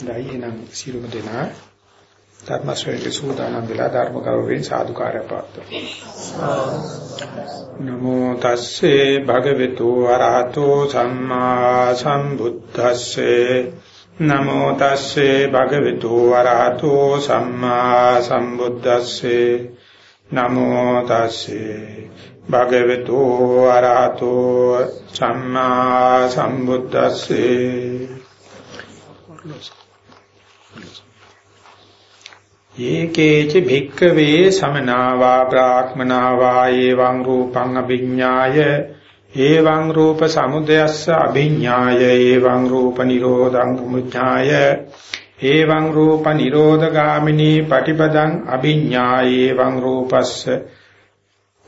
දැයි එනම් සිරුම දෙනා ධර්ම ශ්‍රේණි සූදානම් වෙලා ධර්ම කරුවෙන් සාදුකාරය පාත්වා නමෝ තස්සේ භගවතු අරහතෝ සම්මා සම්බුද්දස්සේ. නමෝ තස්සේ භගවතු අරහතෝ සම්මා සම්බුද්දස්සේ. නමෝ තස්සේ භගවතු අරහතෝ සම්මා සම්බුද්දස්සේ. ඒකේච භික්කවේ සමනාවා බ්‍රාහ්මනාවා එවං රූපං අභිඥාය එවං රූප සමුදයස්ස අභිඥාය එවං රූප නිරෝධං මුඥාය එවං රූප නිරෝධගාමිනී පටිපදං අභිඥාය එවං රූපස්ස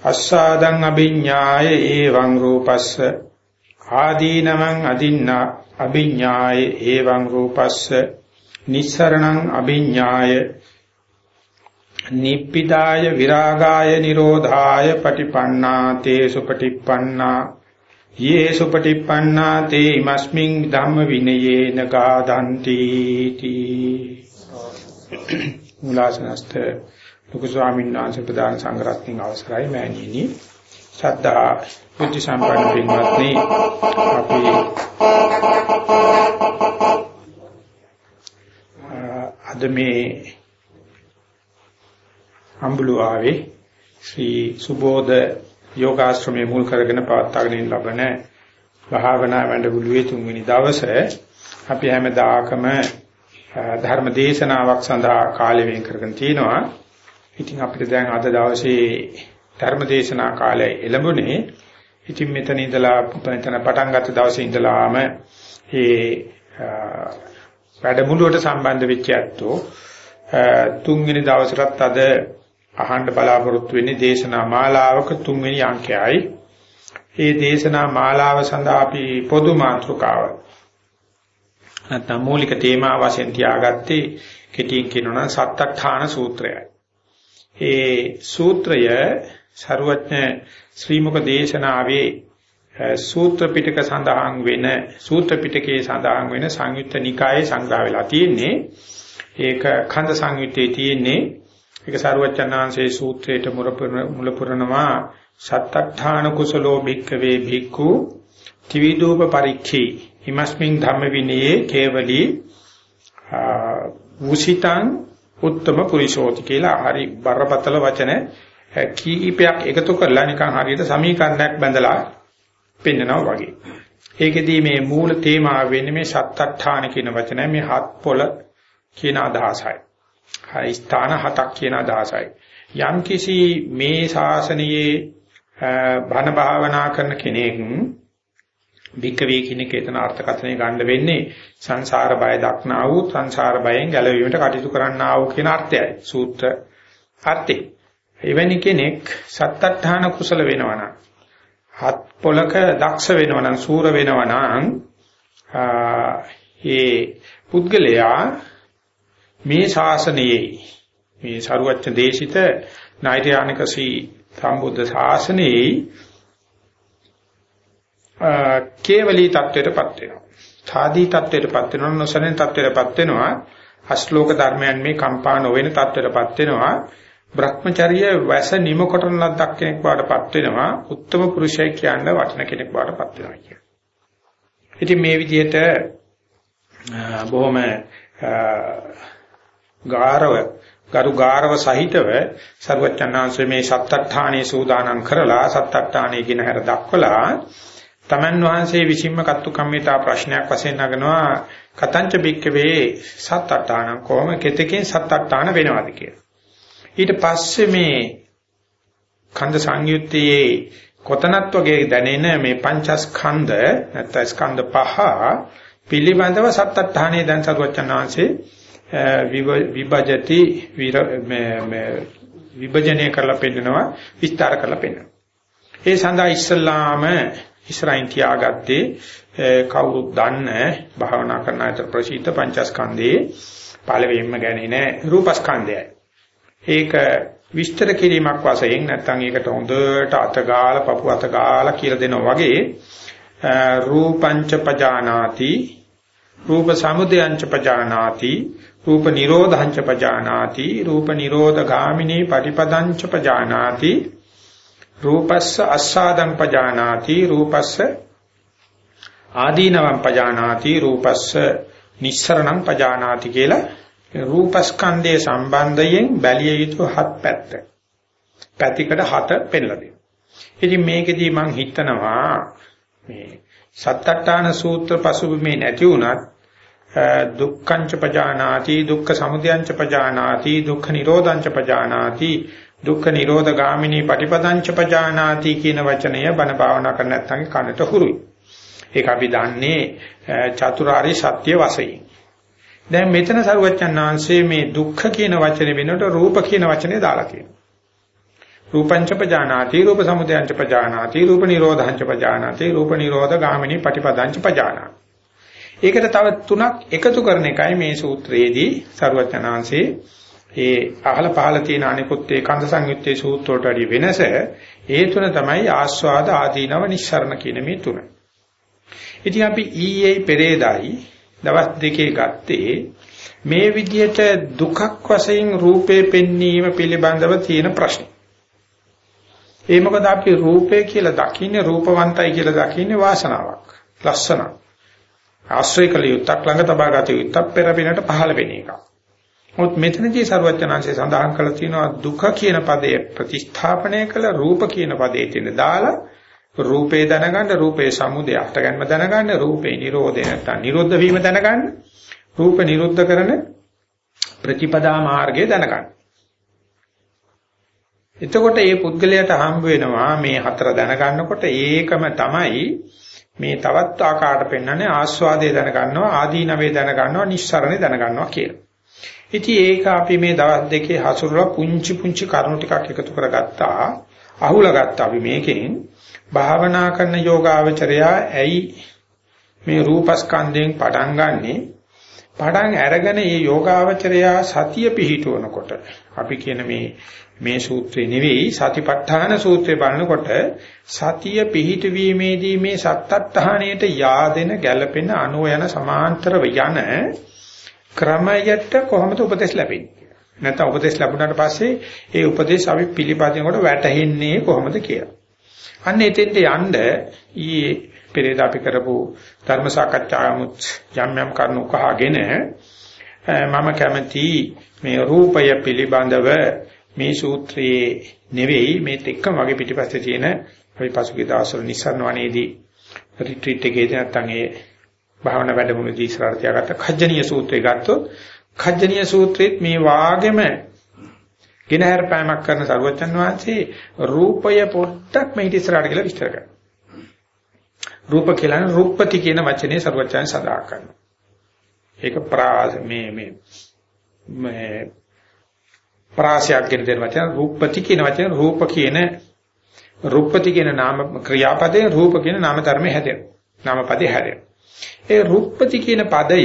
අස්සාදං අභිඥාය එවං රූපස්ස ආදීනමං අදින්නා අභිඥාය එවං රූපස්ස නිස්සරණං අභිඥාය නිප්පිදාය විරාගාය නිරෝධාය පටිපන්නා තේසු පටිපන්නා යේසු පටිපන්නා තේ ඉමස්මින් ධම්ම විනයේන ගාදන්ති තී මුලාසනස්ත ලොකු ස්වාමීන් වහන්සේ ප්‍රදාන සංඝරත්නයේ අවසරයි මෑණියනි. ශ්‍රද්ධා බුද්ධ සම්පන්න පින්වත්නි අපි අද මේ අම්බුලුආවේ ශ්‍රී සුබෝධ යෝගාශ්‍රමයේ මුල් කරගෙන පවත්වාගෙන ලබන භාවනා වැඩමුළුවේ තුන්වෙනි දවසේ අපි හැමදාකම ධර්ම දේශනාවක් සඳහා කාලය වෙන් කරගෙන තිනවා. ඉතින් අපිට දැන් අද දවසේ ධර්ම දේශනා කාලය එළඹුණේ. ඉතින් මෙතන ඉඳලා මෙතන පටන් ගත්ත දවසේ ඉඳලාම මේ වැඩමුළුවට සම්බන්ධ වෙච්ච ඇත්තෝ තුන්වෙනි දවසටත් අද අහන්න බලාපොරොත්තු වෙන්නේ දේශනා මාලාවක තුන්වෙනි අංකයයි. මේ දේශනා මාලාව සඳහා අපි පොදු මාතෘකාව නැත්නම් මූලික තේමා වශයෙන් තියාගත්තේ කෙටියෙන් කියනවා සත්තඨාන සූත්‍රයයි. ඒ සූත්‍රය ਸਰුවඥ ශ්‍රීමුක දේශනාවේ සූත්‍ර පිටක සඳහන් වෙන සූත්‍ර පිටකයේ සඳහන් වෙන සංයුත්ත නිකායේ සංග්‍රහ වෙලා තියෙන්නේ. ඒක khanda සංයුත්තේ තියෙන්නේ ඒක සාරවත්චනාංශයේ සූත්‍රයට මුල පුරනවා සත්තඨාන කුසලෝ භික්කවේ භික්ඛු ත්‍විදූප පරික්ඛී හිමස්මින් ධම්ම විනයේ කේවලී වූසිතං උත්තම පුරිෂෝති කියලා හරි බරපතල වචන කීපයක් එකතු කරලා නිකන් හරියට සමීකරණයක් බඳලා පෙන්නනවා වගේ. ඒකෙදී මේ මූල තේමාව වෙන්නේ මේ සත්තඨාන කියන වචනය මේ හත් පොළ කියන අදහසයි. හරි ස්ථාන හතක් කියන අදහසයි. යම් කිසි මේ ශාසනයේ බණ භාවනා කරන කෙනෙක් භික්කවේ කියන කේතන අර්ථකථනය ගන්න වෙන්නේ සංසාර බය දක්නා වූ සංසාර බයෙන් ගැලවීමට කටයුතු කරන්නා වූ කියන අර්ථයයි. සූත්‍ර අර්ථය. එවැනි කෙනෙක් සත්තත්තාන කුසල වෙනවා නම් හත් පොලක දක්ෂ වෙනවා නම් සූර වෙනවා නම් ඒ පුද්ගලයා මේ ශාසනයේ මේ සරුවච්ච දේශිත නෛර්යානිකසී සම්බුද්ධ ශාසනයේ කේවලී தത്വයටපත් වෙනවා. ථාදී தത്വයටපත් වෙනවා නොසරණ தത്വයටපත් වෙනවා. අශ්ලෝක ධර්මයන් මේ කම්පා නොවන தത്വයටපත් වෙනවා. Brahmacharya වැස නිම කොටන ලද්දක් කෙනෙක් වාටපත් වෙනවා. උත්තම පුරුෂයෙක් කියන්න වටින කෙනෙක් වාටපත් වෙනවා කියන්නේ. ඉතින් මේ විදිහට බොහොම ගාරව ගරු ගාරව සහිතව සර්වචන්නාංශයේ මේ සත්තට්ඨානේ සූදානම් කරලා සත්තට්ඨානේ කියන හැර දක්වලා තමන් වහන්සේ විසින්ම කත්තු කම්මිතා ප්‍රශ්නයක් වශයෙන් නගනවා කතංච බික්කවේ සත්තට්ඨාන කොහොම කෙතකින් සත්තට්ඨාන වෙනවද කියලා. ඊට පස්සේ මේ කන්ද සංයුත්තේ කොතනත් වගේ දැනෙන මේ පංචස්කන්ධ නැත්නම් ස්කන්ධ පහ පිළිබඳව සත්තට්ඨානේ දැන් සරුවචනාංශේ විභජති විභජනය කරලා පෙන්නනවා විස්තර කරලා පෙන්නනවා. ඒ සඳහා ඉස්සල්ලාම ඉස්රායින් තියාගත්තේ කවුරුත් දන්න භාවනා කරන අතර ප්‍රසිද්ධ පංචස්කන්ධයේ පළවෙනිම ගැනේ නෑ රූපස්කන්ධයයි. ඒක විස්තර කිරීමක් වශයෙන් නැත්නම් ඒකට හොඳට අතගාලා පපු අතගාලා කියලා දෙනවා වගේ රූපංච පජානාති රූප සමුදයංච පජානාති රූප නිරෝධංච පජානාති රූප නිරෝධ ගාමිනී පටිපදංච පජානාති රූපස්ස අස්සාදං පජානාති රූපස්ස ආදීනවං පජානාති රූපස්ස නිස්සරණං පජානාති කියලා රූපස්කන්ධයේ සම්බන්ධයෙන් බැලිය යුතු හත් පැත්ත. පැතිකඩ හත පෙන්නලා දෙනවා. ඉතින් මේකෙදී මම හිතනවා මේ සත්තට්ඨාන සූත්‍ර පසුබිමේ නැති වුණත් දුක්ඛංච පජානාති දුක්ඛ සමුදයංච පජානාති දුක්ඛ නිරෝධංච පජානාති දුක්ඛ නිරෝධ ගාමිනී පටිපදංච පජානාති කියන වචනය බණ භාවනා කරන නැත්නම් කනට හුරුයි. ඒක අපි දන්නේ චතුරාර්ය සත්‍ය වශයෙන්. දැන් මෙතන සරුවච්චන් ආංශයේ මේ දුක්ඛ කියන වචනේ වෙනකොට රූප කියන වචනේ දාලා තියෙනවා. රූපංච පජානාති රූප සමුදයංච පජානාති රූප නිරෝධංච පජානාති රූප නිරෝධ ගාමිනී පටිපදංච පජානාති. ඒකට තව තුනක් එකතු කරන එකයි මේ සූත්‍රයේදී සරුවචනාංශේ ඒ අහල පහල තියෙන අනිකුත් ඒ කන්ද සංයුත්තේ සූත්‍ර වලට වඩා වෙනස ඒ තුන තමයි ආස්වාද ආදීනව නිස්සරණ කියන මේ තුන. ඉතින් අපි ඊයේ පෙරේදායි දවස් දෙකේ ගත්තේ මේ විදිහට දුකක් වශයෙන් රූපේ පෙන්වීම පිළිබඳව තියෙන ප්‍රශ්න. ඒ මොකද අපි රූපේ කියලා දකින්නේ රූපවන්තයි කියලා දකින්නේ වාසනාවක්. ලස්සනක්. ආශ්‍රය කළ යුත්තක් ළඟ තබා ගත යුත්තක් පෙර පිනට පහළ වෙන එකක්. මොකද මෙතනදී ਸਰවඥාන්සේ සඳහන් කරලා තියෙනවා දුක කියන පදය ප්‍රතිස්ථාපනය කළ රූප කියන පදේ තියෙන දාලා රූපේ දැනගන්න රූපේ සමුදය අටගන්ම දැනගන්න රූපේ නිරෝධය නැත්නම් නිරෝධ වීම දැනගන්න රූප නිරුද්ධ කරන ප්‍රතිපදා මාර්ගය දැනගන්න. එතකොට මේ පුද්ගලයාට හම්බ වෙනවා මේ හතර දැනගන්නකොට ඒකම තමයි මේ තවත් ආකාරයට පෙන්වන්නේ ආස්වාදයේ දැනගන්නවා ආදීනවේ දැනගන්නවා නිස්සරණේ දැනගන්නවා කියලා. ඉතින් ඒක අපි මේ දවස් දෙකේ හසුරුවලා පුංචි පුංචි කරුණු ටිකක් එකතු කරගත්තා. අහුලා ගත්තා අපි මේකෙන් භාවනා කරන යෝගාවචරයා ඇයි මේ රූපස්කන්ධයෙන් පටන් ගන්නෙ පටන් අරගෙන මේ යෝගාවචරයා සතිය පිහිටවනකොට අපි කියන මේ මේ සූත්‍රේ නෙවෙයි සතිපට්ඨාන සූත්‍රේ බලනකොට සතිය පිහිටවීමේදී මේ සත්තත්හාණයට yaadෙන ගැළපෙන අනෝ යන සමාන්තරව යන ක්‍රමයට කොහොමද උපදෙස් ලැබෙන්නේ නැත්නම් උපදෙස් ලැබුණාට පස්සේ ඒ උපදෙස් අපි පිළිපදිනකොට වැටහෙන්නේ කොහොමද කියලා. අන්න එතෙන්ට යන්න ඊයේ පෙරේද අපි කරපු ධර්ම සාකච්ඡාවමුත් යම් යම් කරුණු කහගෙන මම කැමති මේ රූපය පිළිබඳව මේ සූත්‍රයේ නෙවෙයි මේත් එක්කම වගේ පිටිපස්සේ තියෙන අපි පසුගිය දවස්වල නිස්සරණ වනේදී රිට්‍රීට් එකේදී නැත්තම් ඒ භාවනා වැඩමුළුවේදී ඉස්සරහට තියාගත්ත කජ්ජනීය සූත්‍රය ගත්තොත් කජ්ජනීය සූත්‍රෙත් මේ වාගෙම ගිනහර පෑමක් කරන සරුවචන් වහන්සේ රූපය පොඩ්ඩක් මේ ඉස්සරහට කියලා විස්තර කරනවා. රූප කියලා රූපපති කියන වචනේ සරුවචන් සදා කරනවා. ඒක ප්‍රා මේ මේ මේ ප්‍රාසයක් කියන දෙන වචන රූපපති කියන වචන රූප කියන රූපපති කියන නාම ක්‍රියාපදයේ රූප කියන නාම ධර්මයේ හැදෙන. නාමපදේ හැදෙන. ඒ රූපපති කියන පදය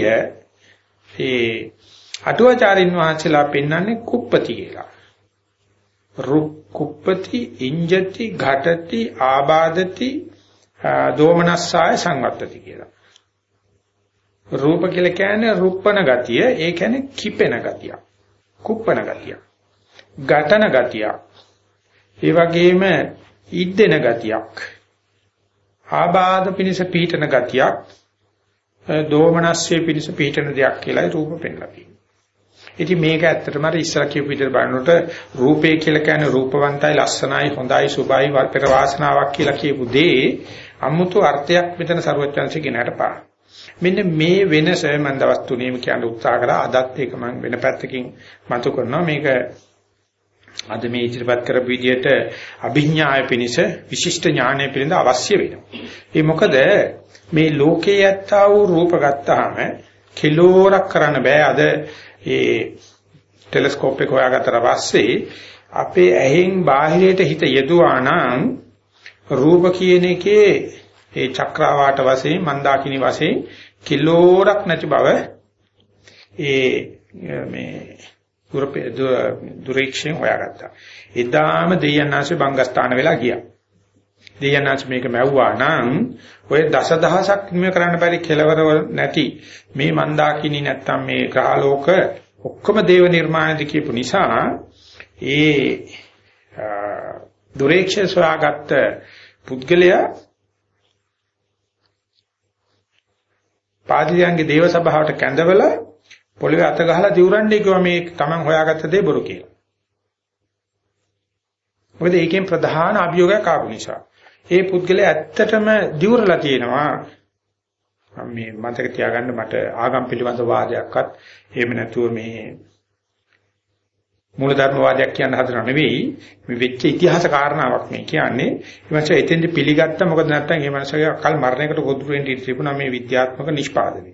ඒ අටුවාචාරින් වහන්සේලා පෙන්වන්නේ කුප්පති කියලා. රුක්කුප්පති ඉංජති ඝටති ආබාධති දෝමනස්සාය සංවත්තති කියලා. රූප කියලා කියන්නේ රුප්පන ගතිය, ඒ කියන්නේ කිපෙන ගතිය. කුප්පන ගතිය. ඝටන ගතියක්. ඒ වගේම ඉද්දෙන ගතියක්. ආබාධ පිනිස පීඨන ගතියක්. දෝමනස්සේ පිනිස පීඨන දෙයක් කියලා රූප පෙන්ලා තියෙනවා. ඉතින් මේක ඇත්තටම අර ඉස්සර කියපු විදිහට බලනකොට රූපේ කියලා කියන්නේ රූපවන්තයි ලස්සනයි හොඳයි සුභයි පෙර වාසනාවක් කියලා කියපු දේ අමුතු අර්ථයක් මෙතන ਸਰවඥාන්සේ ගෙනහැට පාන. මෙන්න මේ වෙනස මම දවස් තුනේම කියන්න උත්සාහ කරා අදත් ඒක මම වෙන පැත්තකින් මතු කරනවා මේක අද මේ ඉදිරිපත් කරපු විදිහට අභිඥාය පිණිස විශිෂ්ට ඥානය පිළිබඳ අවශ්‍ය වෙනවා. ඒ මොකද මේ ලෝකේ යත්තා වූ රූප ගත්තාම කිලෝරක් කරන්න බෑ අද ඒ ටෙලස්කෝප් එක හොයාගත්තට පස්සේ අපේ ඇහෙන් බාහිරයට හිත යදුවා නම් රූප කියන එකේ ඒ චක්‍රාවාට වශයෙන් මන්දාකිනි වශයෙන් කිලෝරක් නැති බව ඒ මේ දුරීක්ෂයෙන් හොයාගත්තා. එදාම දෙයයන්ාංශේ බංගස්ථාන වෙලා ගියා. දෙයනාච මේක මැව්වා නම් ඔය දසදහසක් නිම කරන්න බැරි කෙලවර නැති මේ මන්දාකිනි නැත්තම් මේ ග්‍රහලෝක ඔක්කොම දේව නිර්මාණද කියපු නිසා ඒ දුරේක්ෂ සොයාගත්ත පුද්ගලයා පාදියන්ගේ දේව සභාවට කැඳවලා පොළවේ අත ගහලා දිවුරන්නේ කිව්වා මේ Taman හොයාගත්ත දේ බොරු කියලා. මොකද ඒකෙන් ප්‍රධාන අභියෝගයක් ආපු නිසා. ඒ පුද්ගලයා ඇත්තටම දිවුරලා තියෙනවා. මේ මතක තියාගන්න මට ආගම් පිළිබඳ වාදයක්වත් එහෙම නැතුව මේ මූලධර්මවාදයක් කියන්න හදනව නෙවෙයි මේ වෙච්ච ඉතිහාස කාරණාවක් මේ කියන්නේ ඒ මාස එතෙන්ද පිළිගත්තා මොකද නැත්තම් ඒ මාසගේ අකල් මරණයකට ගොදුරු වෙන්න ඉඩ තිබුණා මේ විද්‍යාත්මක නිෂ්පාදනය.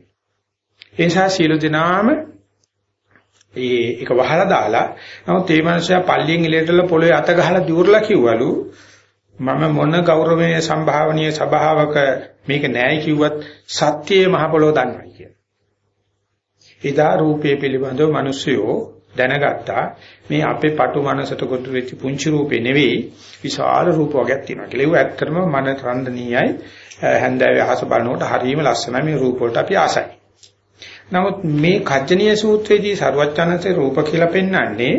ඒ නිසා සියලු දෙනාම ඒ එක වහලා දාලා නමුත් ඒ මනුස්සයා පල්ලියෙන් එළියටලා පොළවේ අත ගහලා දිවුරලා කිව්වලු මම මොන ගෞරවනීය සම්භාවනීය සභාවක මේක නෑයි කිව්වත් සත්‍යයේ මහ පොළොව දන්නවා කියන. එදා රූපේ පිළිබඳව මිනිස්සුયો දැනගත්තා මේ අපේ පටු මනසට ගොඩ වෙච්ච පුංචි රූපේ නෙවෙයි විශාල රූප වර්ගයක් තියෙනවා කියලා. ඒක ඇත්තටම මන රන්දනීයයි හැන්දෑවේ අහස බලනකොට හරියම ලස්සනයි මේ රූප වලට අපි ආසයි. නමුත් මේ කජ්ජනීය සූත්‍රයේදී සරුවච්චනන්සේ රූප කියලා පෙන්වන්නේ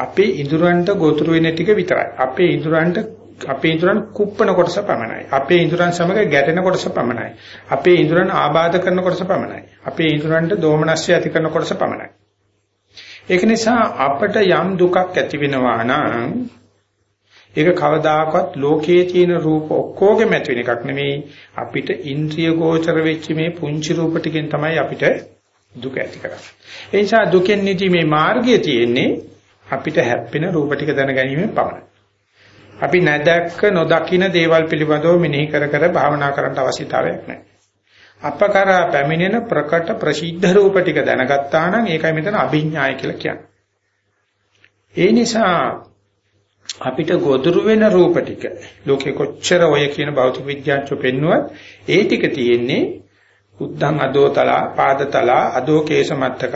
අපේ ඉඳුරන්ට ගොතුරු වෙන ටික විතරයි. අපේ ඉඳුරන්ට අපේ ඉඳුරන් කුප්පන කොටස පමණයි. අපේ ඉඳුරන් සමග ගැටෙන කොටස පමණයි. අපේ ඉඳුරන් ආබාධ කරන කොටස පමණයි. අපේ ඉඳුරන්ට දෝමනස්ය ඇති කරන කොටස පමණයි. ඒක නිසා අපට යම් දුකක් ඇති වෙනවා නම් ඒක කවදාකවත් ලෝකයේ තියෙන රූප ඔක්කොගෙම ඇති වෙන එකක් නෙමෙයි අපිට ඉන්ද්‍රිය ගෝචර වෙච්ච මේ පුංචි රූප ටිකෙන් තමයි අපිට දුක ඇති කරන්නේ. ඒ නිසා දුකෙන් නිදි මේ මාර්ගය තියෙන්නේ අපිට හැප්පෙන රූප ටික දැනගැනීමෙන් පමණයි. අපි නැදක්ක නොදකින දේවල් පිළිබඳව මෙනෙහි කර කර භාවනා කරන්න අවශ්‍යතාවයක් නැහැ. අපකරා පැමිණෙන ප්‍රකට ප්‍රසිද්ධ රූප ටික දැනගත්තා නම් ඒකයි මෙතන අභිඥාය කියලා කියන්නේ. ඒ නිසා අපිට ගොදුරු වෙන රූප ටික ලෝකේ කොච්චර ඔය කියන භෞතික විද්‍යාඥයෝ පෙන්නුවත් ඒ ටික තියෙන්නේ උද්දං අදෝතලා පාදතලා අදෝ කේසමත්තක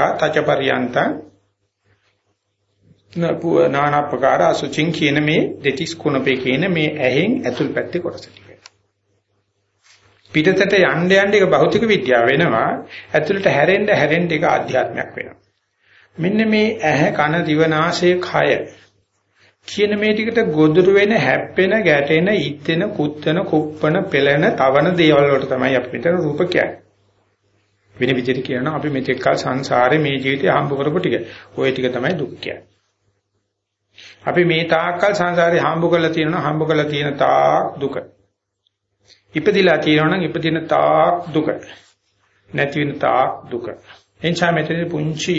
තචපරියන්ත නානාපකාර අසුචින් කියන මේ දෙතිස් කුණපේ කියන මේ ඇහෙන් ඇතුල් පැත්තේ කොටස ටික. පිටතට යන්න යන්න එක භෞතික විද්‍යාව වෙනවා. ඇතුළට හැරෙන්න හැරෙන්න එක ආධ්‍යාත්මයක් වෙනවා. මෙන්න මේ ඇහැ කන දිව නාසය කය කියන මේ ටිකට ගොදුරු වෙන හැප්පෙන ගැටෙන ඉත්තෙන කුත්තන කුප්පන පෙළෙන තවන දේවල් වලට තමයි අපි මෙතන රූප කියන්නේ. වෙන විදිහට කියනවා අපි මෙතෙක් කල සංසාරේ මේ ජීවිතය හම්බ කරපු ටික. ওই ටික තමයි දුක් කියන්නේ. අපි මේ තාක්කල් සංසාරේ හම්බ කරලා තියෙනවා හම්බ කරලා තියෙන තාක් දුක ඉපදිලා තියෙනවා නම් ඉපදින තාක් දුක. නැති වෙන තාක් දුක. එනිසා මෙතනදී පුංචි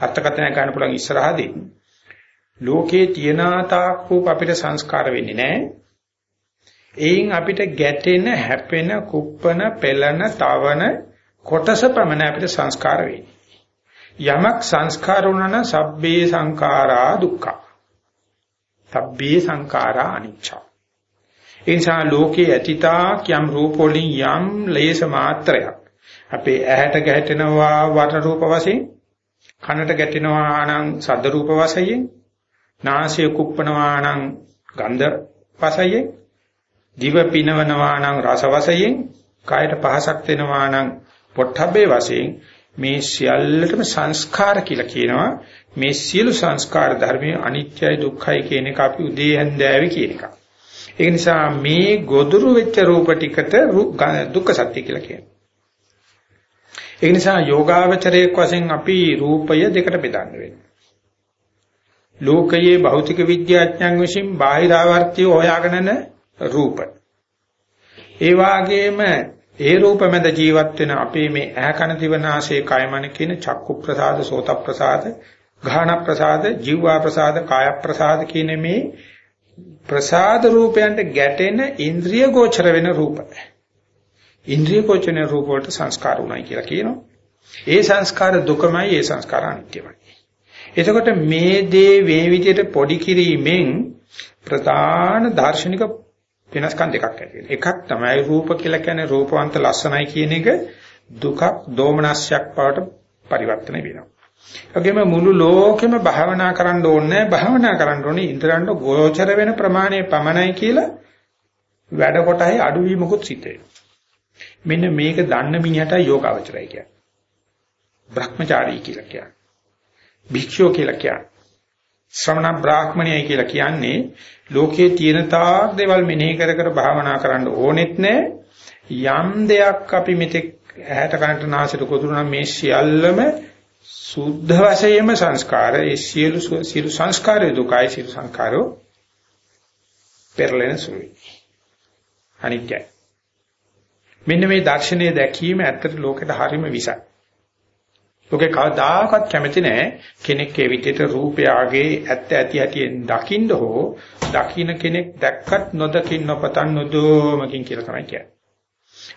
අර්ථකථනයක් ගන්න පුළුවන් ඉස්සරහදී ලෝකේ තියෙන තාක් රූප අපිට සංස්කාර වෙන්නේ නැහැ. එයින් අපිට ගැටෙන, හැපෙන, කුප්පන, පෙළන, තවන කොටස පමණ අපිට සංස්කාර වෙන්නේ. යමක් සංස්කාර වුණා නම් සබ්බේ සංඛාරා දුක්ඛ. සබ්බේ සංඛාරා අනිච්චා. ඒ නිසා ලෝකේ ඇතිතා යම් රූප වලින් යම් ලේස මාත්‍රයක් අපේ ඇහැට ගැටෙනවා වර්ණ රූප වශයෙන් කනට ගැටෙනවා නම් සද්ද රූප වශයෙන් නාසය කුප්පනවා නම් ගන්ධ වශයෙන් දිව පිනවනවා නම් රස වශයෙන් කායට පහසක් දෙනවා නම් පොට්ටබ්බේ වශයෙන් මේ සියල්ලටම සංස්කාර කියලා කියනවා මේ සියලු සංස්කාර ධර්මයේ අනිත්‍යයි දුක්ඛයි කියන එක අපි උදේ හන්දෑවේ කියන එක. ඒ නිසා මේ ගොදුරු වෙච්ච රූප ටිකට දුක්ඛ සත්‍ය කියලා කියනවා. ඒ නිසා යෝගාවචරයේ වශයෙන් අපි රූපය දෙකට බෙදන්න වෙනවා. ලෝකයේ භෞතික විද්‍යාඥයන් විසින් බාහිරාවර්තිය හොයාගෙන රූප. ඒ වාගේම ඒ රූප මැද ජීවත් වෙන අපේ මේ ඇහ කන දිවනාසය කයමන කියන චක්කු ප්‍රසාද සෝත ප්‍රසාද ගාහන ප්‍රසාද ජීවා ප්‍රසාද කාය ප්‍රසාද කියන මේ ප්‍රසාද රූපයන්ට ගැටෙන ඉන්ද්‍රිය ගෝචර වෙන රූප. ඉන්ද්‍රිය ගෝචර රූප වලට සංස්කාර උනායි කියලා කියනවා. ඒ සංස්කාර දුකමයි ඒ සංස්කාර අනිත්‍යමයි. එතකොට මේ දේ මේ විදිහට පොඩි කිරීමෙන් ප්‍රධාන දාර්ශනික වෙනස්කම් දෙකක් ඇති වෙනවා. එකක් තමයි රූප කියලා කියන්නේ රූපවන්ත ලස්සනයි කියන එක දුකක් දෝමනස්යක් බවට පරිවර්තන වෙනවා. ඒගොම මුළු ලෝකෙම භාවනා කරන්න ඕනේ භාවනා කරන්න ඕනේ ඉන්ද්‍රයන්ට ගෝචර වෙන ප්‍රමාණය පමණයි කියලා වැඩ කොටයි අඩුවීමකුත් සිද්ධ වෙනවා. මෙන්න මේක දන්න මිනිහටයි යෝගාවචරය කියන්නේ. භ්‍රමචාරී කියලා කියන්නේ. භික්ෂුව කියලා කියන්නේ. ශ්‍රමණ බ්‍රාහ්මණයයි කියලා කියන්නේ ලෝකයේ තියෙන තාක් දේවල් මෙනෙහි කර කර භාවනා කරන්න ඕනෙත් නැහැ. යම් දෙයක් අපි මෙතෙක් ඇහැට කනට නාසයට කොතුරු නම් මේ සියල්ලම සුද්ධ වශයෙන්ම සංස්කාර ඒ සියලු සියලු සංස්කාරය දුකයි සියලු සංස්කාරෝ පෙරලෙන සුළුයි. අනිත්‍යයි. මෙන්න මේ දර්ශනය දැකීම ඇත්තට ලෝකෙට හරීම විසයි. ලෝකේ කවදාකවත් කැමති නැහැ කෙනෙක් ඒ විදිහට රූපයාගේ ඇත්ත ඇති හැටියෙන් දකින්න හෝ දකින්න කෙනෙක් දැක්කත් නොදකින් නොපතන් නොදෝමකින් කියලා තමයි කියන්නේ.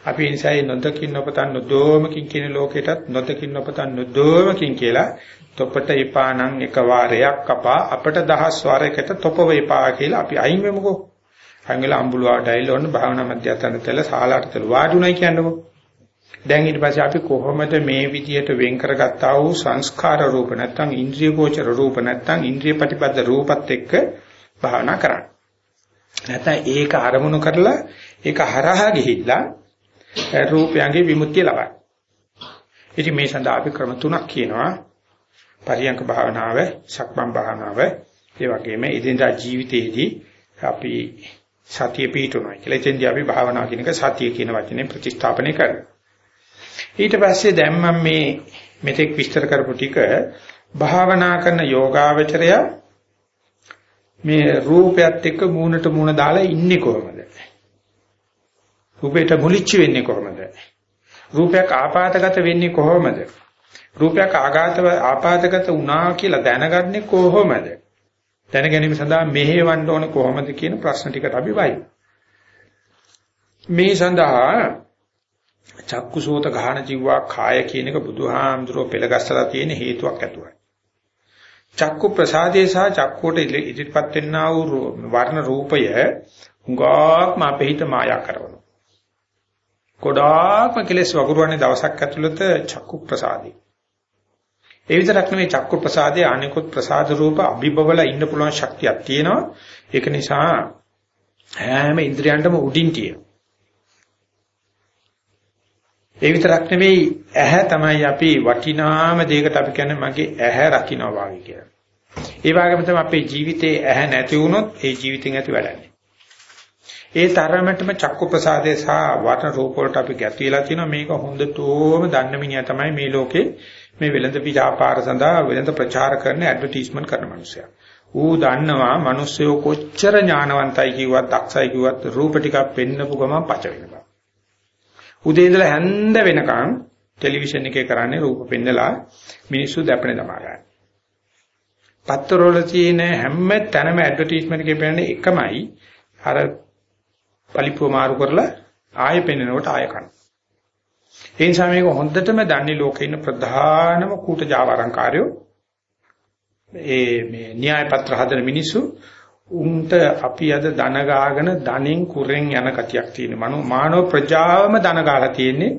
අපි ඒ නිසා නොදකින් නොපතන් නොදෝමකින් කියන ලෝකෙටත් නොදකින් නොපතන් නොදෝමකින් කියලා තොපට එපානම් එක වාරයක් අපා අපට දහස් වාරයකට තොපව එපා කියලා අපි අයින් වෙමුකෝ. අංගල අම්බුලුවාට ඇවිල්ලා ඔන්න භාවනා මධ්‍යස්ථාන තෙල සාලාට තෙල වාඩුණයි කියන්නකෝ. දැන් ඊට පස්සේ අපි කොහොමද මේ විදියට වෙන් කරගත්තා වූ සංස්කාර රූප නැත්නම් ඉන්ද්‍රිය ගෝචර රූප නැත්නම් ඉන්ද්‍රිය ප්‍රතිපද රූපත් එක්ක භාවනා කරන්නේ. නැත්නම් ඒක අරමුණු කරලා ඒක හරහා ගිහිල්ලා රූපයන්ගේ විමුක්තිය ලබන්නේ. ඉතින් මේ සඳහා අපි ක්‍රම තුනක් කියනවා. පරියංක භාවනාව, සක්මන් භාවනාව, ඒ වගේම එදිනදා ජීවිතයේදී අපි සතිය පිටුනයි කියලා. එතෙන්දී අපි භාවනා කියන එක සතිය කියන වචනේ ප්‍රතිස්ථාපනය කරනවා. ඊට පස්සේ දැන් මම මේ මෙතෙක් විස්තර කරපු ටික භාවනා කරන යෝගාවචරය මේ රූපයත් එක්ක මූණට මූණ දාලා ඉන්නේ කොහොමද? රූපයට මුලිච්ච වෙන්නේ කොහොමද? රූපයක් ආපాతගත වෙන්නේ කොහොමද? රූපයක් ආඝාතව ආපాతගත වුණා කියලා දැනගන්නේ කොහොමද? දැන ගැනීම සඳහා මෙහෙවන්න ඕන කොහොමද කියන ප්‍රශ්න ටිකට අපි වයි. මේ සඳහා චක්කුසෝත ගහන ජීවා කාය කියන එක බුදුහාමුදුරුවෝ පෙළගස්සලා තියෙන හේතුවක් ඇතුවයි. චක්කු ප්‍රසාදේ සහ චක්කුවට ඉදිරිපත් වෙන්නා වූ වර්ණ රූපය හුඟක්ම අපේ හිත මායා කරනවා. ගොඩාක්ම කෙලස් වගුරුවන්නේ දවසක් ඇතුළත චක්කු ප්‍රසාදේ. ඒ විතරක් නෙවෙයි චක්කු ප්‍රසාදයේ අනිකුත් ප්‍රසාද රූප අභිබවල ඉන්න පුළුවන් ශක්තියක් තියෙනවා. ඒක නිසා හැම ඉන්ද්‍රියන්ටම උඩින් තියෙනවා. ඒ විතරක් නෙවෙයි ඇහැ තමයි අපි වටිනාම දෙයකට අපි කියන්නේ මගේ ඇහැ රකින්නවා වාගේ කියලා. ඒ වගේම තමයි අපේ ජීවිතේ ඇහැ නැති වුණොත් ඒ ජීවිතෙන් ඇති වැඩන්නේ. ඒ තරමටම චක්කු ප්‍රසාදේ සහ වර්ණ රූප වලට අපි ගැතිලා තියෙනවා මේක හොඳටම දන්න මිනිහා තමයි මේ ලෝකේ මේ වෙළඳ පිටාපාර සඳහා වෙළඳ ප්‍රචාර කරන ඇඩ්වර්ටයිස්මන්ට් කරන මිනිසයා. ඌ දන්නවා මිනිස්සු කොච්චර ඥානවන්තයි කිව්වත් දක්ෂයි කිව්වත් රූප ටිකක් පෙන්නපු ගමන් පච වෙනවා. උදේ ඉඳලා හැන්ද වෙනකන් ටෙලිවිෂන් එකේ කරන්නේ රූප පෙන්නලා මිනිස්සු දැපෙන දමා ගන්න. පත්තරවල තියෙන හැම තැනම ඇඩ්වර්ටයිස්මන්ට් එකේ පෙන්නන්නේ එකමයි අර පලිප්පුව මාරු කරලා ආයෙ පෙන්නනකොට ආයෙ කන. ඒ නිසා මේක හොඳටම දන්නේ ලෝකේ ඉන්න ප්‍රධානම කූට ජාවාරංකාරයෝ ඒ මේ න්‍යාය පත්‍ර හදන මිනිස්සු උන්ට අපි අද ධන ගාගෙන ධනෙන් කුරෙන් යන ගතියක් තියෙන මනෝ මානව ප්‍රජාවම ධන ගාලා තියෙන්නේ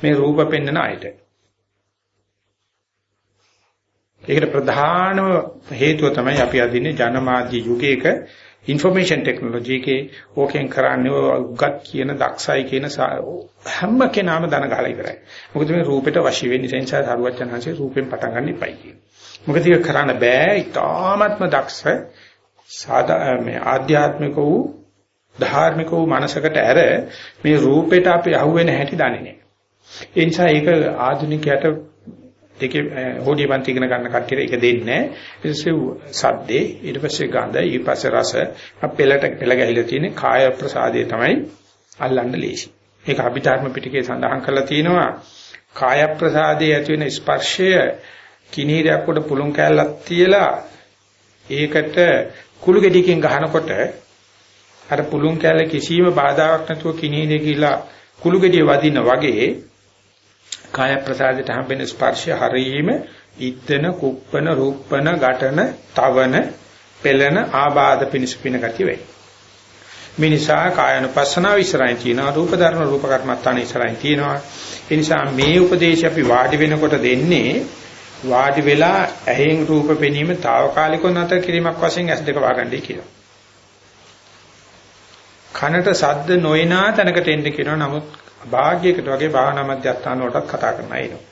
මේ රූප පෙන්වන අයට. ඒකට ප්‍රධානම හේතුව තමයි අපි අදින්නේ ජනමාධ්‍ය යුගයක ইনফර්මේෂන් ටෙක්නොලොජි එකේ ඕකෙන් කරන්නේ උගත් කියන දක්ෂයි කියන හැම කෙනාම දන ගහලා ඉවරයි. මොකද මේ රූපෙට වශී වෙන්න නිසා සාරුවචනහන්සේ රූපෙන් පටන් ගන්න ඉපයි කියන්නේ. මොකද ඒක කරන්න බෑ. ඊටාත්ම දක්ෂ සාදා මේ ආධ්‍යාත්මික වූ ධාර්මික වූ මනසකට ඇර මේ රූපෙට අපි අහුවෙන හැටි දන්නේ නෑ. ඒ නිසා ඒක ආධුනිකයට දෙකේ හොඩිය පන්ති ඉගෙන ගන්න කට්ටියට ඒක දෙන්නේ නැහැ. ඊට සද්දේ ඊට පස්සේ ගඳ ඊට පස්සේ රස අපෙලට පෙළ ගැහිලා තියෙන කාය ප්‍රසාදේ තමයි අල්ලන්න ලේසි. ඒක අභිධර්ම පිටකේ සඳහන් කරලා තියෙනවා කාය ප්‍රසාදයේ ඇති වෙන ස්පර්ශය කිනීරයක් උඩ පුළුන් කැල්ලක් තියලා ඒකට කුළු ගෙඩියකින් ගහනකොට අර පුළුන් කැල්ල කිසිම බාධාවක් නැතුව කිනීරේ කියලා කුළු ගෙඩිය වදින වගේ කාය ප්‍රසාදයට හම්බෙන ස්පර්ශය හරීම ඉද්දන කුප්පන රූපන ඝටන තවන පෙළන ආබාධ පිනිස පින ගතිය වෙයි. මේ නිසා කායනුපස්සනාව ඉස්සරහින් තියෙනවා රූප ධර්ම රූප කර්මත්තාන ඉස්සරහින් තියෙනවා. ඒ නිසා මේ උපදේශය අපි වාඩි වෙනකොට දෙන්නේ වාඩි වෙලා ඇහෙන් රූප පෙනීම తాවකාලිකව නැතර කිරීමක් වශයෙන් ඇස් දෙක වහගන්නයි කියලා. කනට සද්ද නොයනා තැනකට එන්න කියනවා. නමුත් භාග්‍යයකට වගේ භාවනා මධ්‍යස්ථාන වලටත් කතා කරන්න අයිනෝ.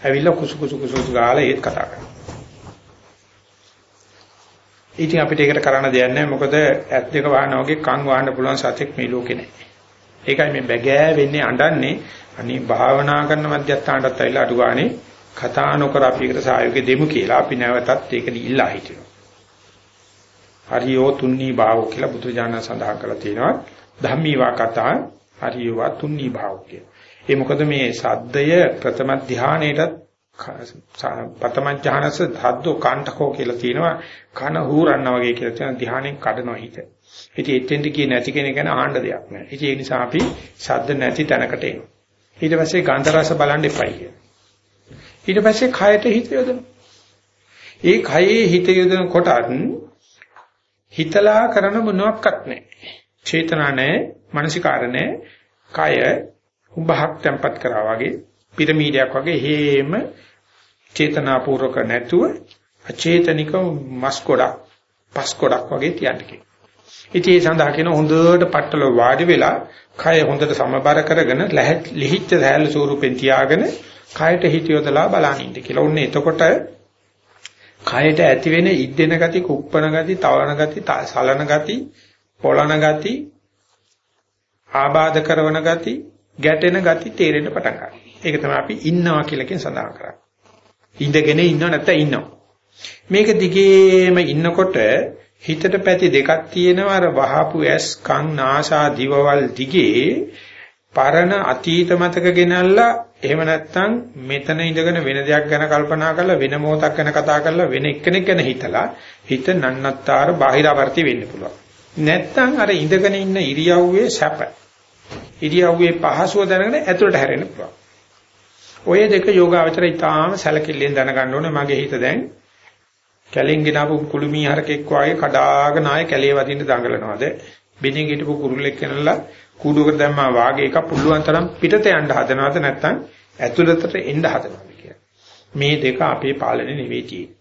ඇවිල්ලා කුසු කුසු කුසු ගාලා ඒත් කතා කරනවා. ඉතින් අපිට ඒකට කරන්න දෙයක් නැහැ මොකද ඇත් දෙක වහනා වගේ කන් වහන්න පුළුවන් සතෙක් මේ ලෝකේ නැහැ. ඒකයි මේ බැගෑ වෙන්නේ අඬන්නේ අනේ භාවනා කරන මධ්‍යස්ථානටත් ඇවිල්ලා අඩු ගානේ කතා නොකර අපි එකට සහයෝගය දෙමු කියලා අපි නැවතත් ඒක ඉල්ලා හිටිනවා. හරියෝ තුන්නී භාව කියලා බුදුජානක සඳහන් කරලා තියෙනවා. ධම්මීවා කතා හරියෝ තුන්නී භාව කිය. ඒ මොකද මේ සද්දය ප්‍රථම ධානයේට පතම ඥානස ධද්දෝ කාණ්ඨකෝ කියලා තියෙනවා කන හූරන්න වගේ කියලා තියෙන ධානයෙන් කඩනවා හිත. ඉතින් එතෙන්ට කිය නැති කෙනෙක් ගැන ආහන්න දෙයක් නැහැ. ඉතින් ඒ නිසා අපි ශබ්ද නැති තැනකට එනවා. ඊට පස්සේ ගන්ධ රස බලන්න එපයි කියන. ඊට පස්සේ කයට හිත යොදනවා. ඒ කයේ හිත යොදන කොටත් හිතලා කරන මොනවත් නැහැ. චේතනා නැහැ, මානසිකාර නැහැ. කය උඹහක් තැම්පත් කරා වගේ පිරමීඩයක් වගේ හේම චේතනාපූර්වක නැතුව අචේතනික මස් ගොඩක් පස් ගොඩක් වගේ තියන්න කියන. ඉතින් ඒ සඳහා කියන හොඳට පట్టල වාඩි වෙලා කය හොඳට සමබර කරගෙන ලිහිච්ච සෑහළු ස්වරූපෙන් තියාගෙන කයට හිත යොදලා බලන්න ඉන්න කියලා. උන්නේ එතකොට කයට ඇති වෙන ඉද්දෙන ගති, කුප්පන ගති, තවන ගති, සලන ගති, පොළන ගති, ආබාධ කරන ගති, ගැටෙන ගති තේරෙන්න පටන් ගන්නවා. ඒක තමයි අපි ඉන්නවා කියලා කියන සඳහන් කරන්නේ. ඉඳගෙන ඉන්නව නැත්නම් ඉන්නව. මේක දිගේම ඉන්නකොට හිතට පැති දෙකක් තියෙනවා අර වහපු ඇස් කන් නාසා දිවවල් දිගේ පරණ අතීත මතක ගෙනල්ලා එහෙම නැත්නම් මෙතන ඉඳගෙන වෙන දෙයක් ගැන කල්පනා කරලා වෙන මොහොතක් ගැන කතා කරලා වෙන එක්කෙනෙක් ගැන හිතලා හිත නන්නත්තර බාහිරවර්ති වෙන්න පුළුවන්. නැත්නම් අර ඉඳගෙන ඉන්න ඉරියව්වේ සැප. ඉරියව්වේ පහසුව දැනගෙන ඇතුළට හැරෙන්න පුළුවන්. ඔය දෙක යෝගාවචර ඉතාලම සැලකිල්ලෙන් දැනගන්න ඕනේ මගේ හිත දැන් කැලෙන් ගෙනාවු කුළුමී හරකෙක් වාගේ කඩාගෙන ආයේ කැලේ වදින්න දඟලනවාද? බිනින් හිටපු කුරුල්ලෙක් කෙනලා කූඩුවකට දැම්මා වාගේ එක පුළුවන් තරම් පිටත යන්න හදනවද නැත්නම් ඇතුළතට එන්න හදනවද කියලා. මේ දෙක අපේ පාලනේ නෙවෙයි තියෙන්නේ.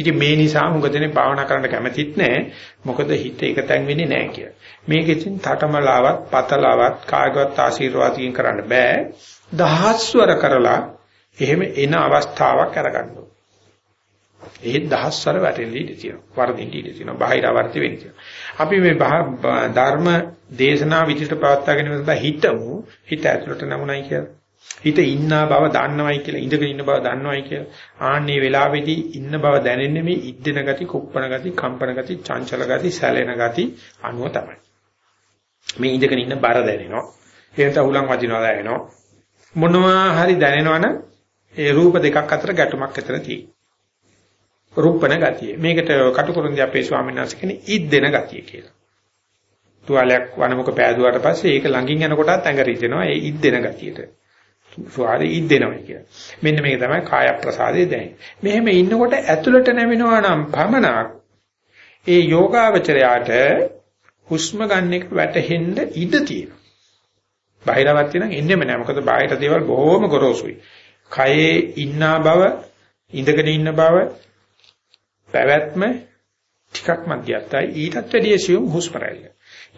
ඉතින් මේ නිසා මුගදෙනේ භාවනා කරන්න කැමතිත් නැහැ. මොකද හිත එකතෙන් වෙන්නේ නැහැ කියලා. මේකෙන් තටමලාවත් පතලාවත් කායගත ආශිර්වාදයෙන් කරන්න බෑ. දහස්වර කරලා එහෙම එන අවස්ථාවක් අරගන්න ඕනේ. ඒ දහස්වර වැටෙන්න ඉඩ තියෙනවා. වර්ධින්න ඉඩ තියෙනවා. බාහිර අවර්ති වෙන්න තියෙනවා. අපි මේ ධර්ම දේශනා විදිහට පවත්වාගෙන යන හිතමු හිත ඇතුළට නමුණයි කියලා. හිත ඉන්නා බව දන්නවයි කියලා ඉඳගෙන ඉන්න බව දන්නවයි කියලා. ආන්නේ වෙලාවේදී ඉන්න බව දැනෙන්නේ මේ ඉද්දෙන ගති, කුප්පන ගති, කම්පන ගති, චංචල ගති, සැලෙන ගති අනුව තමයි. මේ ඉඳගෙන ඉන්න බර දැනෙනවා. එහෙනම් උලන් වදිනවා දැනෙනවා. මොනවා හරි දැනෙනවනම් ඒ රූප දෙකක් අතර ගැටුමක් ඇතර තියෙනවා. රූපණ ගතිය. මේකට කටුකුරුන්දී අපේ ස්වාමීන් වහන්සේ කියන්නේ ඉද්දෙන ගතිය කියලා. තුවාලයක් වනමුක පෑදුවාට පස්සේ ඒක ළඟින් යනකොටත් ඇඟ රිදෙනවා ඒ ඉද්දෙන ගතියට. ස්වාරේ ඉද්දෙනවා කියලා. මෙන්න මේක තමයි කාය ප්‍රසාදයේ දැනෙන්නේ. මෙහෙම ඉන්නකොට ඇතුළට නැවෙනවා නම් පමණක් ඒ යෝගාවචරයාට හුස්ම ගන්න එක වැටහෙන්න ඉඩ තියෙනවා. බාහිරවත් නම් එන්නෙම නෑ. මොකද බාහිර දේවල් බොහොම ගොරෝසුයි. කයේ ඉන්නා බව, ඉඳගෙන ඉන්න බව, පැවැත්ම ටිකක් මධ්‍යස්ථයි. ඊටත් වැඩිය සියුම් හුස්ම රැල්ල.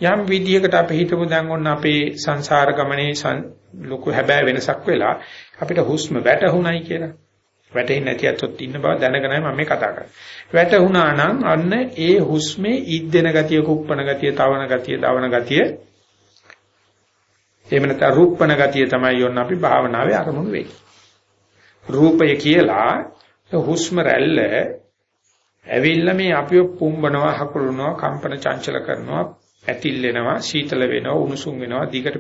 යම් විදියකට අපි හිතමු දැන් ඔන්න අපේ සංසාර ගමනේ ලොකු හැබෑ වෙනසක් වෙලා අපිට හුස්ම වැටහුණයි කියලා. වැටෙන්නේ නැති අතොත් ඉන්න බව දැනගෙනයි මම මේ කතා කරන්නේ. වැටුණා නම් අන්න ඒ හුස්මේ ඉද්දෙන ගතිය, කුප්පන ගතිය, තවන ගතිය, දවන ගතිය එහෙම නැත්නම් රූපණ ගතිය තමයි යොන්න අපි භාවනාවේ අරමුණු වෙන්නේ. රූපය කියලා හුස්ම රැල්ල ඇවිල්ලා මේ අපිව පුම්බනවා හකුලනවා කම්පන චංචල කරනවා ඇතිල්ලෙනවා සීතල වෙනවා උණුසුම් වෙනවා දිගට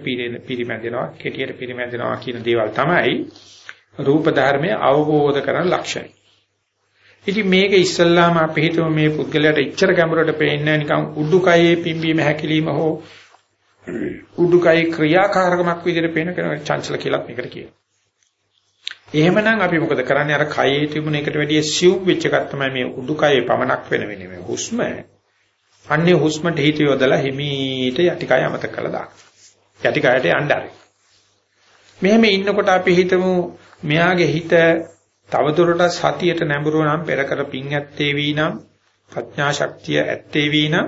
පිරිමැදෙනවා කෙටියට පිරිමැදෙනවා කියන දේවල් තමයි රූප ධර්මයේ අවබෝධ කරන ලක්ෂණ. ඉතින් මේක ඉස්සල්ලාම අපි හිතමු මේ පුද්ගලයාට ඉච්ඡර ගැඹුරට පේන්නේ නිකන් උඩුකයේ පිම්බීම හැකිලිම හෝ උඩුකයේ ක්‍රියාකාරකමක් විදිහට පේන කෙනෙක් චංචල කියලා මේකට කියනවා. එහෙමනම් අපි මොකද කරන්නේ අර කයේ තිබුණ එකට වැඩිය සිව් වෙච්ච එකක් තමයි මේ උඩුකයේ පමනක් වෙන වෙන්නේ මේ හුස්ම. අන්නේ හුස්මට හිත යොදලා හිමීට යටිකය අමතක කළා දාන්න. යටිකයට යන්න ආරයි. මෙහෙම ඉන්නකොට අපි හිතමු මෙයාගේ හිත තවදුරටත් සතියට නැඹුරුව නම් පෙර කර පිං ඇත්තේ වීනම් ප්‍රඥා ශක්තිය ඇත්තේ වීනම්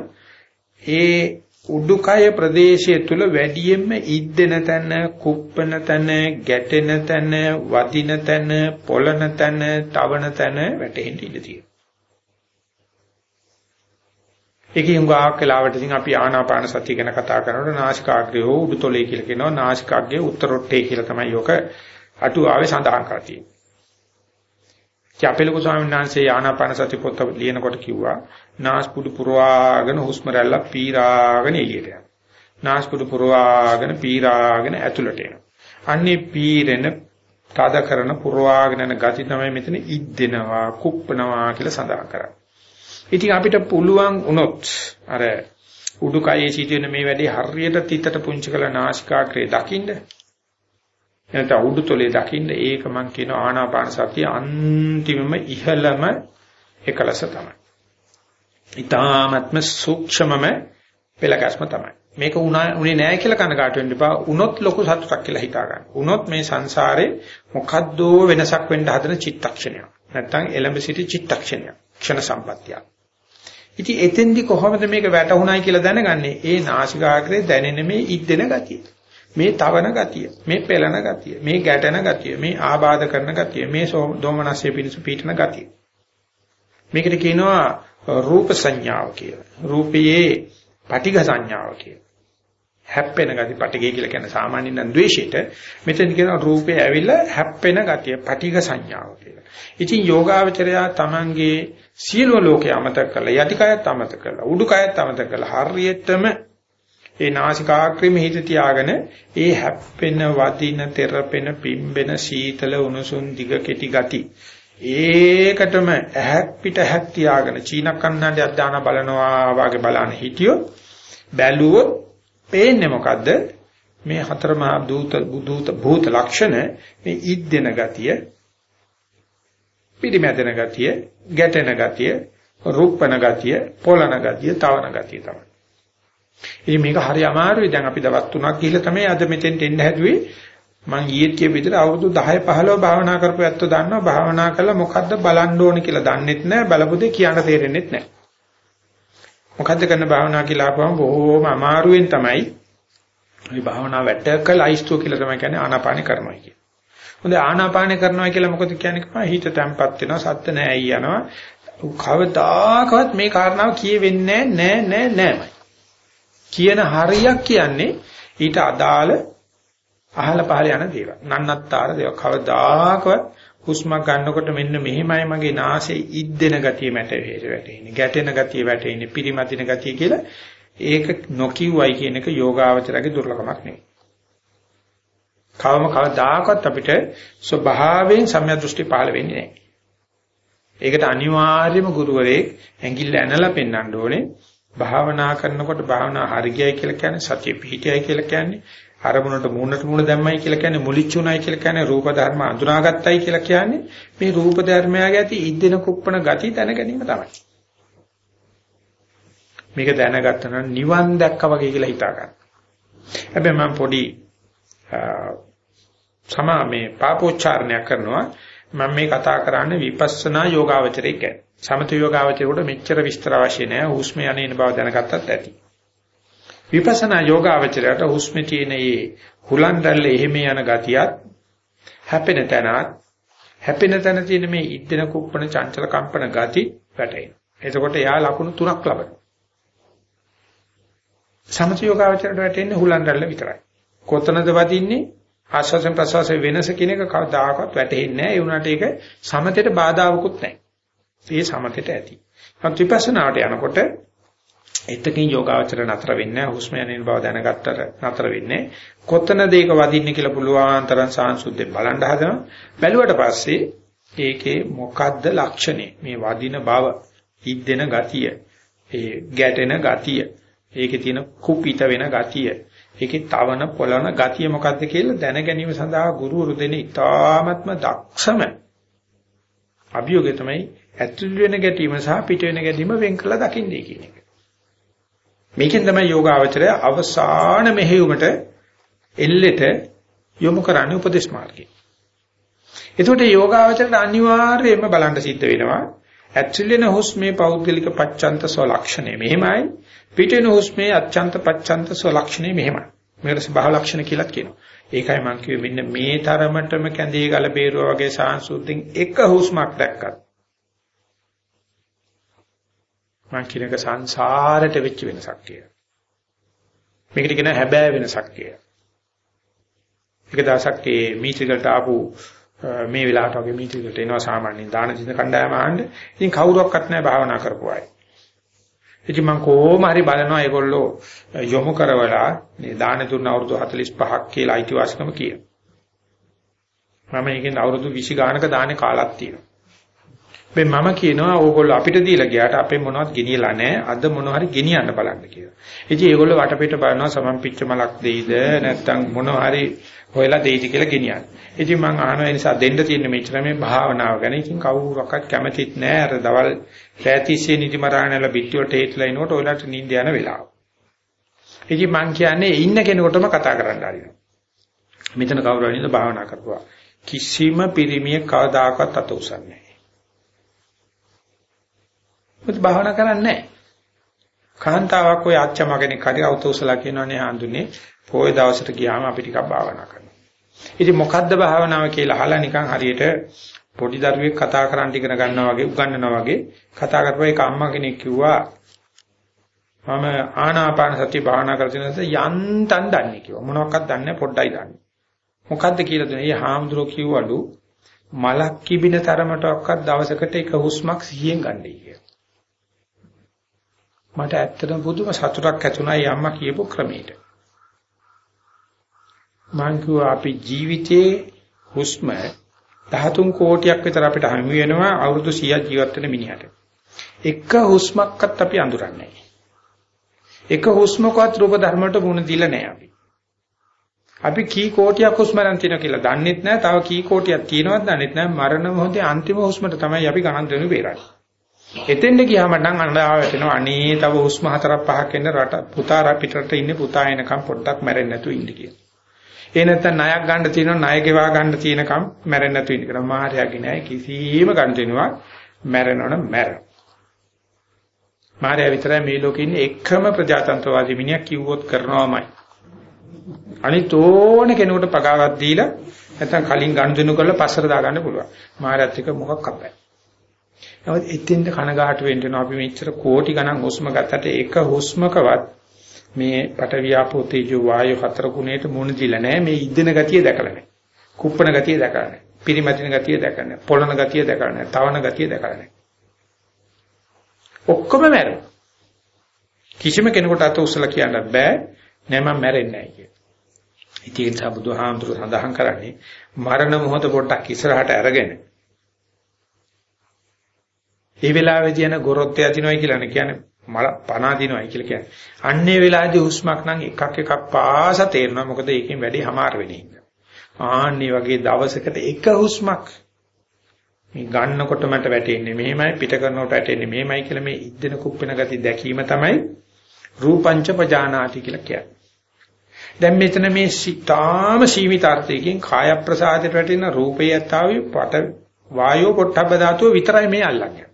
ඒ උඩුකය ප්‍රදේශය තුල වැඩියෙන්ම ඉද්දෙන තැන, කුප්පන තැන, ගැටෙන තැන, වදින තැන, පොළන තැන, තවන තැන වැටෙන්න ඉඩ තියෙනවා. ඒකේ හුඟක් කාලවට ඉතින් අපි ආනාපාන සතිය ගැන කතා කරනකොට නාසිකාග්‍රය හෝ උඩුතොලේ කියලා කියනවා. නාසිකාග්‍රයේ උත්තරොට්ටේ කියලා තමයි යෝක අටුවාවේ සඳහන් කරලා තියෙන්නේ. චාපෙලක ස්වාමීන් වහන්සේ ආනාපාන සති පොත ලියනකොට කිව්වා නාස්පුඩු පුරවාගෙන හුස්ම රැල්ල පීරාගෙන එළියට යනවා. නාස්පුඩු පුරවාගෙන පීරාගෙන ඇතුළට එනවා. අන්නේ පීරෙන තද කරන පුරවාගෙන යන ගති තමයි මෙතන ඉද්දෙනවා කුප්පනවා කියලා සඳහන් කරන්නේ. ඉතින් අපිට පුළුවන් වුණොත් අර උඩුකයේ සිටින මේ වැඩේ හරියට තිතට පුංචි කළ නාසිකාග්‍රේ දකින්න නැත්නම් උඩුතොලේ දකින්න ඒක මම කියන ආනාපාන සතිය අන්තිමම ඉහළම එකලස තමයි. ඊ타ත්ම සූක්ෂමම පෙළගස්ම තමයි. මේක උනේ නැහැ කියලා කනගාටු වෙන්න එපා. උනොත් ලොකු සතුටක් කියලා හිතා ගන්න. උනොත් මේ සංසාරේ මොකද්දෝ වෙනසක් වෙන්න හදන චිත්තක්ෂණයක්. නැත්නම් එළඹ සිටි චිත්තක්ෂණයක්. ක්ෂණ සම්පත්තියක්. ඉතින් එතෙන්දි කොහොමද මේක වැටුණයි කියලා දැනගන්නේ? ඒ නාසිකාග්‍රේ දැනෙන මේ ඉද්දෙන ගතිය. මේ තවන ගතිය, මේ පෙළන ගතිය, මේ ගැටෙන ගතිය, මේ ආබාධ කරන ගතිය, මේ දෝමනස්ය පිණිස පීඨන ගතිය. මේකට කියනවා රූප සංඥාව කියලා. රූපයේ පටිඝ සංඥාව කියලා. හැප්පෙන ගති පටිඝය කියලා කියන සාමාන්‍යයෙන් නම් ද්වේෂයට මෙතන කියන රූපේ ඇවිල්ලා හැප්පෙන ගතිය පටිඝ සංඥාව කියලා. ඉතින් යෝගාවචරයා තමන්ගේ සියලු ලෝකේ අමතක කරලා යටිකයත් අමතක කරලා උඩුකයත් අමතක කරලා හරියටම ඒ නාසිකාග්‍රෙම හිත තියාගෙන ඒ හැප්පෙන වදින තෙරපෙන පිම්බෙන සීතල උණුසුම් දිග කෙටි ගති ඒකටම ඇහක් පිට ඇහක් තියාගෙන චීන කන්නඩියක් දාන බලනවා වගේ බලන හිටියොත් බැලුවොත් පේන්නේ මොකද්ද මේ හතර මහා දූත බුදූත භූත ලක්ෂණ මේ ඉද්දෙන ගතිය පිරිමැදෙන ගතිය ගැටෙන ගතිය රුප්පන ගතිය පොළන ගතිය තවන ගතිය තමයි ඉතින් මේක හරි අමාරුයි. දැන් අපි දවස් 3ක් ගිහිල්ලා තමයි අද මෙතෙන්ට එන්න හැදුවේ. මං ඊයේ කිය විදිහට අවුරුදු 10 15 භාවනා කරපු ඇත්තෝ දන්නවා භාවනා කළා මොකද්ද බලන්න ඕන කියලා දන්නෙත් නැහැ බලපු දෙය කියන්න තේරෙන්නෙත් නැහැ. මොකද්ද කරන භාවනා කියලා අපවම බොහෝම අමාරුවෙන් තමයි මේ භාවනා වැටක ලයිස්තු කියලා තමයි කියන්නේ ආනාපාන කරනවා කියන්නේ. හොඳ ආනාපාන කරනවා කියලා මොකද කියන්නේ? හිත තැම්පත් වෙනවා සත්‍ය නැහැ යනවා. කවදාකවත් මේ කාරණාව කියෙවෙන්නේ නැහැ නෑ නෑ නෑමයි. කියන හරියක් කියන්නේ ඊට අදාළ අහල පහල යන දේවල්. නන්නත්තර දේවල්. කවදාකවත් හුස්ම ගන්නකොට මෙන්න මෙහෙමයි මගේ නාසයේ ඉද්දෙන ගතිය මට වැටෙන්නේ. ගැටෙන ගතිය වැටෙන්නේ. පිරිමදින ගතිය කියලා ඒක නොකියුවයි කියන එක යෝගාවචරගේ දුර්ලභමක් නෙවෙයි. කවම කවදාකවත් අපිට ස්වභාවයෙන් සම්‍යක් දෘෂ්ටි පහළ වෙන්නේ නැහැ. ඒකට අනිවාර්යයෙන්ම ගුරුවරයෙක් ඇඟිල්ල ඇනලා පෙන්වන්න ඕනේ. භාවනා කරනකොට භාවනා හරියයි කියලා කියන්නේ සතිය පිහිටයයි කියලා කියන්නේ අරමුණට මූණට මූණ දැම්මයි කියලා කියන්නේ මුලිච්චුණයි කියලා කියන්නේ රූප ධර්ම අඳුනාගත්තයි කියලා කියන්නේ මේ රූප ධර්මයාගේ ඇති ඉද්දෙන කුප්පණ ගති දැන ගැනීම තමයි. මේක දැනගත්තා නම් නිවන් දැක්කා වගේ කියලා හිතා ගන්න. හැබැයි මම පොඩි සමා මේ පාපෝච්චාරණයක් කරනවා මම මේ කතා කරන්නේ විපස්සනා යෝගාවචරය ගැන. සමත යෝගාවචරයට මෙච්චර විස්තර අවශ්‍ය නැහැ. හුස්ම යන්නේන බව දැනගත්තත් ඇති. විපස්සනා යෝගාවචරයට හුස්මේ තියෙන මේ හුලන් දැල්ල එහෙම යන ගතියත් හැපෙන තැනත් හැපෙන තැන තියෙන මේ ඉද්දෙන කුප්පණ චංචල කම්පන ගති වැටෙනවා. එතකොට එයා ලකුණු තුනක් ලබනවා. සමත යෝගාවචරයට වැටෙන්නේ හුලන් දැල්ල විතරයි. කොතනද වදින්නේ ආස්වාසෙන් ප්‍රසවාසයේ වෙනස කියන එක කවදාකවත් වැටහෙන්නේ නැහැ. ඒ වුණාට ඒක සමතේට බාධාවකුත් නැහැ. ඒ සමතේට ඇති. නමුත් විපස්සනාට යනකොට එතකින් යෝගාවචර නතර වෙන්නේ හුස්ම යන බව දැනගත්තට නතර වෙන්නේ කොතනද ඒක වදින්නේ කියලා පුළුවන් තරම් සාංශුද්ධයෙන් බලන්න හදනවා. බැලුවට පස්සේ ඒකේ මොකද්ද ලක්ෂණේ? මේ වදින බව හිද්දෙන ගතිය ඒ ගැටෙන ගතිය ඒකේ තියෙන කුපිත වෙන ගතිය ඒකේ තවන පොළන ගතිය මොකද්ද කියලා දැන ගැනීම සඳහා ගුරුවරු දෙන ඉතාමත්ම දක්ෂම අභියෝගය තමයි ඇතුල් වෙන ගැටීම සහ පිට වෙන ගැටීම වෙන් කළා දකින්නේ කියන එක. මේකෙන් තමයි යෝගාවචරය අවසාන මෙහෙයුමට එල්ලෙට යොමු කරන්නේ උපදේශ මාර්ගය. එතකොට යෝගාවචරයට අනිවාර්යයෙන්ම බලන්න සිද්ධ වෙනවා. ඇතුල් වෙන හුස්මේ පෞද්ගලික පච්චන්ත සලක්ෂණය මෙහෙමයි පිටින හුස්මේ අච්ඡන්ත පච්ඡන්ත සලක්ෂණේ මෙහෙමයි. මේකට ස්වභාව ලක්ෂණ කියලා කියනවා. ඒකයි මම කිව්වේ මෙන්න මේ තරමටම කැඳේ ගල බේරුවා වගේ සාංශුද්ධින් එක හුස්මක් දැක්කත් මම කියන එක සංසාරයට වෙච්ච වෙනසක් කියලා. මේකට කියන හැබෑ වෙනසක් කියලා. එක දවසක් ඒ මීටරකට ආපු මේ වෙලාවට වගේ මීටරකට එනවා සාමාන්‍යයෙන් දාන දින කණ්ඩායම ආන්න. ඉතින් කවුරක්වත් නැහැ භාවනා කරපු අය. ඉතින් මම කොහොම හරි බලනවා ඒගොල්ලෝ යොමු කරවලා මේ දාන දුන්න අවුරුදු 45ක් කියලා අයිතිවාසිකම කියන. මම ඒකෙන් අවුරුදු 20 ගානක දානේ කාලක් තියෙනවා. මේ මම කියනවා ඕගොල්ලෝ අපිට දීලා ගියාට අපේ මොනවත් ගෙනියලා නැහැ. අද මොනවා හරි ගෙනියන්න බලන්න කියලා. ඉතින් ඒගොල්ලෝ වටපිට බලනවා සමම්පිච්ච මලක් දෙයිද නැත්නම් මොනවා හරි හොයලා දෙයිද කියලා ගෙනියන්න. ඉතින් මම අහනවා ඒ නිසා දෙන්න තියෙන මෙච්චර මේ භාවනාව ගැන. ඉතින් කවුරක්වත් කැමතිත් නැහැ. අර දවල් රැතිස්සේ නිදි මරාණල පිටි වලට හේట్లా ඉනකොට ඔයලාට නිින්ද යන වෙලාව. ඉතින් මම කියන්නේ ඉන්න කෙනෙකුටම කතා කරන්න හරිනවා. මෙතන කවුරු හරි භාවනා කරපුවා. කිසිම පිරිමියෙක් කවදාකවත් අත උසන්නේ නැහැ. මොකද භාවනා කරන්නේ නැහැ. කාන්තාවක් ඔය ආච්චම කෙනෙක් හරි අවතෝසලා කියනවනේ හඳුනේ පොය දවසට ගියාම අපි ටිකක් භාවනා කරනවා. ඉතින් මොකද්ද භාවනාව කියලා අහලා නිකන් හරියට පොඩි දරුවෙක් කතා කරන්න ඉගෙන ගන්නවා වගේ උගන්වනවා වගේ කතා කරපුවා. ඒක අම්මා කෙනෙක් කිව්වා මම ආනාපාන සතිය භාවනා කරලා තියෙනකොට යන්තම් දන්නේ කිව්වා. මොනවක්වත් දන්නේ පොඩ්ඩයි දන්නේ. මොකද්ද කියලා දුන්නේ? ඒ හාමුදුරුවෝ කිව්වලු මලක් කිබින තරමටවත් දවසකට එක හුස්මක් සිහියෙන් ගන්නයි කියලා. මට ඇත්තටම පුදුම සතුටක් ඇති වුණා ඒ අම්මා කියපු ක්‍රමයට මං කිව්වා අපි ජීවිතේ හුස්ම 13 කෝටියක් විතර අපිට හමු වෙනවා අවුරුදු 100ක් ජීවත් වෙන මිනිහට. එක හුස්මක්වත් අපි අඳුරන්නේ නැහැ. එක හුස්මකවත් රූප ධර්මයට මුණ දීලා නැහැ අපි. අපි කී කෝටියක් හුස්ම ගන්න තියෙනවා කියලා දන්නෙත් නැහැ. තව කී කෝටියක් තියෙනවද දන්නෙත් නැහැ. මරණ මොහොතේ අන්තිම හුස්මට තමයි අපි ගණන් දෙනු බේරන්නේ. එතෙන්ද ගියාම නම් අඬාව වැටෙනවා. අනේ තව හුස්ම හතරක් පහක් එන්න රට පුතා පිටරට ඉන්නේ පුතා එනකම් පොඩ්ඩක් මැරෙන්නේ නැතුව ඉන්න කියලා. ඒ නැත්තම් ණයක් ගන්න තියෙනවා ණය ගෙවා ගන්න තියෙනකම් මැරෙන්නේ නැතු ඉන්න කරා මාර්යාගේ නෑ කිසිම ගන්න දෙනවා මැරෙනවනම් මැරෙන. මාර්යා විතරයි මේ ලෝකේ ඉන්නේ එකම ප්‍රජාතන්ත්‍රවාදී මිනිහා කිව්වොත් කරනවාමයි. අනිත් ඕන කෙනෙකුට පගාවක් දීලා නැත්තම් කලින් ගනුදෙනු කරලා පස්සට දාගන්න පුළුවන්. මාර්යාත් එක මොකක් අපයි. නමුත් එතෙන්ද කනගාටු වෙන්න අපි මෙච්චර කෝටි ගණන් හුස්ම ගත්තට එක හුස්මකවත් මේ පටවියාපෝ තේජෝ වායු හතර ගුණයට මුණ දීලා නැහැ මේ ඉද්දෙන ගතිය දැකලා නැහැ. කුප්පන ගතිය දැකලා නැහැ. පිරිමැදින ගතිය දැකලා නැහැ. පොළන ගතිය දැකලා නැහැ. තවන ගතිය දැකලා නැහැ. ඔක්කොම මැරෙන. කිසිම කෙනෙකුට අත උස්සලා කියන්න බෑ නෑ මම මැරෙන්නේ නැහැ කියලා. ඉතින් ඒ නිසා බුදුහාමුදුරු සඳහන් කරන්නේ මරණ මොහොත පොඩ්ඩක් ඉස්සරහට අරගෙන ඒ වෙලාවේදී යන ගොරොත් යදිනවයි කියලා කියන්නේ මල පණ අදිනවයි කියලා කියන්නේ. අන්නේ වෙලාවේදී හුස්මක් නම් එකක් එකක් පාස තේරෙනවා. මොකද ඒකෙන් වැඩි හමාර වෙන්නේ. ආන්නේ වගේ දවසකට එක හුස්මක් මේ ගන්නකොට මට වැටෙන්නේ මෙහෙමයි පිට කරනකොට වැටෙන්නේ මෙහෙමයි කියලා මේ ඉද්දෙන කුප්පෙන ගති දැකීම තමයි රූපංච පජානාති කියලා කියන්නේ. දැන් මෙතන මේ සිතාම සීමිත අර්ථයකින් කාය ප්‍රසාදයට වැටෙන රූපේ යතාවේ පට වායෝ පොට්ටබ්බ ධාතුව විතරයි මේ අල්ලන්නේ.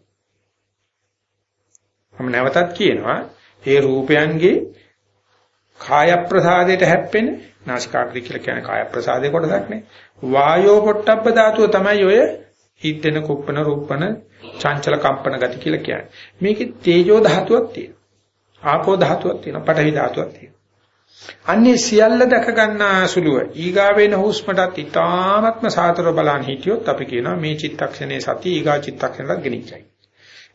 මම නැවතත් කියනවා ඒ රූපයන්ගේ කාය ප්‍රසාදයට හැප්පෙන නාසිකාග්‍රේ කියලා කියන්නේ කාය ප්‍රසාදේ කොටසක් නේ. වායෝ පොට්ටබ්බ ධාතුව තමයි ඔය හිටෙන කුප්පන රූපන චංචල කම්පන ගති කියලා කියන්නේ. මේකේ තේජෝ ධාතුවක් තියෙනවා. ආපෝ ධාතුවක් තියෙනවා. පඨවි ධාතුවක් තියෙනවා. අන්නේ සියල්ල දැක ගන්න සුළුව ඊගාවෙන හුස්මටත් ඊටාත්ම සාතර බලන් හිටියොත් අපි කියනවා මේ චිත්තක්ෂණේ සති ඊගා චිත්තක්ෂණයට ගෙනිච්චයි.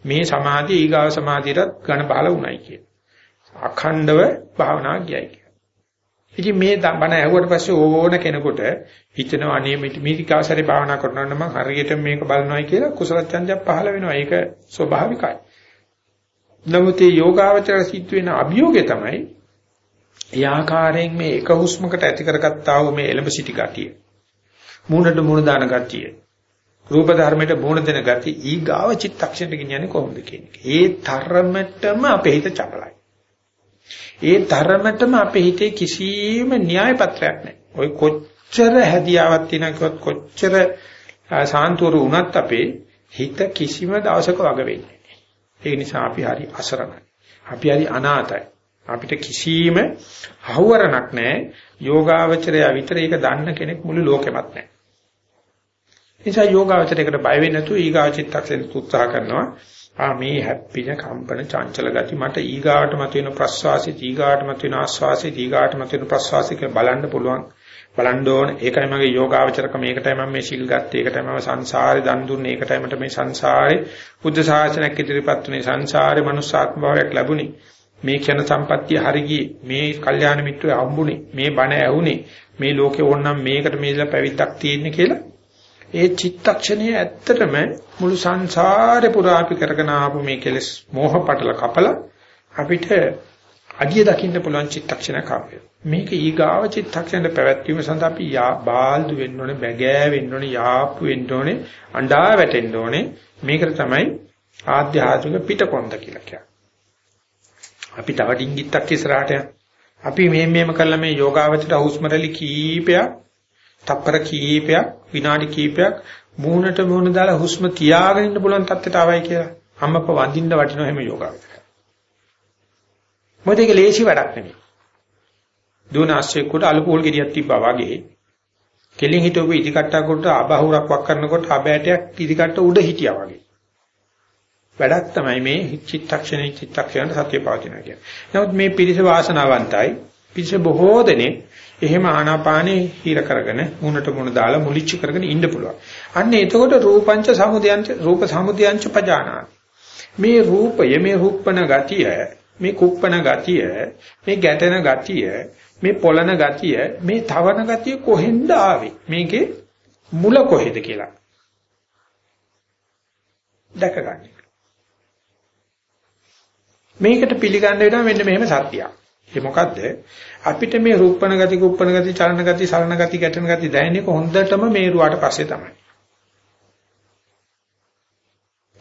මේ සමාධිය ඊගාව සමාධියට ඝන බල උණයි කිය. අඛණ්ඩව භාවනා ගියයි කිය. ඉතින් මේ බණ ඇහුවට පස්සේ ඕන කෙනෙකුට හිතෙනවා අනේ මේිකාසරේ භාවනා කරනවා නම් හරියට මේක බලනවායි කියලා කුසල ඡන්දයක් පහළ වෙනවා. ඒක ස්වභාවිකයි. නමුත් මේ යෝගාවචර සිත් වෙන අභියෝගය තමයි ඒ ආකාරයෙන් මේ එක හුස්මකට ඇති කරගත්තා වූ මේ එලඹ සිටි ගතිය. මූණට මූණ දාන ගතිය. රූප ධර්මයට මූණ දෙන ගති ඊගාව චිත්තක්ෂණයට ගෙනියන්නේ කොහොමද කියන්නේ. ඒ තරමටම අපේ හිත චපලයි. ඒ තරමටම අපේ හිතේ කිසිම න්‍යාය පත්‍රයක් නැහැ. ওই කොච්චර හැදියාවක් තියෙනකවත් කොච්චර සාන්තුරු වුණත් අපේ හිත කිසිම දවසක වග වෙන්නේ නැහැ. ඒ නිසා අපි හරි අසරණයි. අපි හරි අනාතයි. අපිට කිසිම හවුවරණක් නැහැ. යෝගාවචරය විතර ඒක දන්න කෙනෙක් මුළු ලෝකෙමත් නැහැ. නිසා යෝගාවචරයකට බය වෙන්නේ නැතුව ඊගාචිත්තක්ෂෙන් උත්සාහ කරනවා. ආ මේ හැප්පින කම්පන චංචල ගති මට ඊගාට මත වෙන ප්‍රස්වාසී ඊගාට මත වෙන ආස්වාසී ඊගාට මත වෙන ප්‍රස්වාසී කියලා බලන්න පුළුවන්. බලන්න ඕන. ඒකයි මගේ යෝගාවචරකම ඒකටයි මම මේ සිල් ගත්තේ. ඒකටයි මම සංසාරේ දන් දුන්නේ. ඒකටයි මට මේ සංසාරේ බුද්ධ ශාසනයක් ඉදිරිපත් වුනේ සංසාරේ මනුස්සාත්ම භාවයක් ලැබුණේ. මේ ක්ෂණ සම්පත්තිය හරියි මේ කල්යාණ මිත්‍රය හම්බුනේ. මේ බණ ඇහුනේ. මේ ලෝකේ ඕනනම් මේකට මේලා පැවිද්දක් තියෙන්නේ කියලා ඒ චිත්තක්ෂණය ඇත්තටම මුළු සංසාරේ පුරා අපි කරගෙන ආපු මේ කෙලස් මෝහ පටල කපලා අපිට අඩිය දකින්න පුළුවන් චිත්තක්ෂණයක් ආවේ. මේක ඊගාව චිත්තක්ෂණයට පැවැත්වීම සඳහා අපි යා බාල්දු වෙන්න ඕනේ, බැගෑ වෙන්න ඕනේ, යාප්පු වෙන්න ඕනේ, අඬා වැටෙන්න ඕනේ. මේකට තමයි ආධ්‍යාත්මික පිටකොන්ද කියලා කියන්නේ. අපි තව ඩිංගිත්තක් ඉස්සරහට අපි මේ මේම කළා මේ යෝගාවචර හුස්ම රැලි කීපයක්, තප්පර කීපයක්, විනාඩි කීපයක් මූණට මූණ දාලා හුස්ම තියාගෙන ඉන්න පුළුවන් තත්ත්වයට ආවයි කියලා. අම්මප වඳින්න වටිනවා එහෙම යෝගාවචර. මොකද ඒක ලේසි වැඩක් නෙමෙයි. දුවන ආශ්‍රයකට අලුපෝල් ගෙඩියක් තිබ්බා වගේ කෙලින් හිටවපු ඉදිකට්ටකට අබහුරක් වක් කරනකොට අබෑටයක් ඉදිකට්ට උඩ හිටියා වගේ. වැඩක් තමයි මේ චිත්තක්ෂණේ චිත්තක්ෂණයට සත්‍ය පවතිනවා කියන්නේ. නමුත් මේ පිරිස වාසනාවන්තයි. පිරිස බොහෝ දෙනෙක් එහෙම ආනාපානේ හිර කරගෙන මුණට මුණ දාලා මුලිච්ච කරගෙන ඉන්න පුළුවන්. අන්න එතකොට රූපංච සමුදයන්ච රූප සමුදයන්ච පජානාති. මේ රූපය මේ රූපණ ගතිය මේ කුප්පන ගතිය, මේ ගැටෙන ගතිය, මේ පොළන ගතිය, මේ තවන ගතිය කොහෙන්ද ආවේ? මේකේ මුල කොහෙද කියලා දැක ගන්න. මේකට පිළිගන්න වෙනවා මෙන්න මෙහෙම සත්‍යයක්. ඒ මොකද්ද? අපිට මේ රූපණ ගති, කුප්පන ගති, චලන ගති, සලන ගති, ගැටෙන ගති දැනෙන්නේ හොඳටම මේරුවාට පස්සේ තමයි.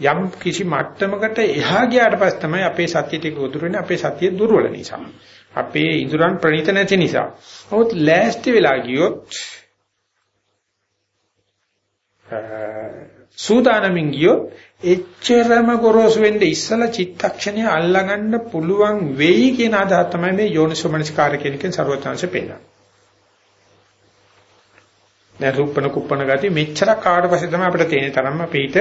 යම් කිසි මට්ටමකට එහා ගියාට පස්සේ තමයි අපේ සත්‍ය ටික උදුර වෙන්නේ අපේ සත්‍ය දුර්වල නිසා. අපේ ඉඳුරන් ප්‍රණීත නැති නිසා. නමුත් ලෑස්ති වෙලා ගියොත් සූදානමින් ගියොත් එච්චරම ගොරෝසු වෙන්නේ ඉස්සලා චිත්තක්ෂණය අල්ලගන්න පුළුවන් වෙයි කියන අදහස තමයි මේ යෝනිසෝමනසිකාර කියන එකෙන් ਸਰවඥාංශ පෙන්නන්නේ. දැන් රූපණ කුප්පණ ගති මෙච්චර කාට පස්සේ තමයි අපිට තේරෙන තරම්ම අපිට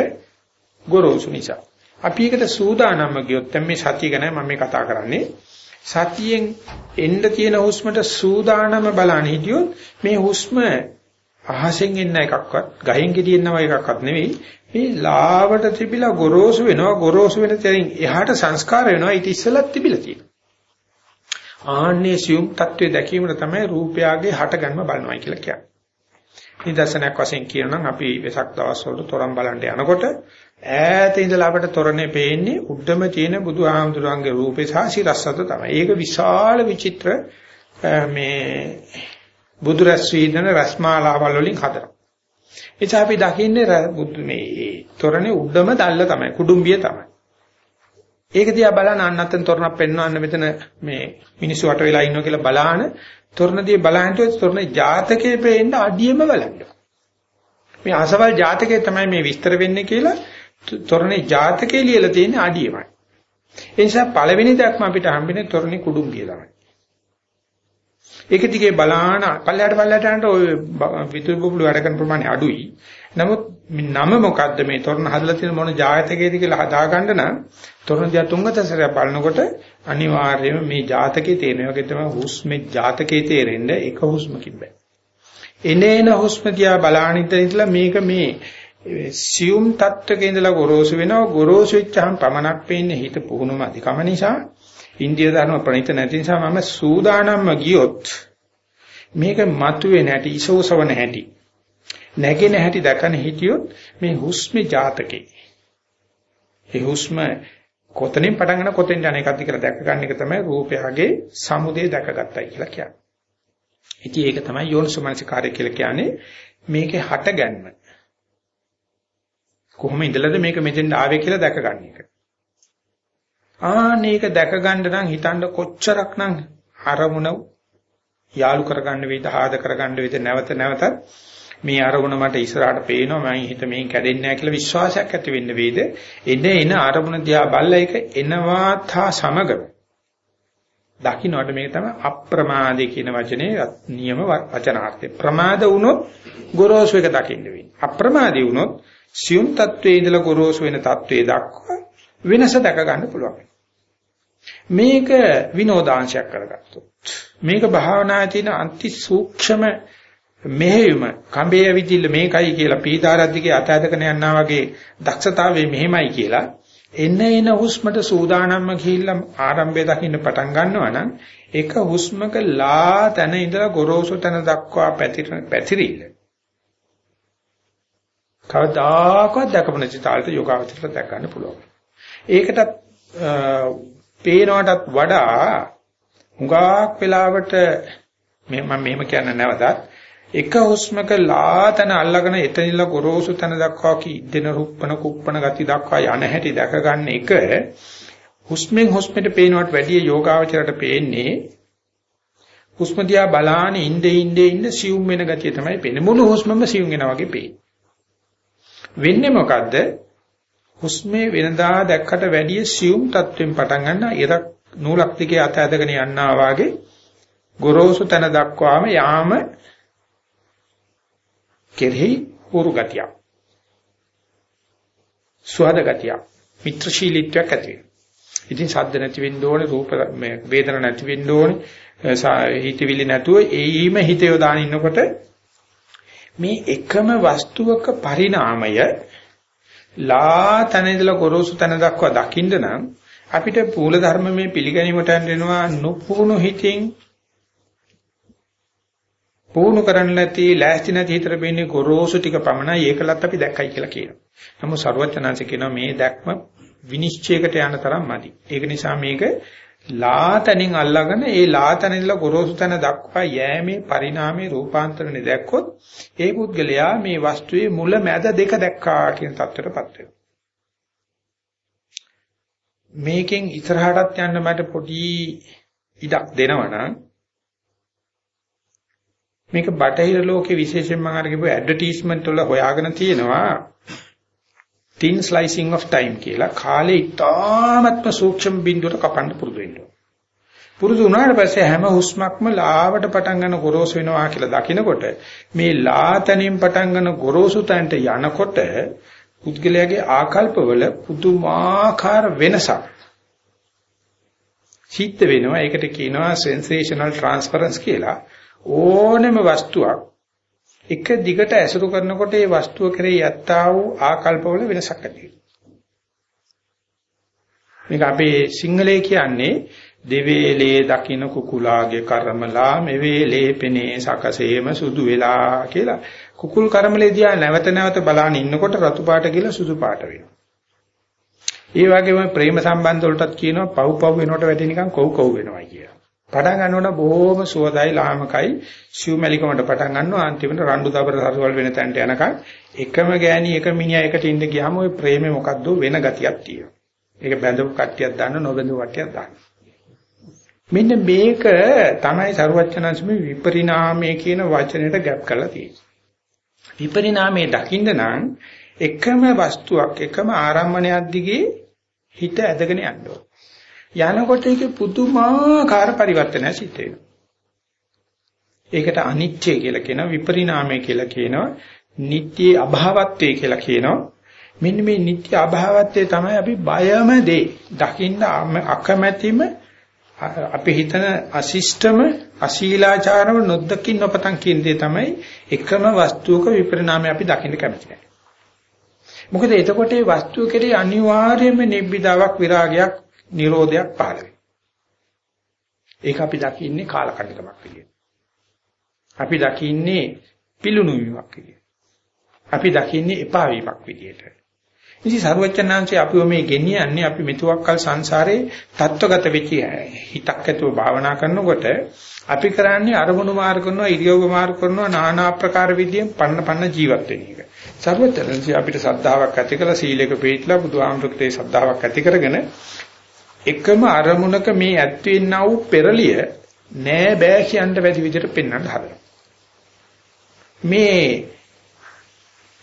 ගොරෝසු නිසා. අපි ඒකට සූදානම්ම ගියොත් දැන් මේ සතිය ගැන මම මේ කතා කරන්නේ. සතියෙන් එන්න තියෙන හුස්මට සූදානම බලන්න හිටියොත් මේ හුස්ම අහසෙන් එන්න එකක්වත් ගහෙන් ගෙඩියෙන්නව එකක්වත් නෙවෙයි. මේ ලාවට තිබිලා ගොරෝසු වෙනවා ගොරෝසු වෙන තැනින් එහාට සංස්කාර වෙනවා ඊට ඉස්සෙල්ලත් තිබිලා තියෙනවා. ආන්නේ සියුම් தત્ත්වය දැකීමට තමයි රූපයගේ හටගන්ම බලනවා කියලා කියන්නේ. නිදර්ශනයක් වශයෙන් කියනනම් අපි වෙසක් දවස්වල තොරන් බලන්න යනකොට ඈත ඉඳලා අපට තොරණේ පේන්නේ උඩම තියෙන බුදුහාමුදුරන්ගේ රූපේ සහ සිරස්සත තමයි. ඒක විශාල විචිත්‍ර මේ බුදු රැස් වීදන රස්මාලාවල් වලින් හදනවා. එචා අපි දකින්නේ බුදු මේ තොරණේ උඩම දැල්ල තමයි කුඩුම්බිය තමයි. ඒක දිහා බලන අන්නත්තෙන් තොරණක් පෙන්වන්න මෙතන මේ මිනිස්සු වට වෙලා ඉන්නවා කියලා බලාන තොරණදී බලහින්ට තොරණේ ජාතකයේ පේන්න අඩියම බලන්න. මේ අසවල් ජාතකයේ තමයි මේ විස්තර වෙන්නේ කියලා තොරණේ ජාතකයේ ලියලා තියෙන අඩියමයි. ඒ නිසා පළවෙනි දක්ම අපිට හම්බෙන්නේ තොරණේ කුඩුම්බිය තමයි. ඒක දිගේ බලාන පල්ලයට පල්ලයට යනට ওই විදුලි බුබුලු වැඩ කරන ප්‍රමාණය අඩුයි. නමුත් නම මොකද්ද මේ තොරණ හදලා තියෙන මොන ජාතකයේද කියලා හදාගන්න නම් තොරණ දිහා තුන්වතසරය බලනකොට අනිවාර්යයෙන්ම මේ ජාතකයේ තේරෙන වගේ තමයි හුස්මේ ජාතකයේ තේරෙන්න එක හුස්මකින් බෑ. එනේන හුස්ම දිහා බලාන ඉඳලා මේක මේ සියුම් තත්ත්වක ඉඳලා ගොරෝසු වෙනවා ගොරෝසු වෙච්චාම පමනක් පේන්නේ හිත පුහුණුම අධිකම නිසා ඉන්දිය ධර්ම ප්‍රණීත නැති නිසා මම සූදානම්ම ගියොත් මේක මතුවේ නැටි ඉසෝසවන හැටි නැගෙන හැටි දැකන හිටියොත් මේ හුස්මේ ජාතකේ ඒ හුස්ම කොතනින් පටන් ගන්න කොතෙන් යන එකක්ද කියලා දැක ගන්න එක තමයි රූපයගේ සමුදේ දැකගත්තයි කියලා කියන්නේ. ඉතින් ඒක තමයි යෝනිසෝමනසිකාරය කියලා කියන්නේ මේකේ හට ගැනීම. කොහොම ඉඳලාද මේක මෙතෙන් ආවේ කියලා දැක ගන්න එක. ආනේක දැක ගන්න නම් හිතන්න කොච්චරක්නම් අරමුණ යාලු කරගන්න වේද ආද කරගන්න වේද නැවත නැවත මේ අරමුණ මට ඉස්සරහට පේනවා මම හිත මේන් කැඩෙන්නේ නැහැ කියලා විශ්වාසයක් ඇති වෙන්න වේද එන එන අරමුණ දිහා බල්ලා එක එනවා තා සමග දකින්නට මේක තමයි අප්‍රමාදේ කියන වචනේ නියම වචනාර්ථය. ප්‍රමාද වුණොත් ගොරෝසු එක දකින්න වෙන්නේ. අප්‍රමාදී වුණොත් සියුම් තත්වයේ ඉඳලා ගොරෝසු වෙන තත්වයේ දක්වා වෙනස දැක ගන්න පුළුවන්. මේක විනෝදාංශයක් කරගත්තොත් මේක භාවනායේ තියෙන අන්ති සූක්ෂම මෙහෙයුම කඹේ ඇවිදින්න මේකයි කියලා පීතාරද්දිගේ අත ඇදගෙන යනවා වගේ දක්ෂතාවයේ මෙහෙමයි කියලා එන එන හුස්මට සූදානම්ම ගිහිල්ලා ආරම්භය දකින්න පටන් ගන්නවා නම් එක හුස්මක ලා තැන ඉඳලා ගොරෝසු තැන දක්වා පැතිරිල්ල කවදාකවත් දැකපු නැති තාලට යෝගාවචරයට දැක ගන්න පුළුවන්. ඒකටත් පේනවටත් වඩා හුඟක් වෙලාවට මම මෙහෙම කියන්න නැවතත් එක හුස්මක ලාතන අල්ලගෙන එතනින්ලා ගොරෝසු තන දක්වා කිද්දෙන රුප්පන කුප්පන ගති දක්වා යන හැටි දැක ගන්න එක හුස්මෙන් හුස්මට පේනවට වැඩිය යෝගාවචරයට පේන්නේ හුස්ම දිහා බලාන ඉnde ඉnde ඉnde සියුම් වෙන ගතිය තමයි පේන්නේ. මුළු හුස්මම සියුම් වෙනා වගේ පේන්නේ. වෙන්නේ මොකද්ද? හුස්මේ වෙනදා දැක්කට වැඩිය සියුම් තත්වෙන් පටන් ගන්න ඉරක් නූලක් දිගේ අත ඇදගෙන යනවා වාගේ ගොරෝසු තන දක්වාම යාම කෙරෙහි උරු ගතියක්. සුවද ගතියක්. මිත්‍රශීලීත්වයක් ඇති වෙනවා. ඉතින් ශබ්ද නැති වෙන්න ඕනේ, රූප මේ වේදන නැති වෙන්න ඕනේ, හිතවිලි නැතුව ඒීම හිත යොදාන ඉන්නකොට මේ එකම වස්තුවක පරිණාමය ලා තන ඉඳලා ගොරෝසු තන දක්වා දකින්න නම් අපිට පූල ධර්මයේ පිළිගැනීමට යනවා නුපුණු හිතින් පුහුණු කරන්න නැති ලෑස්ති නැති හිතර වෙන්නේ ගොරෝසු ටික පමණයි ඒකලත් අපි දැක්කයි කියලා කියනවා. නමුත් ਸਰවඥාන්සේ කියනවා මේ දැක්ම විනිශ්චයකට යන තරම් මදි. ඒක නිසා මේක ලාතනින් අල්ලාගෙන ඒ ලාතනින්ලා ගොරෝසු තැන දක්වා යෑමේ පරිණාමයේ රූපාන්තරණය දැක්කොත් ඒ පුද්ගලයා මේ වස්තුවේ මුල මැද දෙක දැක්කා කියන தත්ත්වයටපත් වෙනවා. මේකෙන් ඉස්සරහටත් යන්න මට පොඩි ඉඩක් දෙනවනම් මේක බටහිර ලෝකේ විශේෂයෙන් මම අර කිව්ව ඇඩ්වර්ටයිස්මන්ට් වල හොයාගෙන තියෙනවා thin slicing of time කියලා කාලේ ඉතාමත්ම සූක්ෂම බිඳුවට කපන්න පුරුදු වෙන්න පුරුදු වුණාට පස්සේ හැම හුස්මක්ම ලාවට පටන් ගන්න ගොරෝසු වෙනවා කියලා දකිනකොට මේ ලාතනින් පටන් ගන්න ගොරෝසු තැනට යනකොට පුද්ගලයාගේ ආකල්පවල පුදුමාකාර වෙනසක් සිද්ධ වෙනවා. ඒකට කියනවා sensational transference කියලා. ඕනෙම වස්තුවක් එක දිගට ඇසුරු කරනකොට ඒ වස්තුව කෙරෙහි යත්තා වූ ආකල්පවල වෙනසක් ඇති මේක අපේ සිංහලයේ කියන්නේ දෙවේලේ දකින්න කුකුලාගේ කර්මලා මෙවේලේ පෙනේ සකසේම සුදු වෙලා කියලා කුකුල් කර්මලේ දිහා නැවත නැවත බලන ඉන්නකොට රතු පාට කියලා සුදු පාට වෙනවා. ඒ වගේම ප්‍රේම සම්බන්ධ වලටත් කියනවා පව් පව් වෙනකොට වැටි නිකන් කොව් කොව් වෙනවා කියලා. පටන් ගන්නකොට බොහොම සුවදයි ලාමකයි සිව්මැලිකමට පටන් ගන්නවා අන්තිමට රණ්ඩු දබර සරුවල් වෙන තැනට යනකම් එකම ගෑණි එක මිනිහා එකට ඉන්න ගියාම ওই ප්‍රේමේ මොකද්ද වෙන ගතියක් තියෙනවා. ඒක බැඳපු කට්ටියක් දාන්න නොබැඳපු කට්ටියක් දාන්න. මෙන්න මේක තමයි සරුවචනංශමේ විපරිණාමය කියන වචනෙට ගැප් කරලා තියෙන්නේ. විපරිණාමයේ දකින්න නම් එකම වස්තුවක් එකම ආරම්මණයක් දිගේ හිත ඇදගෙන යන්න ඕන. යනකොට ඒකේ පුදුමාකාර පරිවර්තනයක් සිද්ධ වෙනවා. ඒකට අනිත්‍ය කියලා කියනවා විපරිණාමය කියලා කියනවා නිට්ටි අභාවත්වය කියලා කියනවා. මෙන්න මේ නිට්ටි අභාවත්වය තමයි අපි බයම දේ. දකින්න අකමැතිම අපි හිතන අශිෂ්ටම අශීලාචාරව නොදකින් නොපතන් කියන දේ තමයි එකම වස්තුවක විපරිණාමය අපි දකින්න කැමති නැහැ. මොකද එතකොට ඒ වස්තුව කෙරේ අනිවාර්යයෙන්ම නිබ්බිදාවක් විරාගයක් නිරෝධයක් පහළ වෙනවා. ඒක අපි දකින්නේ කාලකණ්ඩිකමක් විදියට. අපි දකින්නේ පිලුණු වීමක් විදියට. අපි දකින්නේ එපා වීමක් විදියට. ඉතින් සර්වචනාංශය අපිව මේ ගෙනියන්නේ අපි මෙතුවක්කල් සංසාරේ தත්වගත වෙච්ච හිතක් ඇතුව භාවනා කරනකොට අපි කරන්නේ අරමුණු මාර් කරනවා ඉරියව්ව මාර් කරනවා নানা ආකාර විදියෙන් පන්න පන්න ජීවත් වෙන එක. සර්වචනාංශය අපිට ශ්‍රද්ධාවක් ඇති කරලා සීලයක පිළිපදලා බුදුආමෘතයේ ශ්‍රද්ධාවක් ඇති කරගෙන එකම අරමුණක මේ ඇත්වෙන්නා වූ පෙරලිය නෑ බෑ කියන්න බැරි විදිහට පෙන්වන්න හදනවා. මේ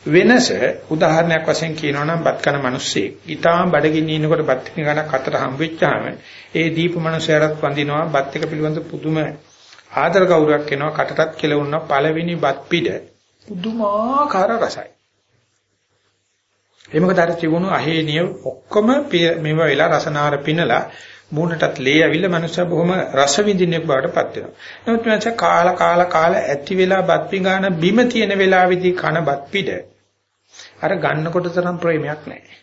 වෙනස උදාහරණයක් වශයෙන් කියනවා නම් බත් කන මිනිස්සෙක් ඊටාම් බඩගින්න ඉන්නකොට බත් ගණක් අතට හම්බෙච්චාම ඒ දීප මිනිසයාට වඳිනවා. බත් එක පිළිබඳ පුදුම ආදර ගෞරවයක් එනවා. කටටත් කෙලවුණා පළවෙනි බත් පිට පුදුමාකාර රසයි. ඒ මොකද අර තිබුණු අහේනිය ඔක්කොම මේව වෙලා රසනාර පිනලා මූණටත් ලේ ඇවිල්ලා මනුස්සයා බොහොම රස විඳින්නෙක් බවට පත් වෙනවා. නමුත් මනුස්සයා කාලා කාලා කාලා ඇති වෙලා බත් පිඟාන බිම තියෙන වෙලාවේදී කන බත් පිට අර ගන්නකොට තරම් ප්‍රේමයක් නැහැ.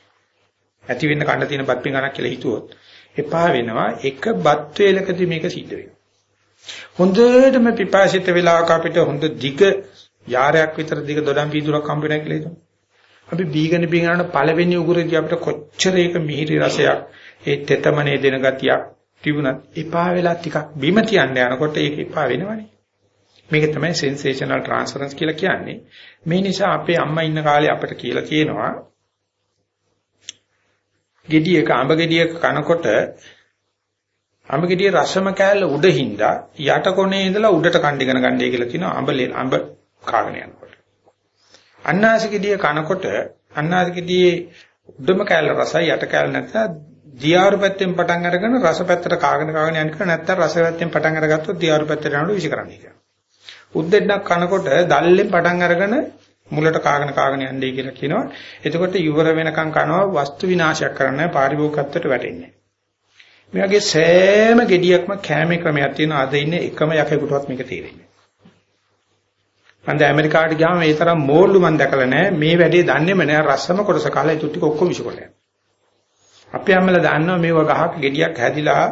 ඇති වෙන්න කන්න තියෙන බත් පිඟානක් කියලා හිතුවොත් එපා වෙනවා එක බත් වේලකදී මේක සිද්ධ වෙනවා. හොඳටම පිපාසිත වෙලාවක අපිට හොඳ දිග යාරයක් විතර දිග දොඩම් පීදුරක් හම්බ වෙනවා කියලා හිතමු. අපි බීගන බීගනන පළවෙනි උගුරේදී අපිට කොච්චර ඒක මිහිරි රසයක් ඒ තෙතමනේ දෙන ගතියක් තිබුණත් එපා වෙලා ටිකක් බිම තියන්න යනකොට ඒක එපා වෙනවනේ. මේක තමයි සෙන්සේෂනල් ට්‍රාන්ස්ෆරන්ස් කියලා කියන්නේ. මේ නිසා අපේ අම්මා ඉන්න කාලේ අපිට කියලා තියෙනවා ගෙඩියක අඹ ගෙඩියක කනකොට අඹ ගෙඩියේ රසම කෑල්ල උඩින්දා යට කොනේ ඉඳලා උඩට කණ්ඩිගෙන ගන්නයි කියලා කියනවා අඹ අඹ කාගෙන යනකොට. අන්නාසිකෙඩිය කනකොට අන්නාසිකෙඩියේ උඩම කෑල්ල රසයි යට කෑල්ල නැත්නම් දියාරු පැත්තෙන් පටන් අරගෙන රස පැත්තට කාගෙන කාගෙන යන එක නැත්නම් රස පැත්තෙන් පටන් අරගත්තොත් දියාරු පැත්තට යනකොට විසි කරන්නේ කියලා. උද්දෙන්නක් කනකොට දල්ලෙන් පටන් අරගෙන මුලට කාගෙන කාගෙන යන්නේ කියලා කියනවා. එතකොට ඉවර වෙනකන් කනවා වස්තු විනාශයක් කරන්නේ පාරිභෝගිකත්වයට වැටෙන්නේ. මේ වගේ සෑම gediyakම කැමේ ක්‍රමයක් තියෙනවා. අද ඉන්නේ එකම යකෙකුටවත් මේක තේරෙන්නේ මම දැන් ඇමරිකාවට ගියාම මේ තරම් මෝල්ලු මම දැකලා නැහැ. මේ වැඩේ දන්නේම නැහැ. රස්සම කොටස කාලා ඒ ටික ඔක්කොම විශ්කොල යනවා. අපි අම්මලා දන්නවා මේව ගහක් ගෙඩියක් හැදිලා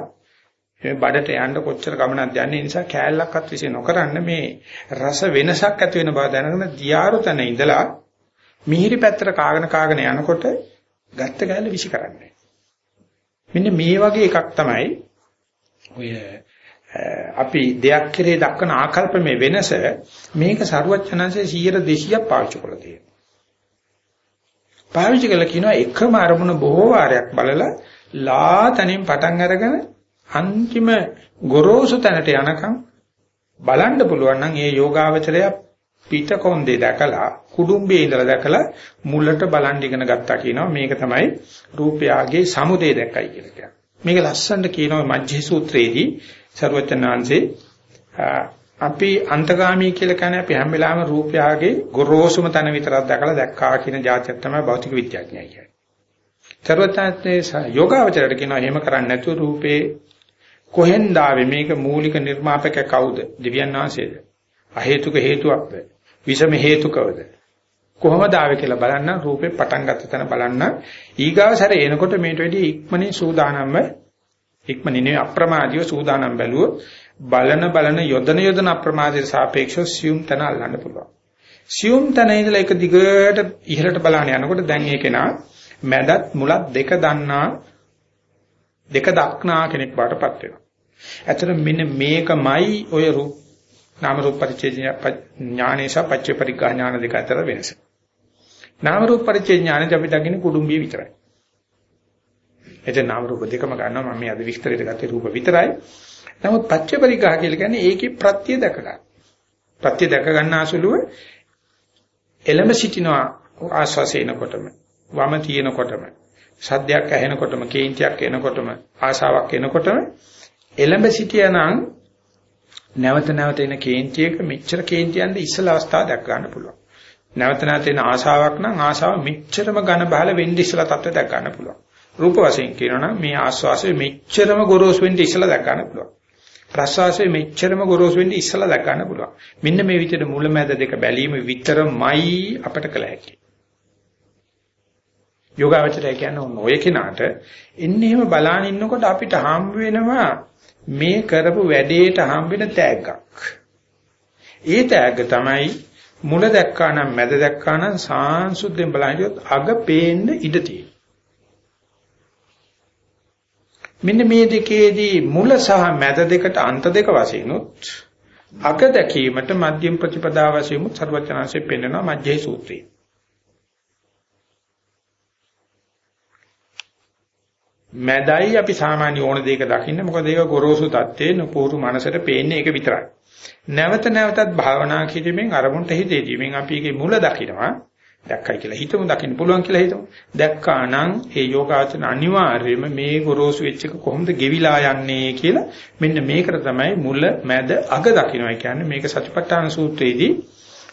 මේ බඩට යන්න කොච්චර ගමනක් යන්නේ නිසා කෑල්ලක්වත් විශ්ේ නොකරන්න මේ රස වෙනසක් ඇති වෙන බව දැනගෙන දියාරු තැන ඉඳලා මිහිරි පැත්තට කාගෙන කාගෙන යනකොට ගත්ත කෑල්ල විශ්ි කරන්නේ. මෙන්න මේ වගේ එකක් තමයි ඔය අපි දෙයක් කෙරේ දක්වන ආකල්පමේ වෙනස මේක සරුවචනංශයේ 100 200ක් පාවිච්චි කරලා තියෙනවා. පාවිච්චි කළා කියනවා එකම අරමුණ බොහෝ වාරයක් බලලා ලාතනින් පටන් අරගෙන අන්තිම ගොරෝසු තැනට යනකම් බලන්න පුළුවන් නම් ඒ යෝගාවචරය පිට කොන්දේ දැකලා කුඩුම්බේ ඉඳලා දැකලා මුලට බලන් ඉගෙන ගත්තා කියනවා මේක තමයි රූපයාගේ සමුදේ දැක්කයි කියලා කියන්නේ. මේක ලස්සනට කියනවා මජ්ජේ සූත්‍රයේදී සර්වචනාංශේ අපි අන්තගාමී කියලා කියන්නේ අපි හැම වෙලාවෙම රූපයාගේ ගොරෝසුම තන විතරක් දැකලා දැක්කා කියන જાතියක් තමයි භෞතික විද්‍යාඥය කියන්නේ. සර්වචනාංශේ යෝගාවචරයට කියනවා එහෙම කරන්නේ නැතුව රූපේ කොහෙන්ද ආවේ මේක මූලික නිර්මාපකයා කවුද? දෙවියන් වහන්සේද? අහේතුක හේතුවක්ද? විෂම හේතුකවද? කොහොමද ආවේ කියලා බලන්න රූපේ පටන් ගත්ත තැන බලන්න ඊගාව සැරේ එනකොට මේට වැඩි ඉක්මනින් සූදානම්ව ඉක්මනින් නෙවෙයි අප්‍රමාදීව සූදානම් බැලුවොත් බලන බලන යොදන යොදන අප්‍රමාදයට සාපේක්ෂව සියුම් තැන අල්ලන්න පුළුවන්. සියුම් තැන ඉඳලා එක දිගට ඉහළට බලන්න යනකොට දැන් ඒක නා මැදත් මුලත් දෙක දන්නා දෙක දක්නා කෙනෙක් බාටපත් වෙනවා. ඇත්තට මෙන්න මේකමයි ඔය රූප නාම රූප පරිච්ඡේද ඥානේශ පච්ච පරිග්‍රහ ඥාන දෙක අතර වෙනස. නාම රූප පරිච්ඡේද ඥානෙදී අපි දකින්නේ කුඩුම්බිය විතරයි. එතන නාම රූප දෙකම ගන්නවා මම මේ අද විස්තරයට ගත්තේ රූප විතරයි. නමුත් පච්ච පරිග්‍රහ කියලා කියන්නේ ඒකේ ප්‍රත්‍ය දැක ගන්න. ප්‍රත්‍ය දැක ගන්න අසුලුව එළඹ සිටිනවා ආස්වාසේනකොටම වම තියෙනකොටම සද්දයක් ඇහෙනකොටම කේන්තියක් එනකොටම ආශාවක් එනකොටම එළඹ සිටියානම් නැවත නැවත එන කේන්තියක මෙච්චර කේන්තියන්ද ඉස්සල අවස්ථාව දැක් ගන්න පුළුවන්. නැවත නැවත එන ආශාවක් නම් ආශාව මෙච්චරම ඝන බහල වෙන්න ඉස්සලා තත්ත්වය දැක් ගන්න පුළුවන්. රූප වශයෙන් කියනවනම් මේ ආස්වාසය මෙච්චරම ගොරෝසු වෙන්න ඉස්සලා දැක් ගන්න පුළුවන්. ප්‍රස්වාසය මෙච්චරම ගොරෝසු වෙන්න ඉස්සලා දැක් ගන්න පුළුවන්. මෙන්න මේ විදිහට මුලමැද දෙක බැලීම විතරමයි අපට කළ හැකියි. යෝගාවචරය කියන්නේ ඔය කෙනාට එන්නේ එහෙම බලාන ඉන්නකොට අපිට හම්බ වෙනවා මේ කරපු වැඩේට හම්බ වෙන තෑග්ගක්. ඒ තෑග්ග තමයි මුල දැක්කා නම් මැද දැක්කා නම් සාංශුද්ධෙන් බලහිටියොත් අග පේන්න ඉඩ තියෙනවා. මෙන්න මේ දෙකේදී මුල සහ මැද දෙකට අන්ත දෙක වශයෙන් උත් අග දැකීමට මධ්‍යම ප්‍රතිපදා වශයෙන් උත් සර්වචනාංශයෙන් පෙන්වනවා මජ්ජේ සූත්‍රය. මැදයි අපි සාමාන්‍ය ඕන දෙයක දකින්න මොකද ඒක ගොරෝසු தත්තේ නපුරු මනසට පේන්නේ ඒක විතරයි. නැවත නැවතත් භාවනා කිරීමෙන් අරමුණට හිතේදීමින් අපි ඒකේ මුල දකිනවා. දැක්කයි කියලා හිතමු දකින්න පුළුවන් කියලා හිතමු. දැක්කා නම් ඒ යෝගාචන අනිවාර්යයෙන්ම මේ ගොරෝසු වෙච්ච එක කොහොමද ගෙවිලා යන්නේ කියලා මෙන්න මේකට තමයි මුල මැද අග දකින්නයි කියන්නේ මේක සතිපට්ඨාන සූත්‍රයේදී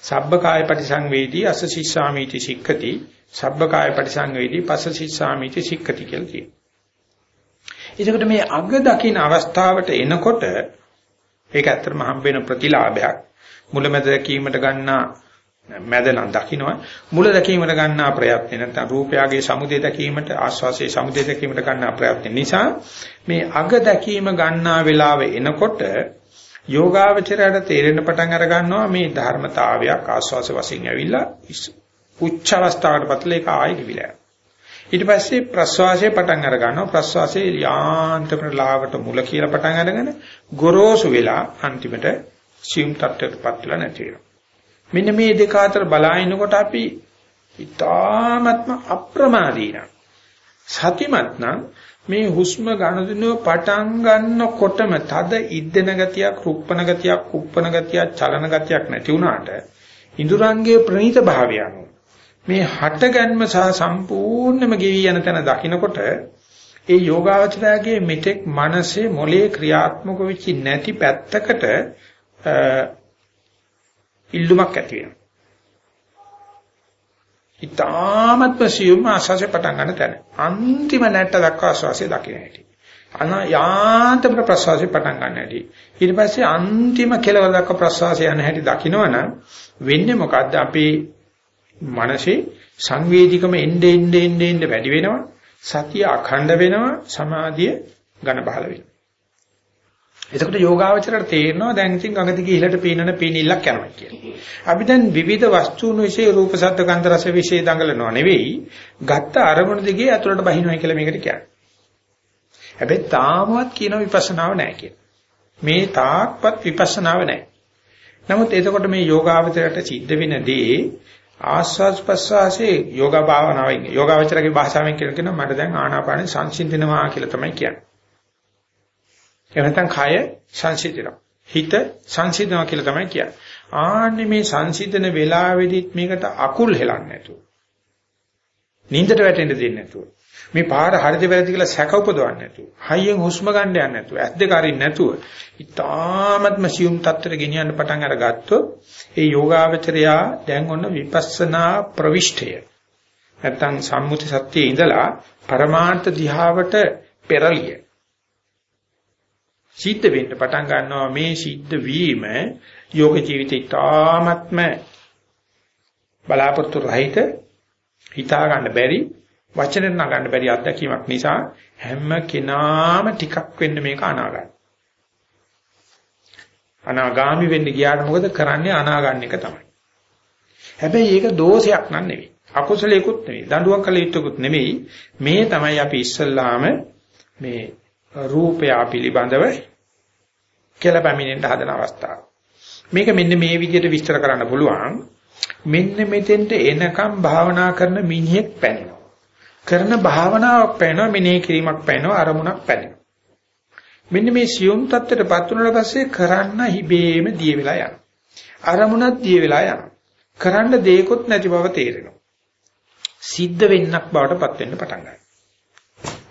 සබ්බකාය පටිසංවේදී අස්ස සිස්සාමීති සික්ඛති සබ්බකාය පටිසංවේදී පස්ස සිස්සාමීති සික්ඛති කියලා කියනවා. එතකොට මේ අග දකින්න අවස්ථාවට එනකොට ඒක ඇත්තටම හම්බ වෙන ප්‍රතිලාභයක්. මුලමැද දැකීමට ගන්නා මැද නම් දකින්නවා මුල දැකීමට ගන්නා ප්‍රයත්න නැත්නම් රූපයගේ සමුදය දැකීමට ආස්වාසේ සමුදය දැකීමට ගන්නා ප්‍රයත්න නිසා මේ අග දැකීම ගන්නා වෙලාව එනකොට යෝගාවචරයට තේරෙන පටන් අර ගන්නවා මේ ධර්මතාවයක් ආස්වාස වශයෙන් ඇවිල්ලා උච්ච අවස්ථාවකට පත්ලා ඒක ආයෙ කිවිලා ඊට පස්සේ ප්‍රස්වාසය පටන් අර ගන්නවා. ප්‍රස්වාසයේ යාන්ත්‍රණ ලාවට මුල කියලා පටන් අරගෙන ගොරෝසු වෙලා අන්තිමට සියුම් තත්ත්වයටපත් වෙලා නැති වෙනවා. මෙන්න මේ දෙක අතර බලාිනකොට අපි ඊ타ත්ම අප්‍රමාදීන සතිමත් නම් මේ හුස්ම ගන්නදිනව පටන් ගන්නකොටම තද ඉද්දෙන ගතියක් රුප්පන ගතියක් කුප්පන ගතියක් චලන ගතියක් නැති වුණාට ඉඳුරංගයේ ප්‍රණීත භාවය අනුව මේ හටගන්ම සහ සම්පූර්ණම ගෙවි යන තැන දකිනකොට ඒ යෝගාවචරයේ මෙතෙක් මනසේ මොලේ ක්‍රියාත්මක වෙච්ච නැති පැත්තකට ඉල්ලුමක් ඇති වෙනවා. ඊටාමත් සියුම් ආශාසෙ පටන් ගන්න තැන. අන්තිම නැට්ට දක්වා ආශාසෙ දකින්න හැටි. අන යාන්තම ප්‍රසවාසය පටන් ගන්න හැටි. ඊට පස්සේ අන්තිම කෙලවර දක්වා ප්‍රසවාසය යන හැටි දකින්නවනම් වෙන්නේ මොකද්ද? අපේ මනසේ සංවේදීකම එnde ende ende ende වැඩි වෙනවා. සතිය අඛණ්ඩ වෙනවා. සමාධිය ඝන බහල වෙනවා. එතකොට යෝගාවචරයට තේරෙනවා දැන් ඉතින් ගඟ දිගේ ඉහළට පීනන පීනිල්ලක් යනවා කියලා. අපි දැන් විවිධ වස්තුන් વિશે රූප ශබ්ද ගන්ධ රස વિશે දඟලනවා නෙවෙයි, ගත්ත අරමුණු දිගේ අතුලට බහිනවා කියලා මේකට කියන්නේ. හැබැයි තාමවත් කියන විපස්සනාව නැහැ කියන. මේ තාක්වත් විපස්සනාව නැහැ. නමුත් එතකොට මේ යෝගාවචරයට සිද්ධ වෙන දේ ආස්වාස් ප්‍රස්වාසයේ යෝගා භාවනාවෙන් යෝගාවචරගේ භාෂාවෙන් කියනවා මට දැන් ආනාපානෙ සංසිඳනවා කියලා තමයි කියන්නේ. එහෙම නැත්නම් කය සංසිඳනවා. හිත සංසිඳනවා කියලා තමයි කියන්නේ. ආන්නේ මේ සංසිඳන වෙලාවෙදිත් මේකට අකුල් හෙලන්නේ නැතුව. නින්දට වැටෙන්න දෙන්නේ නැතුව. මේ පාර හරිද වැරදිද කියලා සැක උපදවන්නේ නැතුව. හයියෙන් හුස්ම ගන්න යන්නේ නැතුව. ඇස් දෙක අරින්න නැතුව. ඊ타ත්ම සියුම් තත්ත්වයට ගෙනියන්න පටන් අරගත්තොත් ඒ යෝගාවචරයා දැන් ඔන්න විපස්සනා ප්‍රවිෂ්ඨය. නැත්තම් සම්මුති සත්‍යයේ ඉඳලා පරමාර්ථ දිහාවට පෙරලිය. සිද්ධ වෙන්න පටන් ගන්නවා මේ සිද්ධ වීම යෝග ජීවිතය තාමත්ම බලාපොරොත්තු රහිත හිතා ගන්න බැරි වචනෙන් නගන්න බැරි අත්දැකීමක් නිසා හැම කෙනාම ටිකක් වෙන්න මේක අනාගන්න. අනාගාමි වෙන්න ගියාට මොකද කරන්නේ අනාගන්න එක තමයි. හැබැයි ඒක දෝෂයක් නන් නෙවෙයි. අකුසලයකුත් නෙවෙයි. දඬුවම් කළ යුතුකුත් නෙවෙයි. මේ තමයි අපි ඉස්සල්ලාම මේ රූපය පිළිබඳව කියලා පැමිණෙන්න හදන අවස්ථාව. මේක මෙන්න මේ විදිහට විස්තර කරන්න පුළුවන්. මෙන්න මෙතෙන්ට එනකම් භාවනා කරන මිනිහෙක් පැනෙනවා. කරන භාවනාවක් පැනෙනවා මෙනෙහි කිරීමක් පැනෙනවා අරමුණක් පැනෙනවා. මෙන්න මේ සියුම් තත්ත්වයටපත් වුණාට පස්සේ කරන්න හිබේම දිය වෙලා යනවා. අරමුණක් දිය වෙලා යනවා. කරන්න දෙයක්වත් නැති බව තේරෙනවා. සිද්ධ වෙන්නක් බවට පත් වෙන්න පටන් ගන්නවා.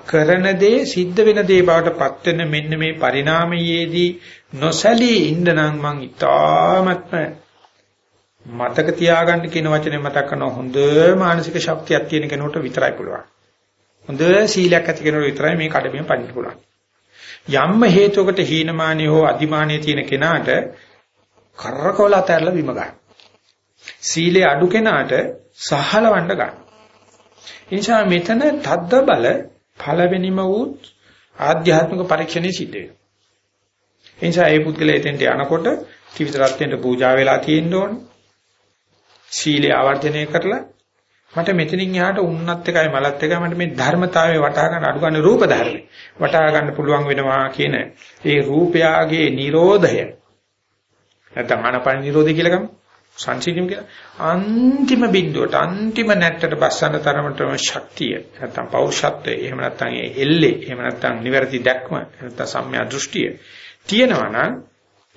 කරන දේ සිද්ධ වෙන දේ බවට පත් වෙන මෙන්න මේ පරිණාමයේදී නොසැලී ඉන්න නම් මං ඉතාමත්ම මතක තියාගන්න කියන වචනේ මතක් කරන හොඳ මානසික ශක්තියක් තියෙන කෙනෙකුට විතරයි පුළුවන්. හොඳ සීලයක් ඇති කෙනෙකුට විතරයි මේ කඩමින් පදින්න පුළුවන්. යම්ම හේතුවකට හීනමානිය හෝ අදිමානිය තියෙන කෙනාට කරකවල අතහැරලා බිම ගන්න. සීලේ අඩු කෙනාට සහලවන්න ගන්න. එනිසා මෙතන තද්ද බල පළවෙනිම වූත් ආධ්‍යාත්මික පරීක්ෂණේ සිද්ධ වෙනවා. ඒ නිසා ඒ පුද්ගලයා එතෙන්ට යනකොට ත්‍රිවිධ රත්නයට පූජා වෙලා තියෙන්න ඕන. සීලය ආවර්ජනය කරලා මට මෙතනින් එහාට උන්නත් එකයි මලත් එකයි මට මේ ධර්මතාවය වටහා ගන්න අඩු ගන්න රූප ධර්මයි. වටහා ගන්න පුළුවන් වෙනවා කියන ඒ රූපයාගේ Nirodhaය. නැත්නම් ආනපන Nirodha කියලා ගමු. සංසිඳීම කියලා අන්තිම බිඳුවට අන්තිම නැට්ටට බස්සන තරමටම ශක්තිය නැත්නම් පෞරුෂත්වය එහෙම නැත්නම් ඒ එල්ලේ එහෙම නැත්නම් නිවැරදි දැක්ම නැත්නම් සම්‍යා දෘෂ්ටිය තියෙනවා නම්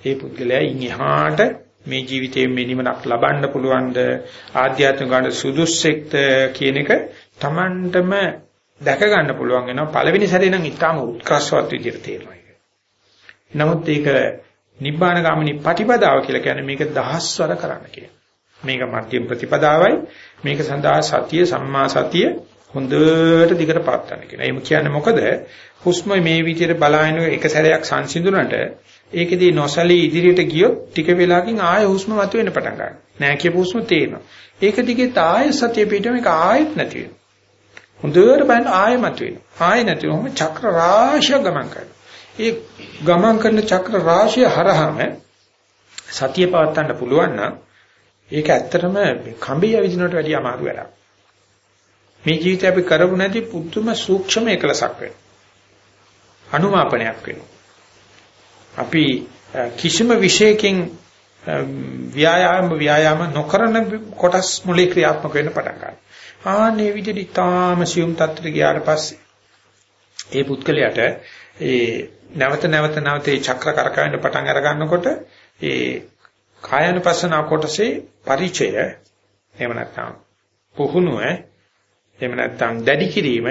ඒ පුද්ගලයා ඉන්හාට මේ ජීවිතයේ මේ නිවනක් ලබන්න පුළුවන්ද ආධ්‍යාත්මික ගන්න සුදුස්සෙක්ද කියන එක Tamanටම දැක ගන්න පුළුවන් වෙනවා පළවෙනි සැරේ නම් ඊටාම උත්කර්ෂවත් විදිහට තේරෙනවා ඒක. නමුත් ඒක නිබ්බාන ගාමිනී ප්‍රතිපදාව කියලා කියන්නේ මේක දහස්වර කරන්න කියන. මේක මධ්‍යම ප්‍රතිපදාවයි මේක සඳහා සතිය සම්මා සතිය හොඳට දිගට පාත්තන්න කියන. එහෙම කියන්නේ මොකද? හුස්ම මේ විදිහට බලාගෙන එක සැරයක් සංසිඳුනට ඒකෙදී නොසලී ඉදිරියට ගියොත් ටික වෙලාවකින් ආයෙ හුස්ම මතුවෙන්න පටන් ගන්නවා. නෑ කියපු හුස්ම තේරෙනවා. ඒක දිගේ ආයෙ සතිය පිටම එක ආයෙත් නැති වෙනවා. හොඳට බලන්න ආයෙ මතුවෙනවා. ආයෙ නැති වුනොම චක්‍ර රාශිය ගමන් කරනවා. ඒ ගමන් කරන චක්‍ර රාශිය හරහාම සතිය පවත්වන්න පුළුවන් නම් ඒක ඇත්තටම කඹේ යවිදිනවට වැඩිය අමාරු වැඩක්. මේ ජීවිතේ අපි කරපු නැති පුදුම සූක්ෂම එකලසක් වෙනවා. අනුමාපනයක් වෙනවා. අපි කිසිම විශේෂකින් ව්‍යායාම ව්‍යායාම නොකරන කොටස් මුලේ ක්‍රියාත්මක වෙන්න පටන් ගන්නවා. ආන්නේ විදිහට තාම සියුම් තත්ත්වයට ගියාට පස්සේ ඒ පුද්ගලයාට ඒ නැවත නැවත නැවත ඒ චක්‍ර කරකවෙන්න පටන් අර ගන්නකොට ඒ කායानुපස්සන කොටසේ පරිචය එහෙම නැත්නම් පුහුණුව එහෙම නැත්නම් දැඩි කිරීම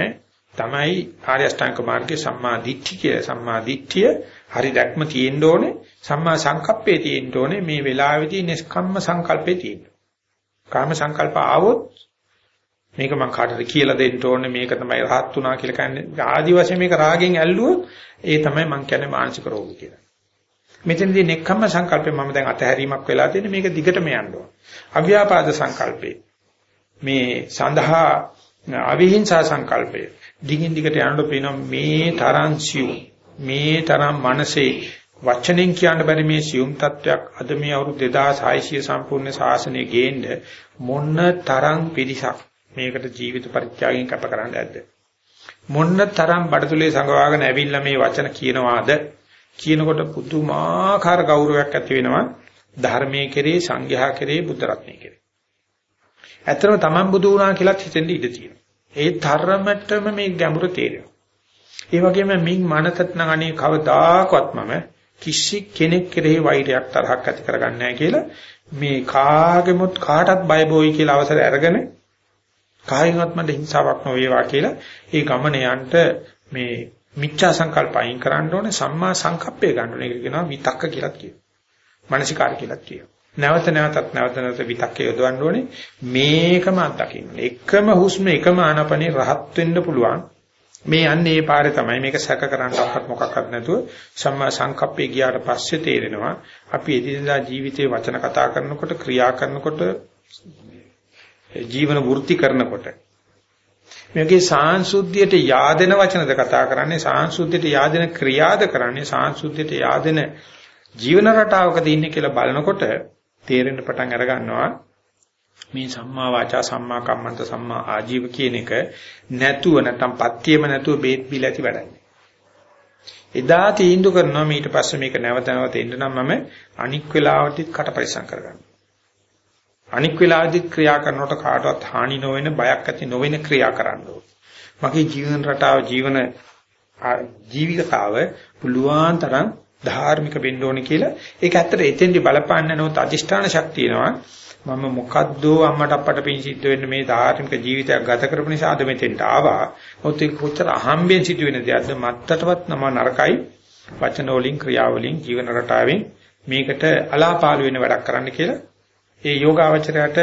තමයි ආර්ය අෂ්ටාංග මාර්ගයේ සම්මා දිට්ඨිය සම්මා දිට්ඨිය හරි දැක්ම තියෙන්න ඕනේ. සම්මා සංකප්පේ තියෙන්න ඕනේ. මේ වෙලාවේදී නිස්කම්ම සංකල්පේ තියෙන්න. කාම සංකල්ප ආවොත් මේක මම කාටද කියලා දෙන්න ඕනේ. මේක තමයි රහත් උනා කියලා කියන්නේ. ආදි වශයෙන් මේක රාගෙන් ඇල්ලුවොත් ඒ තමයි මම කියන්නේ මානසික රෝග කියලා. මෙතනදී නෙක්ඛම්ම සංකල්පේ මම දැන් අතහැරීමක් වෙලා තියෙන මේක දිගටම යන්න ඕන. අව්‍යාපාද සංකල්පේ. මේ සඳහා අවිහිංසා සංකල්පය දිගින් දිගට යනකොට පේනවා මේ තරම් සියුම්. මේ තරම් මනසේ වචනෙන් කියන්න බැරි මේ සියුම් තත්වයක් අද මේ අවුරුදු 2600 සම්පූර්ණ ශාසනය ගේන්න මොන්න තරම් පිරිසක් මේකට ජීවිත පරිත්‍යාගයෙන් කැප කරන්න ඇද්ද? මොන්න තරම් බඩතුලේ සංගවාගෙන ඇවිල්ලා මේ වචන කියනවාද? කියනකොට පුදුමාකාර ගෞරවයක් ඇති වෙනවා ධර්මයේ කෙරේ සංඝයා කෙරේ බුද්ධ රත්නයේ කෙරේ. ඇත්තම තමන් බුදු වුණා කියලා හිතෙන්න ඉඩ තියෙනවා. ඒ තරමටම මේ ගැඹුර තේරෙනවා. ඒ වගේම මින් මනසත් නම් අනේ කවදාකවත් මම කිසි කෙනෙක් කෙරෙහි වෛරයක් තරහක් ඇති කරගන්නේ නැහැ කියලා මේ කාගෙමුත් කාටත් බය බොයි කියලා අවසර අරගෙන කායින්වත් මට හිංසාවක් නොවේවා කියලා ඒ ගමන යන්න මේ මිච්ඡා සංකල්ප අයින් කරන්න ඕනේ සම්මා සංකප්පය ගන්න ඕනේ. ඒක කියනවා විතක්ක කියලා කියනවා. මානසිකාර කියලා කියනවා. නැවත නැවතත් නැවත නැවත විතක්ක යොදවන්න ඕනේ. මේකම අත්දකින්න. එකම හුස්ම එකම ආනපනේ රහත් වෙන්න පුළුවන්. මේ යන්නේ ඒ පාරේ තමයි මේක සැක කරන්නවත් මොකක්වත් නැතුව සම්මා සංකප්පේ ගියාට පස්සේ තේරෙනවා අපි එදිනදා ජීවිතේ වචන කතා කරනකොට ක්‍රියා කරනකොට ජීවන වෘත්ති කරනකොට මේකේ සාංශුද්ධියට yaadෙන වචනද කතා කරන්නේ සාංශුද්ධියට yaadෙන ක්‍රියාද කරන්නේ සාංශුද්ධියට yaadෙන ජීවන රටාවකද ඉන්නේ කියලා බලනකොට තේරෙන්න පටන් අර ගන්නවා මේ සම්මා වාචා සම්මා කම්මන්ත සම්මා ආජීව කියන එක නැතුව නැත්තම් පත්‍යෙම නැතුව බේත් බිල ඇති වැඩන්නේ. එදා තීන්දුව කරනවා ඊට පස්සේ මේක නැවත නැවත එන්න නම් මම අනික් වෙලාවටිත් කට පරිසම් කරගන්නවා. අනික් වෙලාවෙදිත් ක්‍රියා කරනකොට කාටවත් හානි නොවන බයක් ඇති නොවන ක්‍රියා කරන්න මගේ ජීවන රටාව ජීවන ජීවිතාව පුළුවන් තරම් ධාර්මික වෙන්න ඕනේ කියලා ඒක ඇත්තට එතෙන්දි බලපාන්න නෝත් අදිෂ්ඨාන ශක්තියනවා මම මොකද්ද අම්මට අප්පට පින් සිද්ධ වෙන්න මේ ධාර්මික ජීවිතයක් ගත කරපු නිසා අද මෙතෙන්ට ආවා. මොකද ඒක කොච්චර අහම්බෙන් සිදුවෙන දෙයක්ද මත්තටවත් නම නරකයි වචන වලින් ක්‍රියා වලින් ජීවන රටාවෙන් මේකට අලාපාලු වෙන වැඩක් කරන්න කියලා ඒ යෝගාවචරයට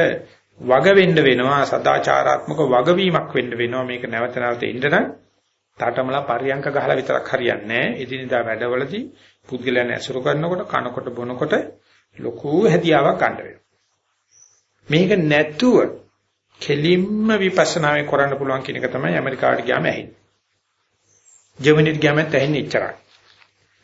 වග වෙන්න වෙනවා සදාචාරාත්මක වගවීමක් වෙන්න වෙනවා මේක නැවත නැවත ඉන්න නම් තාටමලා පරියංක ගහලා විතරක් හරියන්නේ නැහැ. එදිනදා වැඩවලදී පුද්ගලයන් ඇසුරු කරනකොට කනකොට බොනකොට ලොකු හැදියාවක් ගන්න වෙනවා. මේක නැතුව කෙලින්ම විපස්සනාවෙන් කරන්න පුළුවන් කියන එක තමයි ඇමරිකාවට ගියාම ඇහෙන්නේ. ජර්මනිට ගියාම ඇහෙන්නේ එච්චරයි.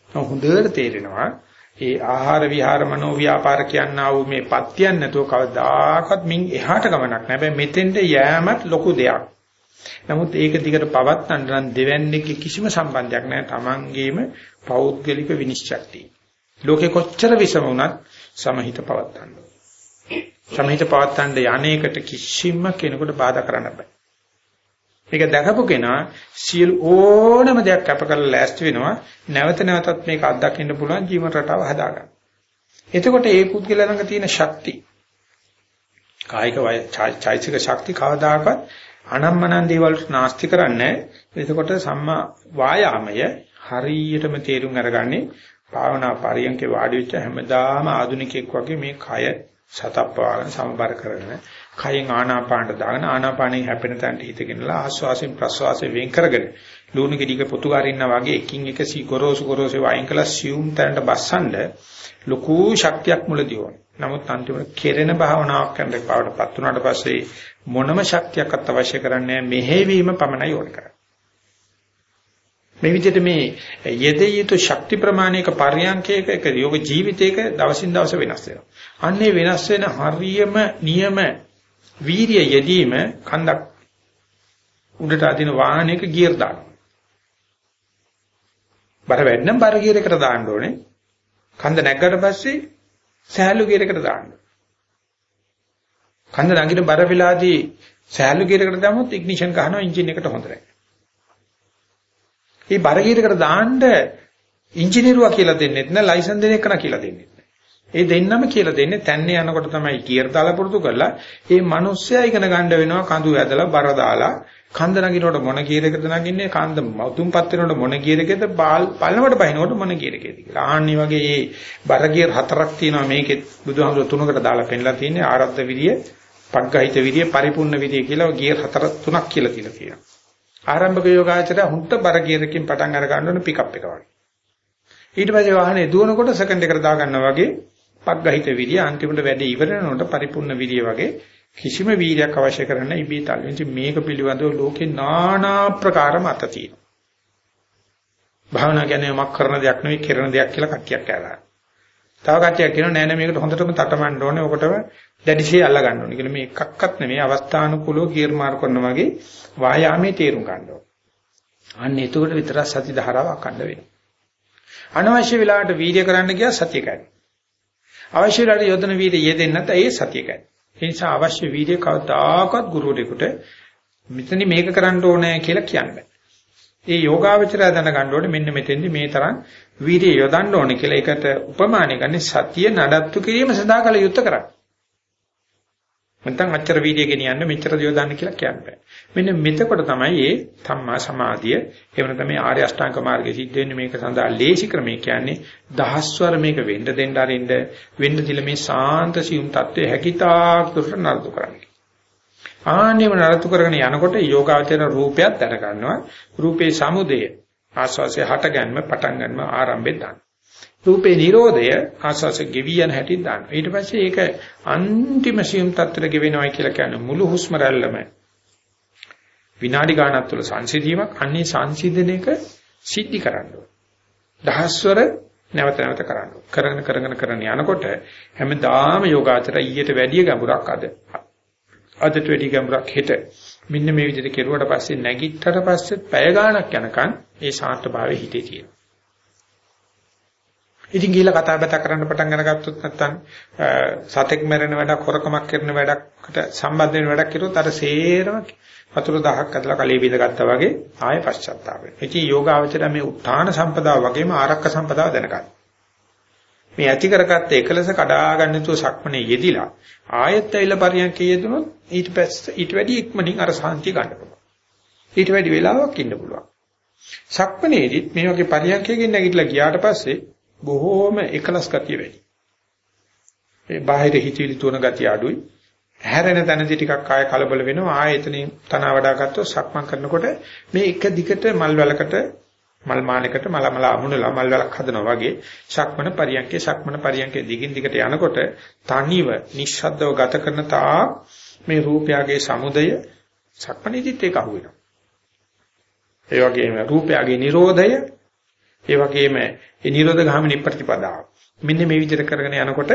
හොඳට තේරෙනවා ඒ ආහාර විහාර මනෝ ව්‍යාපාර කියනා වූ මේ පත්‍යයන් නැතුව කවදාකවත් මින් එහාට ගමනක් නැහැ. හැබැයි මෙතෙන්ට යෑමත් ලොකු දෙයක්. නමුත් ඒක දිගට පවත්වන්න නම් දෙවන්නේගේ කිසිම සම්බන්ධයක් නැහැ. Tamangeම පෞද්ගලික විනිශ්චයක් ලෝකේ කොච්චර විසම වුණත් සමහිත පවත්වන්න. සමහිත පවත්තන්න යන්නේකට කිසිම කෙනෙකුට බාධා කරන්න බෑ. මේක දැකපු කෙනා සියලු ඕනම දෙයක් කැප කරලා ලෑස්ති වෙනවා නැවත නැවතත් මේක අත්දකින්න පුළුවන් ජීවන රටාව හදාගන්න. එතකොට ඒ පුද්ගලයා ළඟ තියෙන ශක්ති කායික චෛතසික ශක්ති කවදාකවත් අනම්මනන් දේවල් නාස්ති කරන්නේ එතකොට සම්මා වායාමය හරියටම තේරුම් අරගන්නේ භාවනා පරියන්කේ වාඩි වෙච්ච හැමදාම ආධුනිකෙක් වගේ මේ කය සතප්පාගෙන සමබර කරගෙන කයෙන් ආනාපානට දාගෙන ආනාපානෙන් හැපෙන තැනට හිතගෙනලා ආස්වාසයෙන් ප්‍රස්වාසයෙන් වෙන් කරගෙන ලුණු ගෙඩියක පොතුගාරින්නා වගේ එකින් එක සී ගොරෝසු ගොරෝසු වයින් කළා සියුම් තැනට බස්සන්න ලොකු ශක්තියක් මුලදී ඕන. නමුත් අන්තිමට කෙරෙන භාවනාවක් කරන්න පාවටපත් උනාට පස්සේ මොනම ශක්තියක්වත් අවශ්‍ය කරන්නේ මෙහෙවීම පමණයි ඕන කරන්නේ. මේ විදිහට මේ යෙදිය යුතු ශක්ති ප්‍රමාණයක පරියන්කයක එක යෝග ජීවිතයක දවසින් දවස වෙනස් වෙනවා. අන්නේ වෙනස් වෙන හරියම නියම වීරිය යෙදීම කන්දක් උඩට අදින වාහනයක ගියර් දානවා. බර වැඩනම් බර ගියර් එකට දාන්න ඕනේ. කන්ද නැග්ගට පස්සේ සෑහළු ගියර් එකට දාන්න. කන්ද නැගින බර වෙලාදී සෑහළු ගියර් එකට දැම්මොත් ඉග්නිෂන් ගහනවා එන්ජින් එකට හොඳ නැහැ. මේ බර ගියර් එකට දාන්න ඉංජිනේරුවා කියලා දෙන්නෙත් නෑ ලයිසන් දෙන එකන කියලා දෙන්නෙත් නෑ. ඒ දෙන්නම කියලා දෙන්නේ තැන්නේ යනකොට තමයි ගියර් දාලා පුරුදු කරලා ඒ මිනිස්සයා ඉගෙන ගන්න වෙනවා කඳු ඇදලා බර දාලා කන්ද නගිනකොට මොන ගියර් එකද නගින්නේ කන්ද මුතුන්පත් වෙනකොට මොන ගියර් එකද පල්ලමට බහිනකොට මොන ගියර් එකද කියලා. ආන්නි වගේ මේ බර ගියර් හතරක් තියෙනවා මේකේ බුදුහාමුදුර තුනකට දාලා පෙන්නලා තියෙන්නේ ආරද්ධ විරිය, පග්ගහිත විරිය, පරිපූර්ණ විරිය කියලා ගියර් හතර තුනක් කියලා තියලා තියෙනවා. ආරම්භක යෝගාචරය හුන්ට බර ගියර් එකකින් පටන් අර ගන්න ඕන පිකප් එක වගේ. ඊට පස්සේ වාහනේ දුවනකොට සෙකන්ඩ් එකට දා ගන්නවා වගේ පග්ගහිත විරිය අන්තිමට වැඩේ ඉවර වෙනකොට පරිපූර්ණ විරිය වගේ කිසිම වීර්යයක් අවශ්‍ය කරන්නේ ඉබේ තල්ලු. ඉතින් මේක පිළිබඳව ලෝකේ নানা ප්‍රකාර මත තියෙනවා. භාවනා කියන්නේ මක් කරන දෙයක් නෙවෙයි කරන දෙයක් කියලා කට්ටියක් කෑලා. තව කට්ටියක් කියනවා නෑ නෑ මේකට හොඳටම තටමඬ ඕනේ. ඔකටම දැඩිශේ අල්ල ගන්න ඕනේ කියලා. මේ එකක්වත් නෙමෙයි අවස්ථානුකූලව ගියර් මාර් කරනවා වගේ වායාමයේ තේරුම් ගන්න ඕනේ. අන්න එතකොට විතර සති ධාරාව අකණ්ඩ වෙනවා. අනවශ්‍ය වෙලාවට වීර්ය කරන්න ගියා සතිය කැඩේ. අවශ්‍ය වෙලාවට යොදන වීර්ය යෙදෙන්නේ නැත්නම් ඒ සතිය කැඩේ. ඒ නිසා අවශ්‍ය වීර්ය කවදාකවත් ගුරුවරයෙකුට මෙතන මේක කරන්න ඕනේ කියලා කියන්න බෑ. ඒ යෝගාවචරය දැනගන්න ඕනේ මෙන්න මෙතෙන්දි මේ තරම් වීර්ය යොදන්න ඕනේ කියලා ඒකට උපමානය ගන්නේ සතිය නඩත්තු කිරීම සඳහා කල යුත්තේ කරන්නේ. නැත්නම් අච්චර වීර්යය ගෙනියන්න මෙච්චර යොදන්න කියලා කියන්න බෑ. මෙන්න මෙතකොට තමයි මේ ධම්මා සමාධිය එහෙම නැත්නම් මේ ආර්ය අෂ්ටාංග මාර්ගයේ සිද්ධ වෙන්නේ මේක සඳහා ලේසි ක්‍රමය කියන්නේ දහස්වර මේක වෙන්න දෙන්න අරින්න වෙන්න දිල මේ සාන්ත සියුම් தත්ත්වයේ හැකිතාක් දුරට නරතු කරන්නේ. ආන්නේම නරතු කරගෙන යනකොට යෝගාචර රූපයක් දැන ගන්නවා. රූපේ සමුදය ආස්වාසේ හට ගැනීම පටන් ගන්නම ආරම්භයෙන් දාන්න. රූපේ නිරෝධය ආස්වාස ගෙවියන හැටි දාන්න. ඊට පස්සේ ඒක අන්තිම සියුම් තත්ත්වයට ගෙවෙනවා කියලා කියන්නේ මුළු හුස්ම රැල්ලම විනාඩි ගානක් තුළ සංසිඳීමක් අන්නේ සංසිඳන එක සිද්ධි කරන්න ඕන. දහස්වර නැවත නැවත කරන්න ඕන. කරගෙන කරගෙන කරගෙන යනකොට හැමදාම යෝගාචර ඊට වැඩිය ගැඹුරක් අද. අදට වැඩිය ගැඹුරක් හෙට. මෙන්න මේ විදිහට කෙරුවට පස්සේ නැගිට්ටට පස්සේ පැය ගාණක් යනකම් ඒ ශාන්තභාවයේ හිතේ තියෙනවා. ඉතින් ගිහිල්ලා කතා බහ කරන්න පටන් අරගත්තොත් නැත්තම් සතෙක් මැරෙන වැඩක් හොරකමක් කරන වැඩකට සම්බන්ධ වෙන වැඩක් කරුවොත් අර සේරම වතුර දහහක් අදලා කලේ බීදගත්තා වගේ ආය පශ්චාත්තාප වෙනවා. ඉතින් යෝගාවචර මේ උත්තාන සම්පදාව වගේම ආරක්ක සම්පදාව දැනගන්න. මේ ඇති කරගත්ත එකලස කඩා ගන්න තු සක්මනේ යෙදිලා ආයෙත් ඇවිල්ලා පරියන්කේ යෙදුනොත් ඊට පස්සේ ඊට වැඩි ඉක්මනින් අර සාන්තිය ගන්න පුළුවන්. ඊට වැඩි වෙලාවක් ඉන්න පුළුවන්. සක්මනේදිත් මේ වගේ පරියන්කයකින් නැගිටලා ගියාට පස්සේ බොහෝම එකලස් ගතිය වැඩි. ඒ බාහිර හිතවිලි තුන ගතිය අඩුයි. හැරෙන තැනදී ටිකක් ආය කලබල වෙනවා. ආය එතනින් තන වඩා ගත්තොත් සක්මන් කරනකොට මේ එක දිගට මල් වලකට මල් මාලයකට මල මල අමුණලා මල් වලක් හදනවා වගේ සක්මන පරියන්කේ සක්මන පරියන්කේ දිගින් දිගට යනකොට තනිව නිශ්ශබ්දව ගත කරන තා මේ රූපයගේ සමුදය සක්මනේදිත් ඒක අහුවෙනවා. ඒ වගේම රූපයගේ Nirodhaය ඒ වගේම ඒ නිරෝධ ගාමිනී ප්‍රතිපදාව. මෙන්න මේ විදිහට කරගෙන යනකොට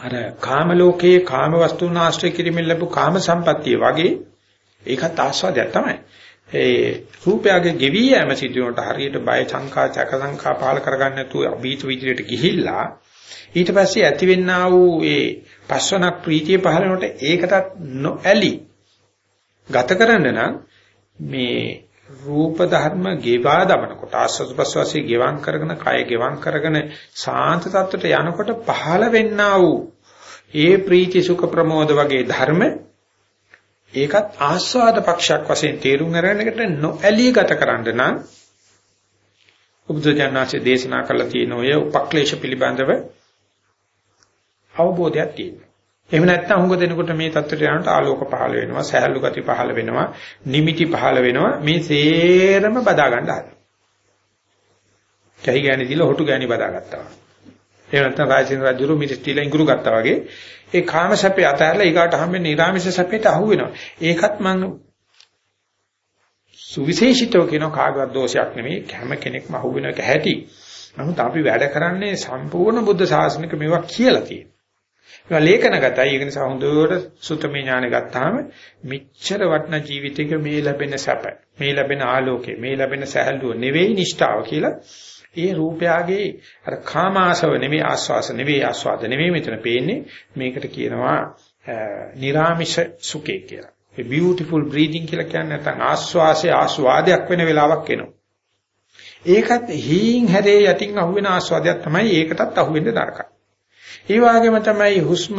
අර කාම ලෝකයේ කාම වස්තුන් ආශ්‍රය කිරීමෙන් ලැබු කාම සම්පත්තිය වගේ ඒකත් ආස්වාදයක් තමයි. ඒ රූපයගේ ගෙවි යෑම සිදුවනට හරියට බය සංකා චක සංකා පාල කරගන්න නැතුව අභීත විදිහට ගිහිල්ලා ඊට පස්සේ ඇතිවෙන්නා වූ ඒ පස්වනක් ප්‍රීතිය පහළ වෙනකොට ඒකටත් නොඇලි ගත කරන්න නම් මේ රූප ධර්ම ගෙවා දමනකොට ආස්වාද ප්‍රසවාසී ගෙවම් කරගෙන කය ගෙවම් කරගෙන සාන්ත තත්ත්වයට යනකොට පහළ වෙන්නා වූ ඒ ප්‍රීති සුඛ ප්‍රමෝද වගේ ධර්ම ඒකත් ආස්වාද පක්ෂයක් වශයෙන් තේරුම් අරගෙන එකට නොඇලී ගත කරන්න නම් බුදුජානනාංශයේ දේශනා කළ තියෙන ඔය උපක්ලේශ පිළිබඳව අවබෝධයක් තියෙනවා. එහෙම නැත්නම් හුඟ දෙනකොට මේ தත්ත්වයට යනකොට ආලෝක පහළ වෙනවා, සහැල්ලු ගති පහළ වෙනවා, නිමිටි පහළ වෙනවා. මේ සේරම බදා ගන්න හදනවා. කැහි ගෑණි දීලා හොටු ගෑණි බදාගත්තා. එහෙම නැත්නම් රාජේන්ද්‍ර රජුරු මිරිස්ටිලා ඉඟුරු ගත්තා වගේ ඒ කාම සැපේ අතහැරලා ඊගාට හම්බෙන්නේ නිර්ාමිෂ සැපේට අහු වෙනවා. ඒකත් මම සුවිශේෂිතව කියන කාගවත් දෝෂයක් නෙමෙයි හැම කෙනෙක්ම අහු වෙන එක ඇති. නමුත් අපි වැඩ කරන්නේ සම්පූර්ණ බුද්ධ ශාසනික මේවා කියලා තියෙනවා. ඒවා ලේඛනගතයි. ඒක නිසා හොඳට සුතමේ ඥාන ගත්තාම මිච්ඡර වටන ජීවිතයක මේ ලැබෙන සැප, මේ ලැබෙන ආලෝකය, මේ ලැබෙන සැහැල්ලුව නෙවෙයි නිෂ්ඨාව කියලා ඒ රූපයගේ අර කාමාශව නෙවෙයි ආස්වාස නෙවෙයි ආස්වාද නෙවෙයි මෙතන පේන්නේ මේකට කියනවා නිරාමිෂ සුඛේ කියලා. ඒ beautiful breathing කියලා කියන්නේ නැත්නම් ආස්වාසේ ආස්වාදයක් වෙන වෙලාවක් එනවා. ඒකත් හීන් හැරේ යටින් අහුවෙන ආස්වාදයක් තමයි ඒකටත් අහුවෙන්න දරකයි. ඒ වගේම තමයි හුස්ම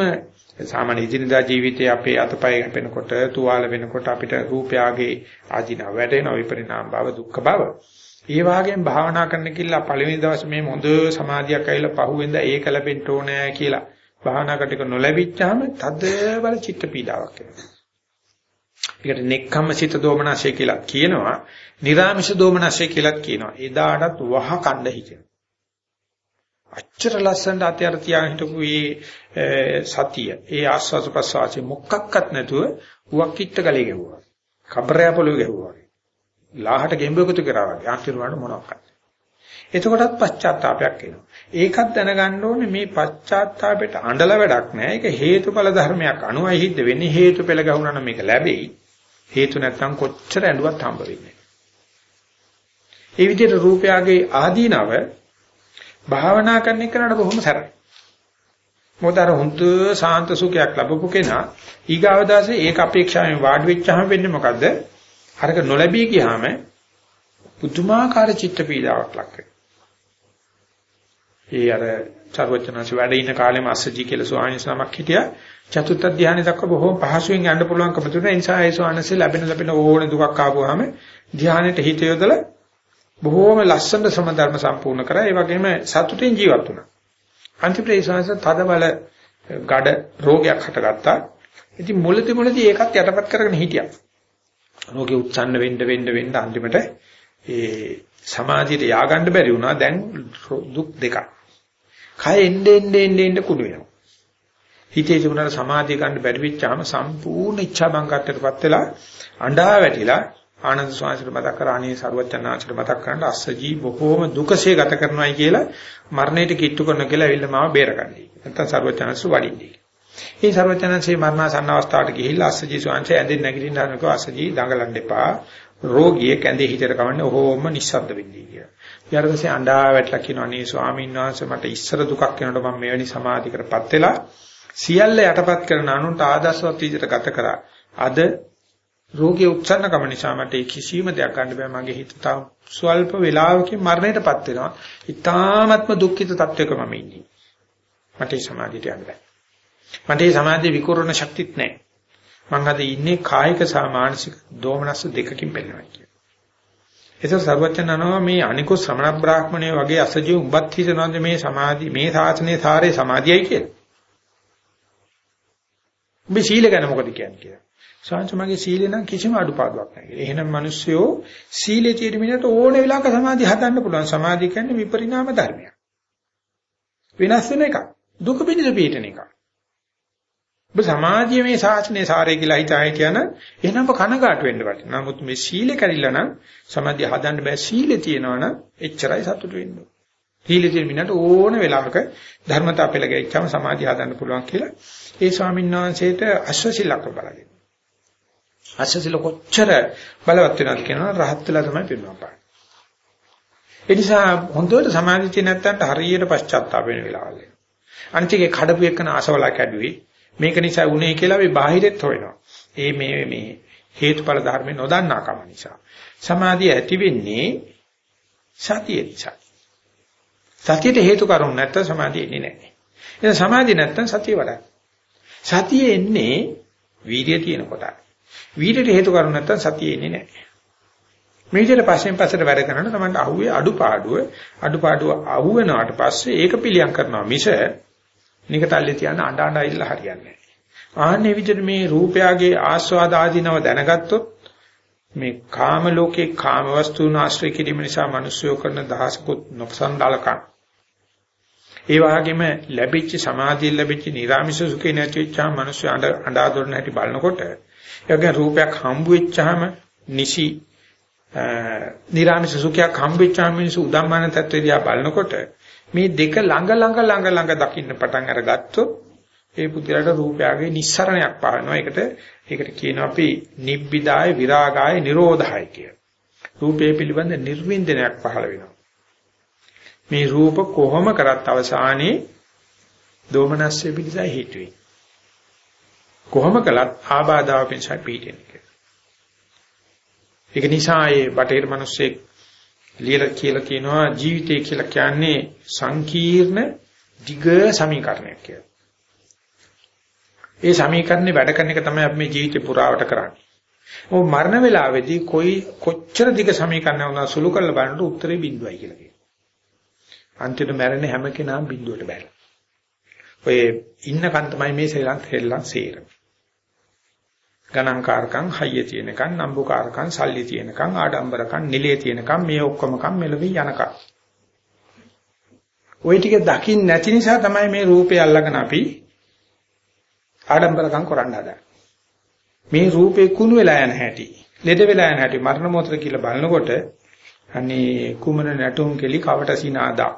සාමාන්‍ය ඉදිනදා ජීවිතයේ අපේ අතපය හැපෙනකොට තුවාල වෙනකොට අපිට රූපයාගේ ආධින වැඩෙන විපරිණාම භව දුක්ඛ භව ඒ වගේම භාවනා කරන්න කියලා පළවෙනි දවසේ මේ හොඳ සමාධියක් ඇවිල්ලා පහුවෙන්ද ඒක ලැබෙන්න ඕනෑ කියලා භාවනා කටක නොලැබිච්චාම තද බල චිත්ත පීඩාවක් එනවා. ඒකට නෙක්ඛම්ම සිත දෝමනසය කියලා කියනවා. නිරාමිෂ දෝමනසය කියලා කියනවා. එදාටත් වහ කණ්ඩ හිතෙනවා. අච්චර ලස්සනට අතර තියාගෙන හිටපු මේ සතිය, ඒ ආස්වාද ප්‍රසවාසයේ මොකක්වත් නැතුව උවක්කිට ගලේ ගැහුවා. කබරය පොළොවේ ගැහුවා. ලාහට ගෙම්බෙකුතු කරා වගේ. ආකිරුවාට මොනක්වත්. එතකොටත් පශ්චාත්තාවයක් එනවා. ඒකත් දැනගන්න ඕනේ මේ පශ්චාත්තාපයට අඬල වැඩක් නෑ. ඒක හේතුඵල ධර්මයක් අනුවයි හිට වෙන්නේ හේතු පෙළ ගහුණා නම් මේක ලැබෙයි. හේතු නැත්තම් කොච්චර ඇඬුවත් හම්බ වෙන්නේ ඒ විදිහට රූපයගේ ආදීනව භාවනා කරන එකට බොහොම සරලයි. මොකද අර හුඳ සාන්ත සුඛයක් ලැබපු කෙනා ඊගාව දාසේ ඒක අපේක්ෂාවෙන් වාඩි වෙච්චාම වෙන්නේ මොකද්ද? අරක නොලැබී ගියාම පුදුමාකාර චිත්ත පීඩාවක් ලක් ඒ අර චරවචනසි වැඩ ඉන්න කාලෙම අස්සජී කියලා ස්වාමීන් නමක් හිටියා. චතුත්ථ ධානය දක්වා බොහොම පහසුවෙන් යන්න පුළුවන්කම තිබුණා. ඒ නිසා ඒ ස්වාමීන්සේ ලැබෙන ලැබෙන ඕන දුකක් ආවම ධානයට හිත යොදලා බොහොම ලස්සන සමධර්ම සම්පූර්ණ කරා. ඒ වගේම සතුටින් ජීවත් වුණා. අන්තිමට ඒ ස්වාමීන් තද බල ගඩ රෝගයක් හටගත්තා. ඉතින් මුලදී මුලදී ඒකත් යටපත් කරගෙන හිටියා. රෝගේ උත්සන්න වෙන්න වෙන්න වෙන්න අන්තිමට ඒ සමාධියට ය아가න්න බැරි වුණා. දැන් දුක් දෙකක්. කය එන්නේ එන්නේ එන්නේ කුඩු වෙනවා. හිතේ තිබුණාට සමාධිය ගන්න බැරි වෙච්චාම සම්පූර්ණ ඉච්ඡා බංගත්තටපත් වෙලා අඬා වැටිලා ආනන්ද ස්වාමීන් මතක් කර අනේ සරුවචනාංශට මතක් කරන්න අස්සජී බොහෝම දුකසේ ගත කරනවායි කියලා මරණයට කිට්ටු කරන කියලා ඇවිල්ලා මාව බේරගන්නයි. නැත්තම් සරුවචනාංශ වඩින්නේ. මේ සර්වඥාන්සේ මරණාසන්න අවස්ථාවට ගිහිල්ලා අස්සජී ස්වාමීන් ඇඳෙන් නැගිටින්න හදනකෝ අස්සජී දඟලන්න එපා. රෝගියෙක් ඇඳේ හිතට කවන්නේ ඔහොම නිස්සද්ද වෙන්නේ කියලා. ඊට පස්සේ අඬා වැටලා කියනවා නේ ස්වාමීන් වහන්සේ මට ඉස්සර දුකක් වෙනකොට මම මෙවැනි සමාධිකරපත් වෙලා සියල්ල යටපත් කරන අනුන්ට ආදර්ශවත් විදිහට ගත කරා. අද රෝගී උත්සන්න කම නිසා මට කිසිම දෙයක් ගන්න බෑ මගේ හිත තාම ස්වල්ප වේලාවකින් මරණයටපත් වෙනවා. ඊ타ත්ම දුක්ඛිත තත්වයක මම ඉන්නේ. මට ඒ සමාධියට යන්න බෑ. මට මේ සමාධිය විකෝරණ ශක්තිත් නැහැ. මං අද ඉන්නේ කායික සහ මානසික දෝමනස් දෙකකින් පෙළෙනවා කියන. ඒසර සර්වචනනවා මේ අනිකෝ ශ්‍රමණ බ්‍රාහ්මණය වගේ අසජීව උඹත් හිතනවාද මේ සමාධි මේ සාසනයේ සාරේ සමාධියයි කියලා. මේ සීල ගැන මොකද කියන්නේ කියලා. සාංශ මගේ සීලේ නම් කිසිම අඩුපාඩුවක් නැහැ. එහෙනම් මිනිස්සුયો සීලේ තියෙන මිනිහට ඕන වෙලාවක සමාධිය හදන්න පුළුවන්. සමාධිය කියන්නේ විපරිණාම ධර්මයක්. වෙනස් වෙන එකක්. දුක පිළිද පිටන එකක්. ඔබ සමාධිය මේ ශාසනයේ සාරය කියලා හිතායි කියන එහෙනම් ඔබ කනගාටු වෙන්න වටිනවා. නමුත් මේ සීලේ කැඩිලා නම් සමාධිය හදන්න බෑ. සීලේ තියෙනවා නම් එච්චරයි සතුටු වෙන්න ඕන. සීලේ තියෙන මිනිහට ඕන වෙලාවක ධර්මතා පෙළ ගැච්චාම සමාධිය හදන්න පුළුවන් කියලා ඒ ස්වාමීන් වහන්සේට අශ්වසිලක බලගෙන. අශ්වසිල කොච්චර බලවත් වෙනවද කියනවා රහත් වෙලා තමයි පිරුණා පාන. ඒ නිසා හොඳට සමාධිය තියෙන නැත්තන්ට හරියට පශ්චාත්තාප වෙන වෙලාවල්. අනිත් එකේ කඩපු එකන ආසවලා කැඩුවේ මේක නිසා උනේ කියලා අපි බාහිරෙත් හොයනවා. ඒ මේ මේ හේතුඵල ධර්ම නොදන්නාකම නිසා. සමාධිය ඇති වෙන්නේ සතිය නිසා. සතියට හේතු කරුණු නැත්තම් සමාධිය එන්නේ නැහැ. එහෙනම් සමාධිය නැත්තම් සතිය වඩන්න. සතිය එන්නේ වීර්යය තියෙන කොටයි. වීර්යයට හේතු කරුණු නැත්තම් සතිය එන්නේ නැහැ. මේ විදිහට පස්සෙන් පස්සට වැඩ කරනකොට තමයි අහුවේ අඩුපාඩුව අඩුපාඩුව අහුවෙනාට පස්සේ ඒක පිළියම් කරනවා මිස නිකතල්ලේ තියන අඬ අඬ ඉල්ල හරියන්නේ නැහැ. ආන්නේ විදිහට මේ රූපයගේ ආස්වාද ආධිනව දැනගත්තොත් මේ කාම ලෝකේ කාම වස්තුන් ආශ්‍රය කිරීම නිසා මිනිස්සුયો කරන දහසකුත් නොපසන්දාලකම් ඒ වගේම ලැබිච්ච සමාධිය ලැබිච්ච නිර්ාමිෂ සුඛේ නැතිවෙච්චාම මිනිස්සු අඬ අඬා දොරන හැටි බලනකොට ඒගොල්ලෝ රූපයක් හම්බ වෙච්චාම නිසි නිර්ාමිෂ සුඛයක් හම්බ වෙච්චාම මිනිස්සු උදම්මන තත්ත්වය දිහා බලනකොට මේ දෙක ළඟ ළඟ ළඟ ළඟ දකින්න පටන් අරගත්තොත් ඒ පුද්ගලයාට රූපයගේ නිස්සරණයක් පානවා. ඒකට ඒකට කියනවා අපි නිබ්බිදාය විරාගාය නිරෝධාය කිය. රූපේ පිළිබඳ නිර්වින්දනයක් පහළ වෙනවා. මේ රූප කොහොම කරත් අවසානයේ දෝමනස්සේ පිළිසයි හේතු කොහොම කළත් ආබාධාව පිණිසයි පිටින්නේ. ඒක නිසා ඒ බටේර මිනිස්සෙක් ලියලා කියලා කියනවා ජීවිතය කියලා කියන්නේ සංකීර්ණ දිග සමීකරණයක් කියලා. ඒ සමීකරණේ වැඩ කරන එක තමයි අපි මේ ජීවිතේ පුරාවට කරන්නේ. ඔව් මරණ වේලාවේදී કોઈ කොච්චර දිග සමීකරණ වුණා සුළු කරලා බලනකොට උත්තරේ බිඳුවයි කියලා කියනවා. අන්තිමට මැරෙන හැම කෙනාම බිඳුවට බැලලා. ඔය ඉන්නකන් තමයි මේ ශ්‍රී ලංකාවේ හෙල්ලන් සේරම. ගණන්කාරකම් හයිය තියෙනකම් නම්බුකාරකම් සල්ලි තියෙනකම් ආඩම්බරකම් නිලයේ තියෙනකම් මේ ඔක්කොමකම් මෙලවි යනකම්. ওই ටික දකින්න නැති නිසා තමයි මේ රූපය අල්ලගෙන අපි ආඩම්බරකම් කරන්න හදන්නේ. මේ රූපේ කුණු වෙලා යන හැටි, ලෙඩ වෙලා යන හැටි මරණ මොහොත කියලා බලනකොට අනේ කුමන නැටුම් කෙලි කවට සිනාදා.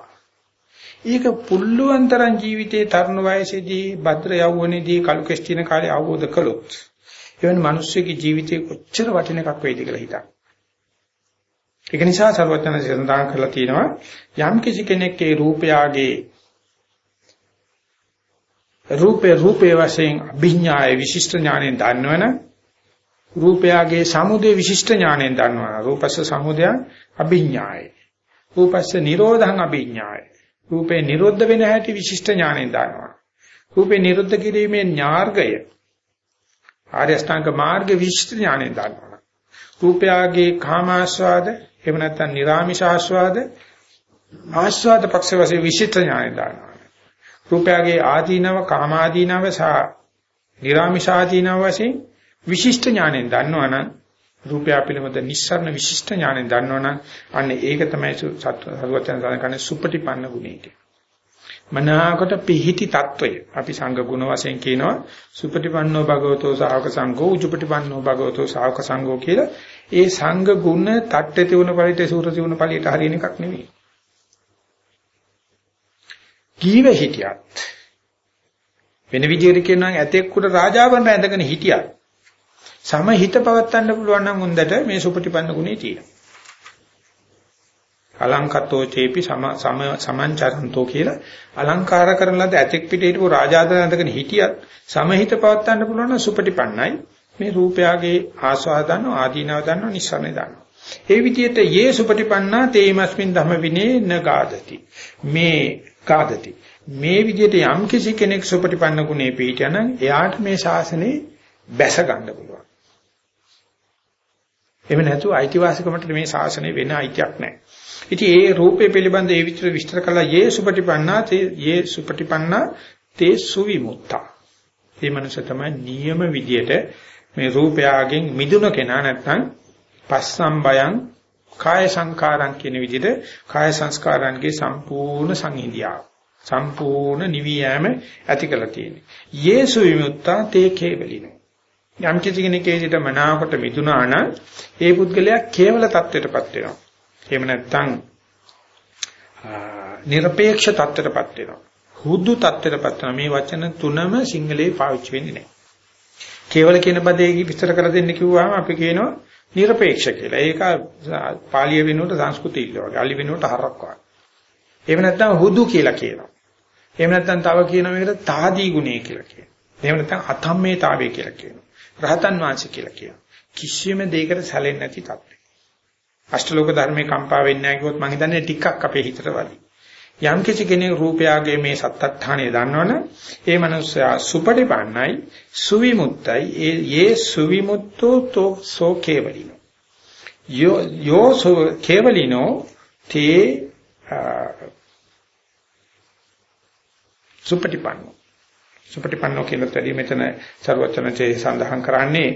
ඒක පුල්ලුවන් තරම් ජීවිතයේ තරුණ වයසේදී භද්‍ර යෞවනයේදී කලු කෙස්ටින කාලේ අවබෝධ කළොත් එවැනි මිනිස්සුගේ ජීවිතේ කොච්චර වටින එකක් වෙයිද කියලා හිතන්න. ඒක නිසා සර්වඥයන් සඳහන් කරලා තියෙනවා යම් කිසි කෙනෙක් ඒ රූපයාගේ රූපේ රූපේ වශයෙන් අභිඥාය විශිෂ්ට ඥාණයෙන් දන්නවනම් රූපයාගේ සමුදේ විශිෂ්ට ඥාණයෙන් දන්නවා රූපස්ස සමුදය අභිඥාය. රූපස්ස නිරෝධං අභිඥාය. රූපේ නිරුද්ධ වෙන හැටි විශිෂ්ට ඥාණයෙන් දන්නවා රූපේ නිරුද්ධ කිරීමේ ඥාර්ගය ආර්ය අෂ්ටාංග මාර්ග විශිෂ්ට ඥාණයෙන් දන්නවා රූපයාගේ කාමාස්වාද එහෙම නැත්නම් නිර්ාමිෂ ආස්වාද ආස්වාද පක්ෂ වශයෙන් විශිෂ්ට ඥාණයෙන් දන්නවා රූපයගේ ආදීනව කාමාදීනව සහ නිර්ාමිෂාදීනව වශයෙන් විශිෂ්ට ඥාණයෙන් දන්නවනම් රූපය පිළිබඳ නිස්සරණ විශිෂ්ට ඥාණයෙන් දන්නවනම් අන්න ඒක තමයි සරුවචන සඳහන් සුපටිපන්න ගුණය කියන්නේ. මනාකොට පිහිටි తত্ত্বය අපි සංඝ ගුණ වශයෙන් කියනවා සුපටිපන්නෝ භගවතෝ සාවක සංඝෝ උජුපටිපන්නෝ භගවතෝ සාවක සංඝෝ කියලා. ඒ සංඝ ගුණ තට්ටේ තිබුණ පරිදි සූරති වුණ පරිදි හරියන එකක් නෙවෙයි කීව හිටියත් වෙන විදිහට කියනවා ඇතෙක් උඩ රාජාවන් ඇඳගෙන හිටියත් සමහිත පවත්වන්න පුළුවන් නම් හොඳට මේ සුපටිපන්න ගුණේ තියෙනවා. අලංකතෝ චේපි සම සම සමංචරන්තෝ කියලා අලංකාර කරන ලද ඇතෙක් පිට හිටපු රාජාදන ඇඳගෙන හිටියත් සමහිත පවත්වන්න පුළුවන් නම් සුපටිපන්නයි. මේ රූපයගේ ආස්වාදන ආදීනව දන්නව නිස්සරණය දන්නව. ඒ විදිහට යේ සුපටිපන්නා තේමස්මින් ධම විනේ නගාදති. මේ කාදති. මේ විදිහට යම් කිසි කෙනෙක් සුපටිපන්න ගුණේ පිළිටනනම් එයාට මේ ශාසනේ බැස ගන්න පුළුවන්. එහෙම නැතු අයිතිවාසිකමට මේ ශාසනේ වෙන අයිතියක් නැහැ. ඉතින් ඒ රූපේ පිළිබඳ ඒ විතර විස්තර කළා යේ සුපටිපන්නා තේ යේ සුපටිපන්නා තේ සුවිමුත්තා. මේ මනස තමයි නියම විදියට මේ රූපයාගෙන් මිදුණ කෙනා නැත්නම් පස්සම් බයං කාය සංකාරම් කියන විදිහට කාය සංස්කාරයන්ගේ සම්පූර්ණ සංහිඳියාව සම්පූර්ණ නිවියෑම ඇති කරලා තියෙන්නේ. යේසු විමුක්තා තේ කේවලිනෝ. යම් කිසි කෙනෙක් ඒකට මනාවකට මිදුණා නම් ඒ පුද්ගලයා කේවල தත්වයටපත් වෙනවා. එහෙම නැත්නම් নিরপেক্ষ தත්ත්වයටපත් වෙනවා. හුදු தත්ත්වයටපත් වෙනවා. මේ වචන තුනම සිංහලේ පාවිච්චි වෙන්නේ නැහැ. කේවල කියන පදේ විස්තර කර දෙන්න කිව්වම අපි කියනවා নিরপেক্ষ කියලා. ඒක පාලිය වෙනුවට සංස්කෘත ඉල්ල වගේ. අලි වෙනුවට හරක් වගේ. එහෙම නැත්නම් හුදු කියලා කියනවා. එහෙම නැත්නම් තව කියන මේකට තාදී ගුණය කියලා කියනවා. එහෙම නැත්නම් අතම්මේතාවය කියලා කියනවා. රහතන් වහන්සේ කියලා කියනවා. කිසියම් දෙයකට සැලෙන්නේ නැති තත්ත්වය. අෂ්ටලෝක ධර්මයේ කම්පා වෙන්නේ නැහැ කිව්වොත් මම හිතන්නේ ටිකක් අපේ හිතට වදී. යම් කිසි කෙනෙක් රූපයාගේ මේ සත්‍යත්ථානය දන්නවනම් ඒ මනුස්සයා සුපටිපන්නයි සුවිමුත්තයි. ඒ යේ සුවිමුත්තෝ තෝ සෝ කේවලිනෝ. යෝ යෝ සෝ කේවලිනෝ තේ සුපටිපන්නෝ. සුපටිපන්නෝ කියන තැදී මෙතන ਸਰවචනචේ සඳහන් කරන්නේ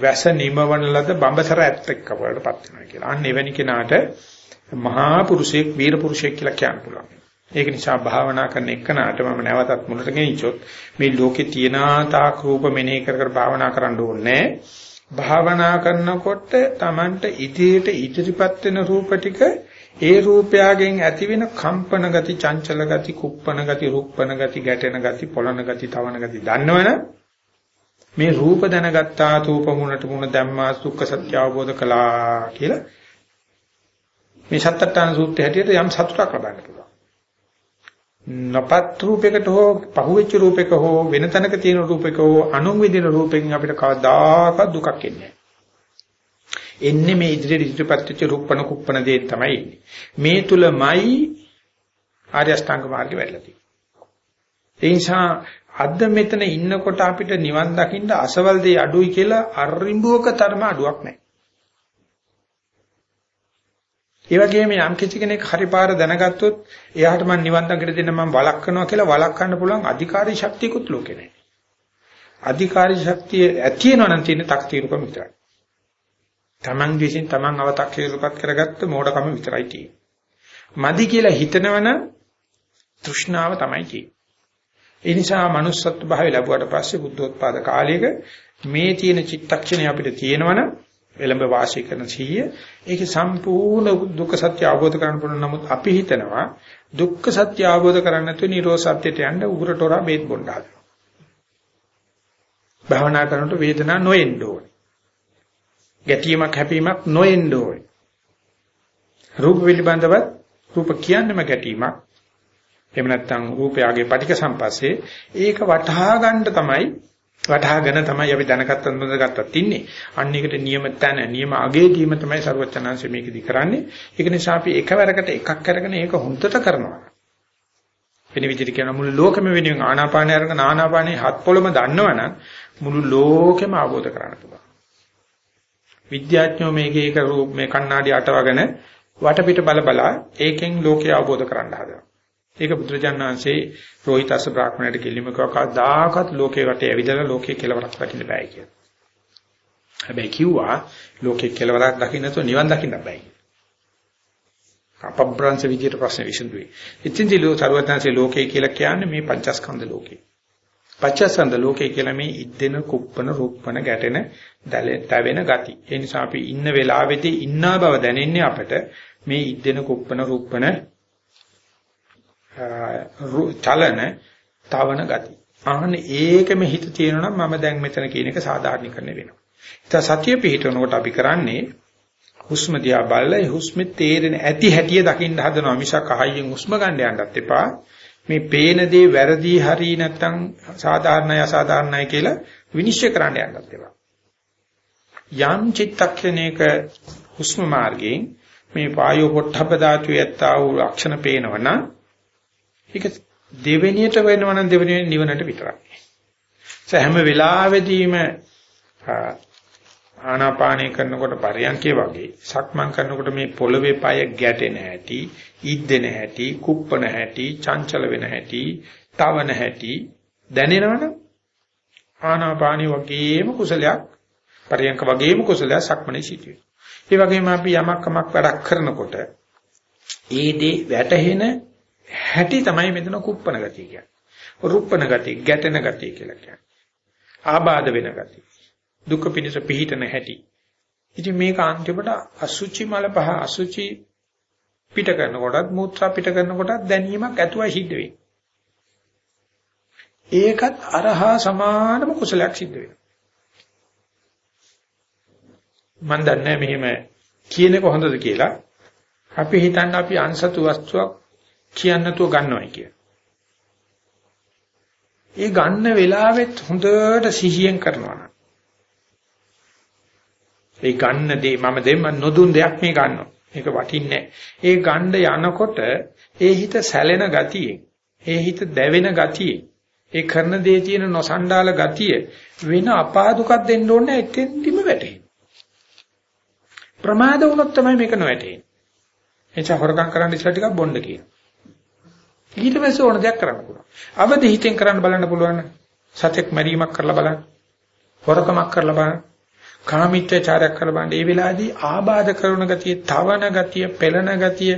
වැස නිමවන ලද බඹසර ඇත් එක්ක වලටපත් වෙනවා කියලා. අන්න එවැනි කෙනාට මහා පුරුෂයෙක් වීර පුරුෂයෙක් කියලා කියන්න පුළුවන්. ඒක නිසා භාවනා කරන එකනට මම නැවතත් මුලට ගෙනිච්චොත් මේ ලෝකේ තියෙන තාක් රූප මෙනෙහි කර කර භාවනා කරන්න ඕනේ. භාවනා කරනකොට Tamanට ඉදිරියට ඉදිරිපත් වෙන රූප ටික ඒ රූපයගෙන් ඇතිවෙන කම්පන ගති, චංචල ගති, කුප්පන ගති, රුප්පන ගති, ගැටෙන ගති, පොළන ගති, තවන ගති දන්නවනේ මේ රූප දැනගත්තා තූප මුණට මුණ දැම්මා සුඛ සත්‍ය අවබෝධ කළා කියලා මේ සත්‍යත්තාන සූත්‍රය හැටියට යම් සතුටක් ලබන්න පුළුවන්. නපත් රූපයකට හෝ පහුවෙච්ච රූපයක හෝ වෙන තැනක තියෙන රූපයක හෝ අනුන් විදින රූපකින් අපිට කවදාකවත් දුකක් එන්නේ එන්නේ මේ ඉදිරියට ඉදිරිපත් වෙච්ච රූපණ කුප්පණ දේ තමයි මේ තුලමයි ආර්ය අෂ්ටාංග මාර්ගෙ වැටලා තියෙන්නේ. ඒ නිසා අද මෙතන ඉන්නකොට අපිට නිවන් දකින්න අසවල් දේ අඩුයි කියලා අරිඹුවක තරම අඩුවක් නැහැ. ඒ වගේම යම් කිසි කෙනෙක් හරි පාර දැනගත්තොත් එයාට මම නිවන් දකින්න දෙන්න මම වලක් කරනවා කියලා වලක් කරන්න පුළුවන් අධිකාරී ශක්තියකුත් ලෝකේ නැහැ. අධිකාරී ශක්තිය ඇතිවෙනවා නම් තියෙන තක්තිරුකම විතරයි. Taman විසින් Taman අව탁සිරුපත් කරගත්ත මෝඩකම විතරයි තියෙන්නේ. මදි කියලා හිතනවන තෘෂ්ණාව තමයි තියෙන්නේ. ඒ නිසා manussත්ව භාවය ලැබුවට පස්සේ බුද්ධෝත්පාද කාලයක මේ තියෙන චිත්තක්ෂණය අපිට තියෙනවනම් එළඹ වාසය කරන සිහිය ඒකේ සම්පූර්ණ දුක්ඛ සත්‍ය අවබෝධ කරගන්න පුළුවන් නමුත් අපි හිතනවා දුක්ඛ සත්‍ය අවබෝධ කරගන්න නැතුව නිරෝධ සත්‍යයට යන්න උගුරටොරා බේත් බොන්න හදනවා. භාවනා කරනකොට වේදනාවක් නොඑන්න ඕනේ. ගැටීමක් හැපීමක් නොඑන්න ඕනේ. රූප පිළිබඳව රූප කියන්නේම ගැටීමක් එහෙම නැත්නම් රූපයගේ පටික සම්පස්සේ ඒක වටහා ගන්න තමයි වටහාගෙන තමයි අපි දැනගත්තත් මොඳගත්තත් ඉන්නේ. අන්න ඒකට නියම තැන නියම අගේදීම තමයි ਸਰවචනංශ මේකදී කරන්නේ. ඒක නිසා අපි එකවරකට එකක් අරගෙන ඒක හොඳට කරනවා. වෙන විදිහට කියන මුළු ලෝකෙම වෙනුවෙන් ආනාපානය අරගෙන ආනාපානයේ හත් පොළම දන්නවනම් මුළු ලෝකෙම අවබෝධ කරගන්න පුළුවන්. විද්‍යාඥයෝ මේක ඒක රූප මේ කණ්ණාඩි අටවගෙන වටපිට බල බලා ඒකෙන් ලෝකය අවබෝධ කරගන්න හදනවා. ඒක බුදුරජාණන්සේ රෝහිතස්ස බ්‍රාහ්මණයට කිලිම කවදාකවත් ලෝකේ වටේ ඇවිදලා ලෝකේ කෙලවරක් දකින්න බෑ කියලා. හැබැයි කිව්වා ලෝකේ කෙලවරක් දකින්න නැතුව නිවන් දකින්න බෑ. අපබ්‍රංශ විදියට ප්‍රශ්න විසඳුවේ. ඉතින් දිලෝ සර්වඥාන්සේ ලෝකේ කියලා කියන්නේ මේ පංචස්කන්ධ ලෝකේ. පංචස්කන්ධ ලෝකේ කියලා මේ ඉද්දෙන කුප්පන රූපන ගැටෙන දැවෙන ගති. ඒ නිසා අපි ඉන්න වෙලාවෙදී ඉන්නා බව දැනෙන්නේ අපට මේ ඉද්දෙන කුප්පන රූපන චලන තවන ගති. අහන්නේ ඒකෙම හිත තියෙනවා නම් මම දැන් මෙතන කියන එක සාධාරණීකරණය වෙනවා. ඉතින් සතිය පිහිටවනකොට අපි කරන්නේ හුස්ම දිහා බලලා ඒ හුස්මේ තේරෙන ඇති හැටිය දකින්න හදනවා මිසක් අහයෙන් හුස්ම ගන්න යන්නත් එපා. මේ පේන දේ වැරදි හරි නැත්නම් සාධාරණයි අසාධාරණයි කියලා විනිශ්චය කරන්න යන්නත් එපා. යම් චිත්තක්ෂණයක හුස්ම මාර්ගයෙන් මේ වායෝ පොට්ටබ්බ ධාතුවේ ඇත්තා වූ ලක්ෂණ පේනවනම් ඒක දෙවෙනියට වෙනවා නම් දෙවෙනිය නිවනට විතරයි. හැම වෙලාවෙදීම ආනාපානය කරනකොට පරියන්කේ වගේ සක්මන් කරනකොට මේ පොළවේ පය ගැටෙන හැටි, ඉද්දෙන හැටි, කුප්පන හැටි, චංචල වෙන හැටි, තවන හැටි දැනෙනවනම් ආනාපානි වගේම කුසලයක් පරියන්ක වගේම කුසලයක් සක්මනේ සිටිනවා. ඒ වගේම අපි යමක් කමක් වැඩක් කරනකොට ඒ දේ වැටහෙන හැටි තමයි මෙතන කුප්පන ගතිය කියන්නේ. රුප්පන ගතිය, ගැටෙන ගතිය කියලා කියන්නේ. ආබාධ වෙන ගතිය. දුක පිණිස පිහිටන හැටි. ඉතින් මේක අන්තිමට අසුචි මල පහ අසුචි පිට කරනකොටත් මූත්‍රා පිට කරනකොටත් දැනීමක් ඇතුවයි සිද්ධ වෙන්නේ. ඒකත් අරහා සමානම කුසලයක් සිද්ධ වෙනවා. මම දන්නේ මෙහෙම කියනක හොඳද කියලා. අපි හිතන්නේ අපි අන්සතු වස්තුවක් කියන්න නැතුව ගන්නවයි කිය. ඒ ගන්න වෙලාවෙත් හොඳට සිහියෙන් කරනවා නම් ඒ ගන්න දේ මම දෙන්න නොදුන් දෙයක් මේ ගන්නවා. මේක වටින්නේ ඒ ගණ්ඩ යනකොට ඒ හිත සැලෙන ගතියෙන්, ඒ හිත දැවෙන ගතියෙන්, ඒ කරන දේ තියෙන නොසන්ඩාල ගතිය වෙන අපාදුකක් දෙන්න ඕනේ එතෙන්දිම වැටෙන්නේ. ප්‍රමාද වුණොත් තමයි මේක නොවැටෙන්නේ. එනිසා හොරකම් කරන්න ඉස්සලා ටිකක් බොන්න කියනවා. ඊට පස්සේ ඕන දෙයක් කරන්න පුළුවන්. අවදි හිතෙන් කරන්න බලන්න පුළුවන්. සත්‍යක් මරීමක් කරලා බලන්න. හොරකමක් කරලා බලන්න. කාමීත්‍යචාරයක් කරලා බලන්න. ඒ වෙලාවේදී ආබාධ කරන ගතිය, තවන ගතිය, පෙළන ගතිය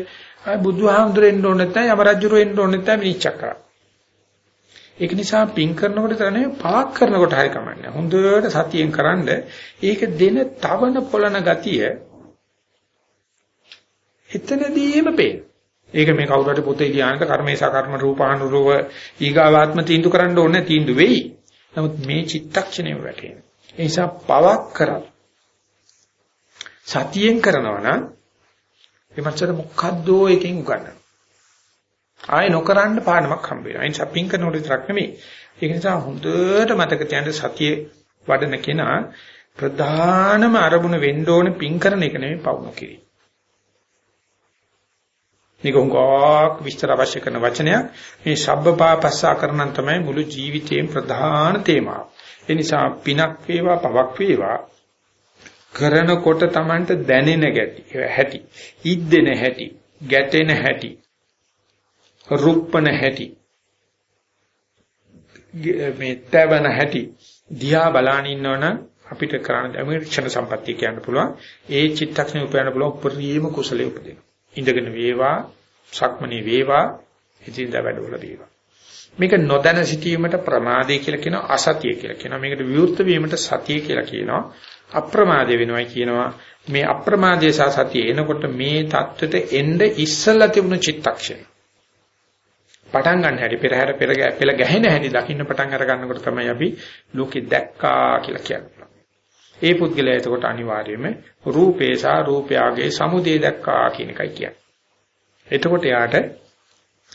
බුදුහාමුදුරෙන්න ඕනේ නැත්නම් යම රජුරෙන්න ඕනේ නැත්නම් විනිශ්චය කරා. ඒක නිසා පින් කරනකොට තරනේ පාක් කරනකොට හරි කමන්නේ. හොඳට සතියෙන් කරන්ඩ ඒක දෙන තවන පොළන ගතිය එතනදීම පේන. ඒක මේ කවුරු හරි පොතේ ධානක කර්මේශා කර්ම රූපානුරූප ඊගාවාත්ම තීන්දුව කරන්න ඕනේ තීන්දුව වෙයි. නමුත් මේ චිත්තක්ෂණය වැටෙන. ඒ නිසා පවක් කරා. සතියෙන් කරනවා නම් එමච්චර මොකද්දෝ එකකින් උගන්නන. ආයෙ නොකරන්න පාඩමක් හම්බ වෙනවා. ඒ නිසා පින් කරනකොට විතරක් නෙමෙයි. ඒක නිසා හොඳට මතක තියාගන්න සතියේ වඩන කෙනා ප්‍රධානම අරමුණ වෙන්න ඕනේ පින් කරන එක නෙමෙයි පවුන කිරීම. නිකෝංගක් විස්තර අවශ්‍ය කරන වචනයක්. මේ සබ්බපාපස්සා කරනන් තමයි මුළු ජීවිතේම ප්‍රධාන තේමාව. ඒ නිසා පිනක් වේවා පවක් වේවා කරනකොට Tamanට දැනෙන ගැටි හැටි ඉද්දෙන හැටි ගැටෙන හැටි රුප්පන හැටි මේ තවන හැටි දිහා බලාන ඉන්නවනම් අපිට කරන්න දැමී ක්ෂණ සම්පත්තිය කියන්න පුළුවන්. ඒ චිත්තක්ෂණය උපයන්න පුළුවන් උපරිම කුසලයේ උපදින ඉඳගෙන වේවා සක්මණේ වේවා ඉදින්දා වැඩවල වේවා. මේක නොදැන සිටීමට ප්‍රමාදය කියලා කියනවා අසතිය කියලා කියනවා. මේකට විවෘත වීමට සතිය කියලා කියනවා. අප්‍රමාදය වෙනවයි කියනවා. මේ අප්‍රමාදයේ සහ සතිය එනකොට මේ தත්වෙට එන්න ඉස්සලා තිබුණු චිත්තක්ෂණ පටන් ගන්න හැටි පෙරහැර පෙර පෙළ ගැහෙන හැටි දකින්න පටන් අර ගන්නකොට තමයි අපි ලෝකෙ දැක්කා කියලා කියන්නේ. ඒ පුද්ගලයා එතකොට අනිවාර්යයෙන්ම රූපේ සහ රූපයාගේ සමුදේ දැක්කා කියන එකයි කියන්නේ. එතකොට යාට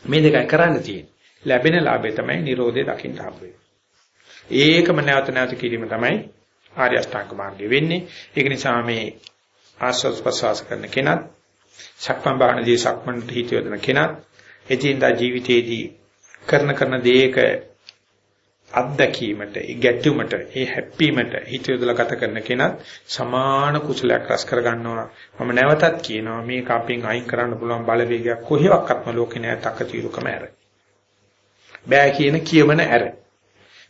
මේ දෙකයි කරන්න තියෙන්නේ. ලැබෙන ලාභය තමයි Nirodhe දකින්න හම්බෙන්නේ. ඒකම නැවත නැවත කිරීම තමයි ආර්ය අෂ්ටාංග මාර්ගය වෙන්නේ. ඒක නිසා මේ ආස්වාද ප්‍රසවාස කරන කෙනත් සක්මන් බාහනදී සක්මන් හිත යොදන කෙනත් එදින්දා ජීවිතයේදී කරන කරන දේක අත්දැකීමට, ඒ ගැටුමට, ඒ හැප්පීමට හිත යොදලා ගත කරන කෙනත් සමාන කුසලයක් රැස් කර ගන්නවා. මම නැවතත් කියනවා මේක අපෙන් අයින් කරන්න පුළුවන් බලවේගයක් කොහෙවත්ම ලෝකේ නෑ තකතිරුකම ඇර. බෑ කියන කියමන ඇර.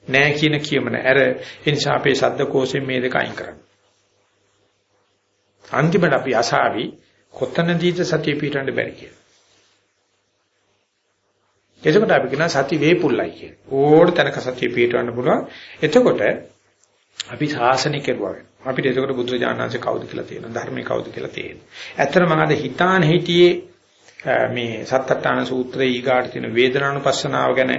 නෑ කියන කියමන ඇර. ඒ නිසා අපේ ශබ්දකෝෂයෙන් මේ දෙක අයින් කරන්න. අන්තිමට අපි අසාවි කොතනදීද සතිය පිටවන්න බැරි කියලා. එතකොට අපි කියනවා සති වේපුල්ලයි කියලා. ඕඩ තැනක සතිය පිටවන්න පුළුවන්. එතකොට අපි ශාසනික කරුවා වෙනවා. අපිට එතකොට බුදුරජාණන්සේ කවුද කියලා තියෙනවා. ධර්මයේ කවුද කියලා තියෙනවා. ඇත්තට මම අද හිතාන හිටියේ මේ සත්තට්ඨාන සූත්‍රයේ ඊගාට තියෙන වේදනානුපස්සනාව ගැන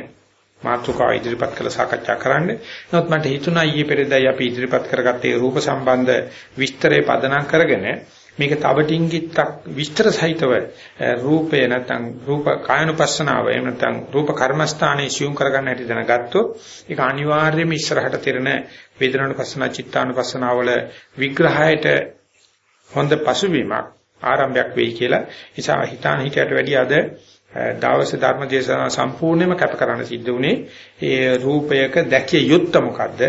මාතෘකාව ඉදිරිපත් කළ සාකච්ඡා කරන්න. නමුත් මට හිතුණා ඊයේ පෙරේදා අපි ඉදිරිපත් කරගත්තේ රූප සම්බන්ධ විස්තරේ පදනම් කරගෙන මේක තව ටින්ගිත්තක් විස්තර සහිතව රූපය නැත්නම් රූප කායනුපස්සනාව එහෙම නැත්නම් රූප කර්මස්ථානයේ සියුම් කරගන්න හැටි දැනගත්තොත් ඒක අනිවාර්යයෙන්ම ඉස්සරහට තිරෙන වේදනානුපස්සනා චිත්තානුපස්සනාවල විග්‍රහයට හොඳ පසුබිමක් ආරම්භයක් වෙයි කියලා. නිසා හිතාන හිතයට වැඩිය අද දවසේ ධර්ම දේශනා සම්පූර්ණයෙන්ම කැප කරන්න සිද්ධ වුණේ. ඒ රූපයක දැකිය යුත්ත මොකද්ද?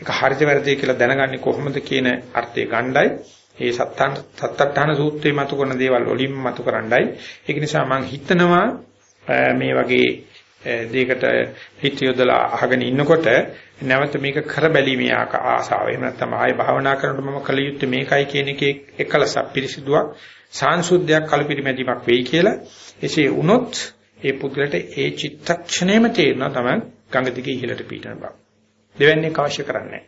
ඒක හරිද වැරදිද කියලා දැනගන්නේ කොහොමද කියන අර්ථය ගණ්ඩායි. ඒ සත්තන් සත්තට්ඨාන සූත්‍රයේ මතු කරන දේවල් වලින් මතු කරන්නයි. ඒක නිසා මම හිතනවා මේ වගේ දෙයකට හිත යොදලා අහගෙන ඉන්නකොට නැවත මේක කර බැලීමේ ආසාව. එහෙම නැත්නම් ආයෙ භාවනා කරනකොට මම කල යුත්තේ මේකයි කියන එකේ එකලස පිරිසිදුවක් සාංශුද්ධයක් කලපිරිමැදීමක් වෙයි කියලා. එසේ වුණොත් ඒ පුද්ගලට ඒ චිත්තක්ෂණයම තේරෙනවා තමයි ගඟ දිගේ ඉහළට පීඩන බව. දෙවන්නේ අවශ්‍ය කරන්නේ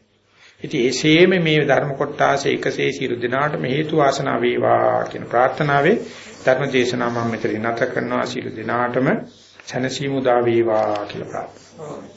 ඉතින් එසේම මේ ධර්ම කොටාසේ එකසේ සියලු දිනාට හේතු වාසනා වේවා කියන ප්‍රාර්ථනාවේ ධර්ම දේශනාව මම මෙතන නැත කරනවා. සියලු දිනාටම සනසීමු දා වේවා කියලා ප්‍රාර්ථනා.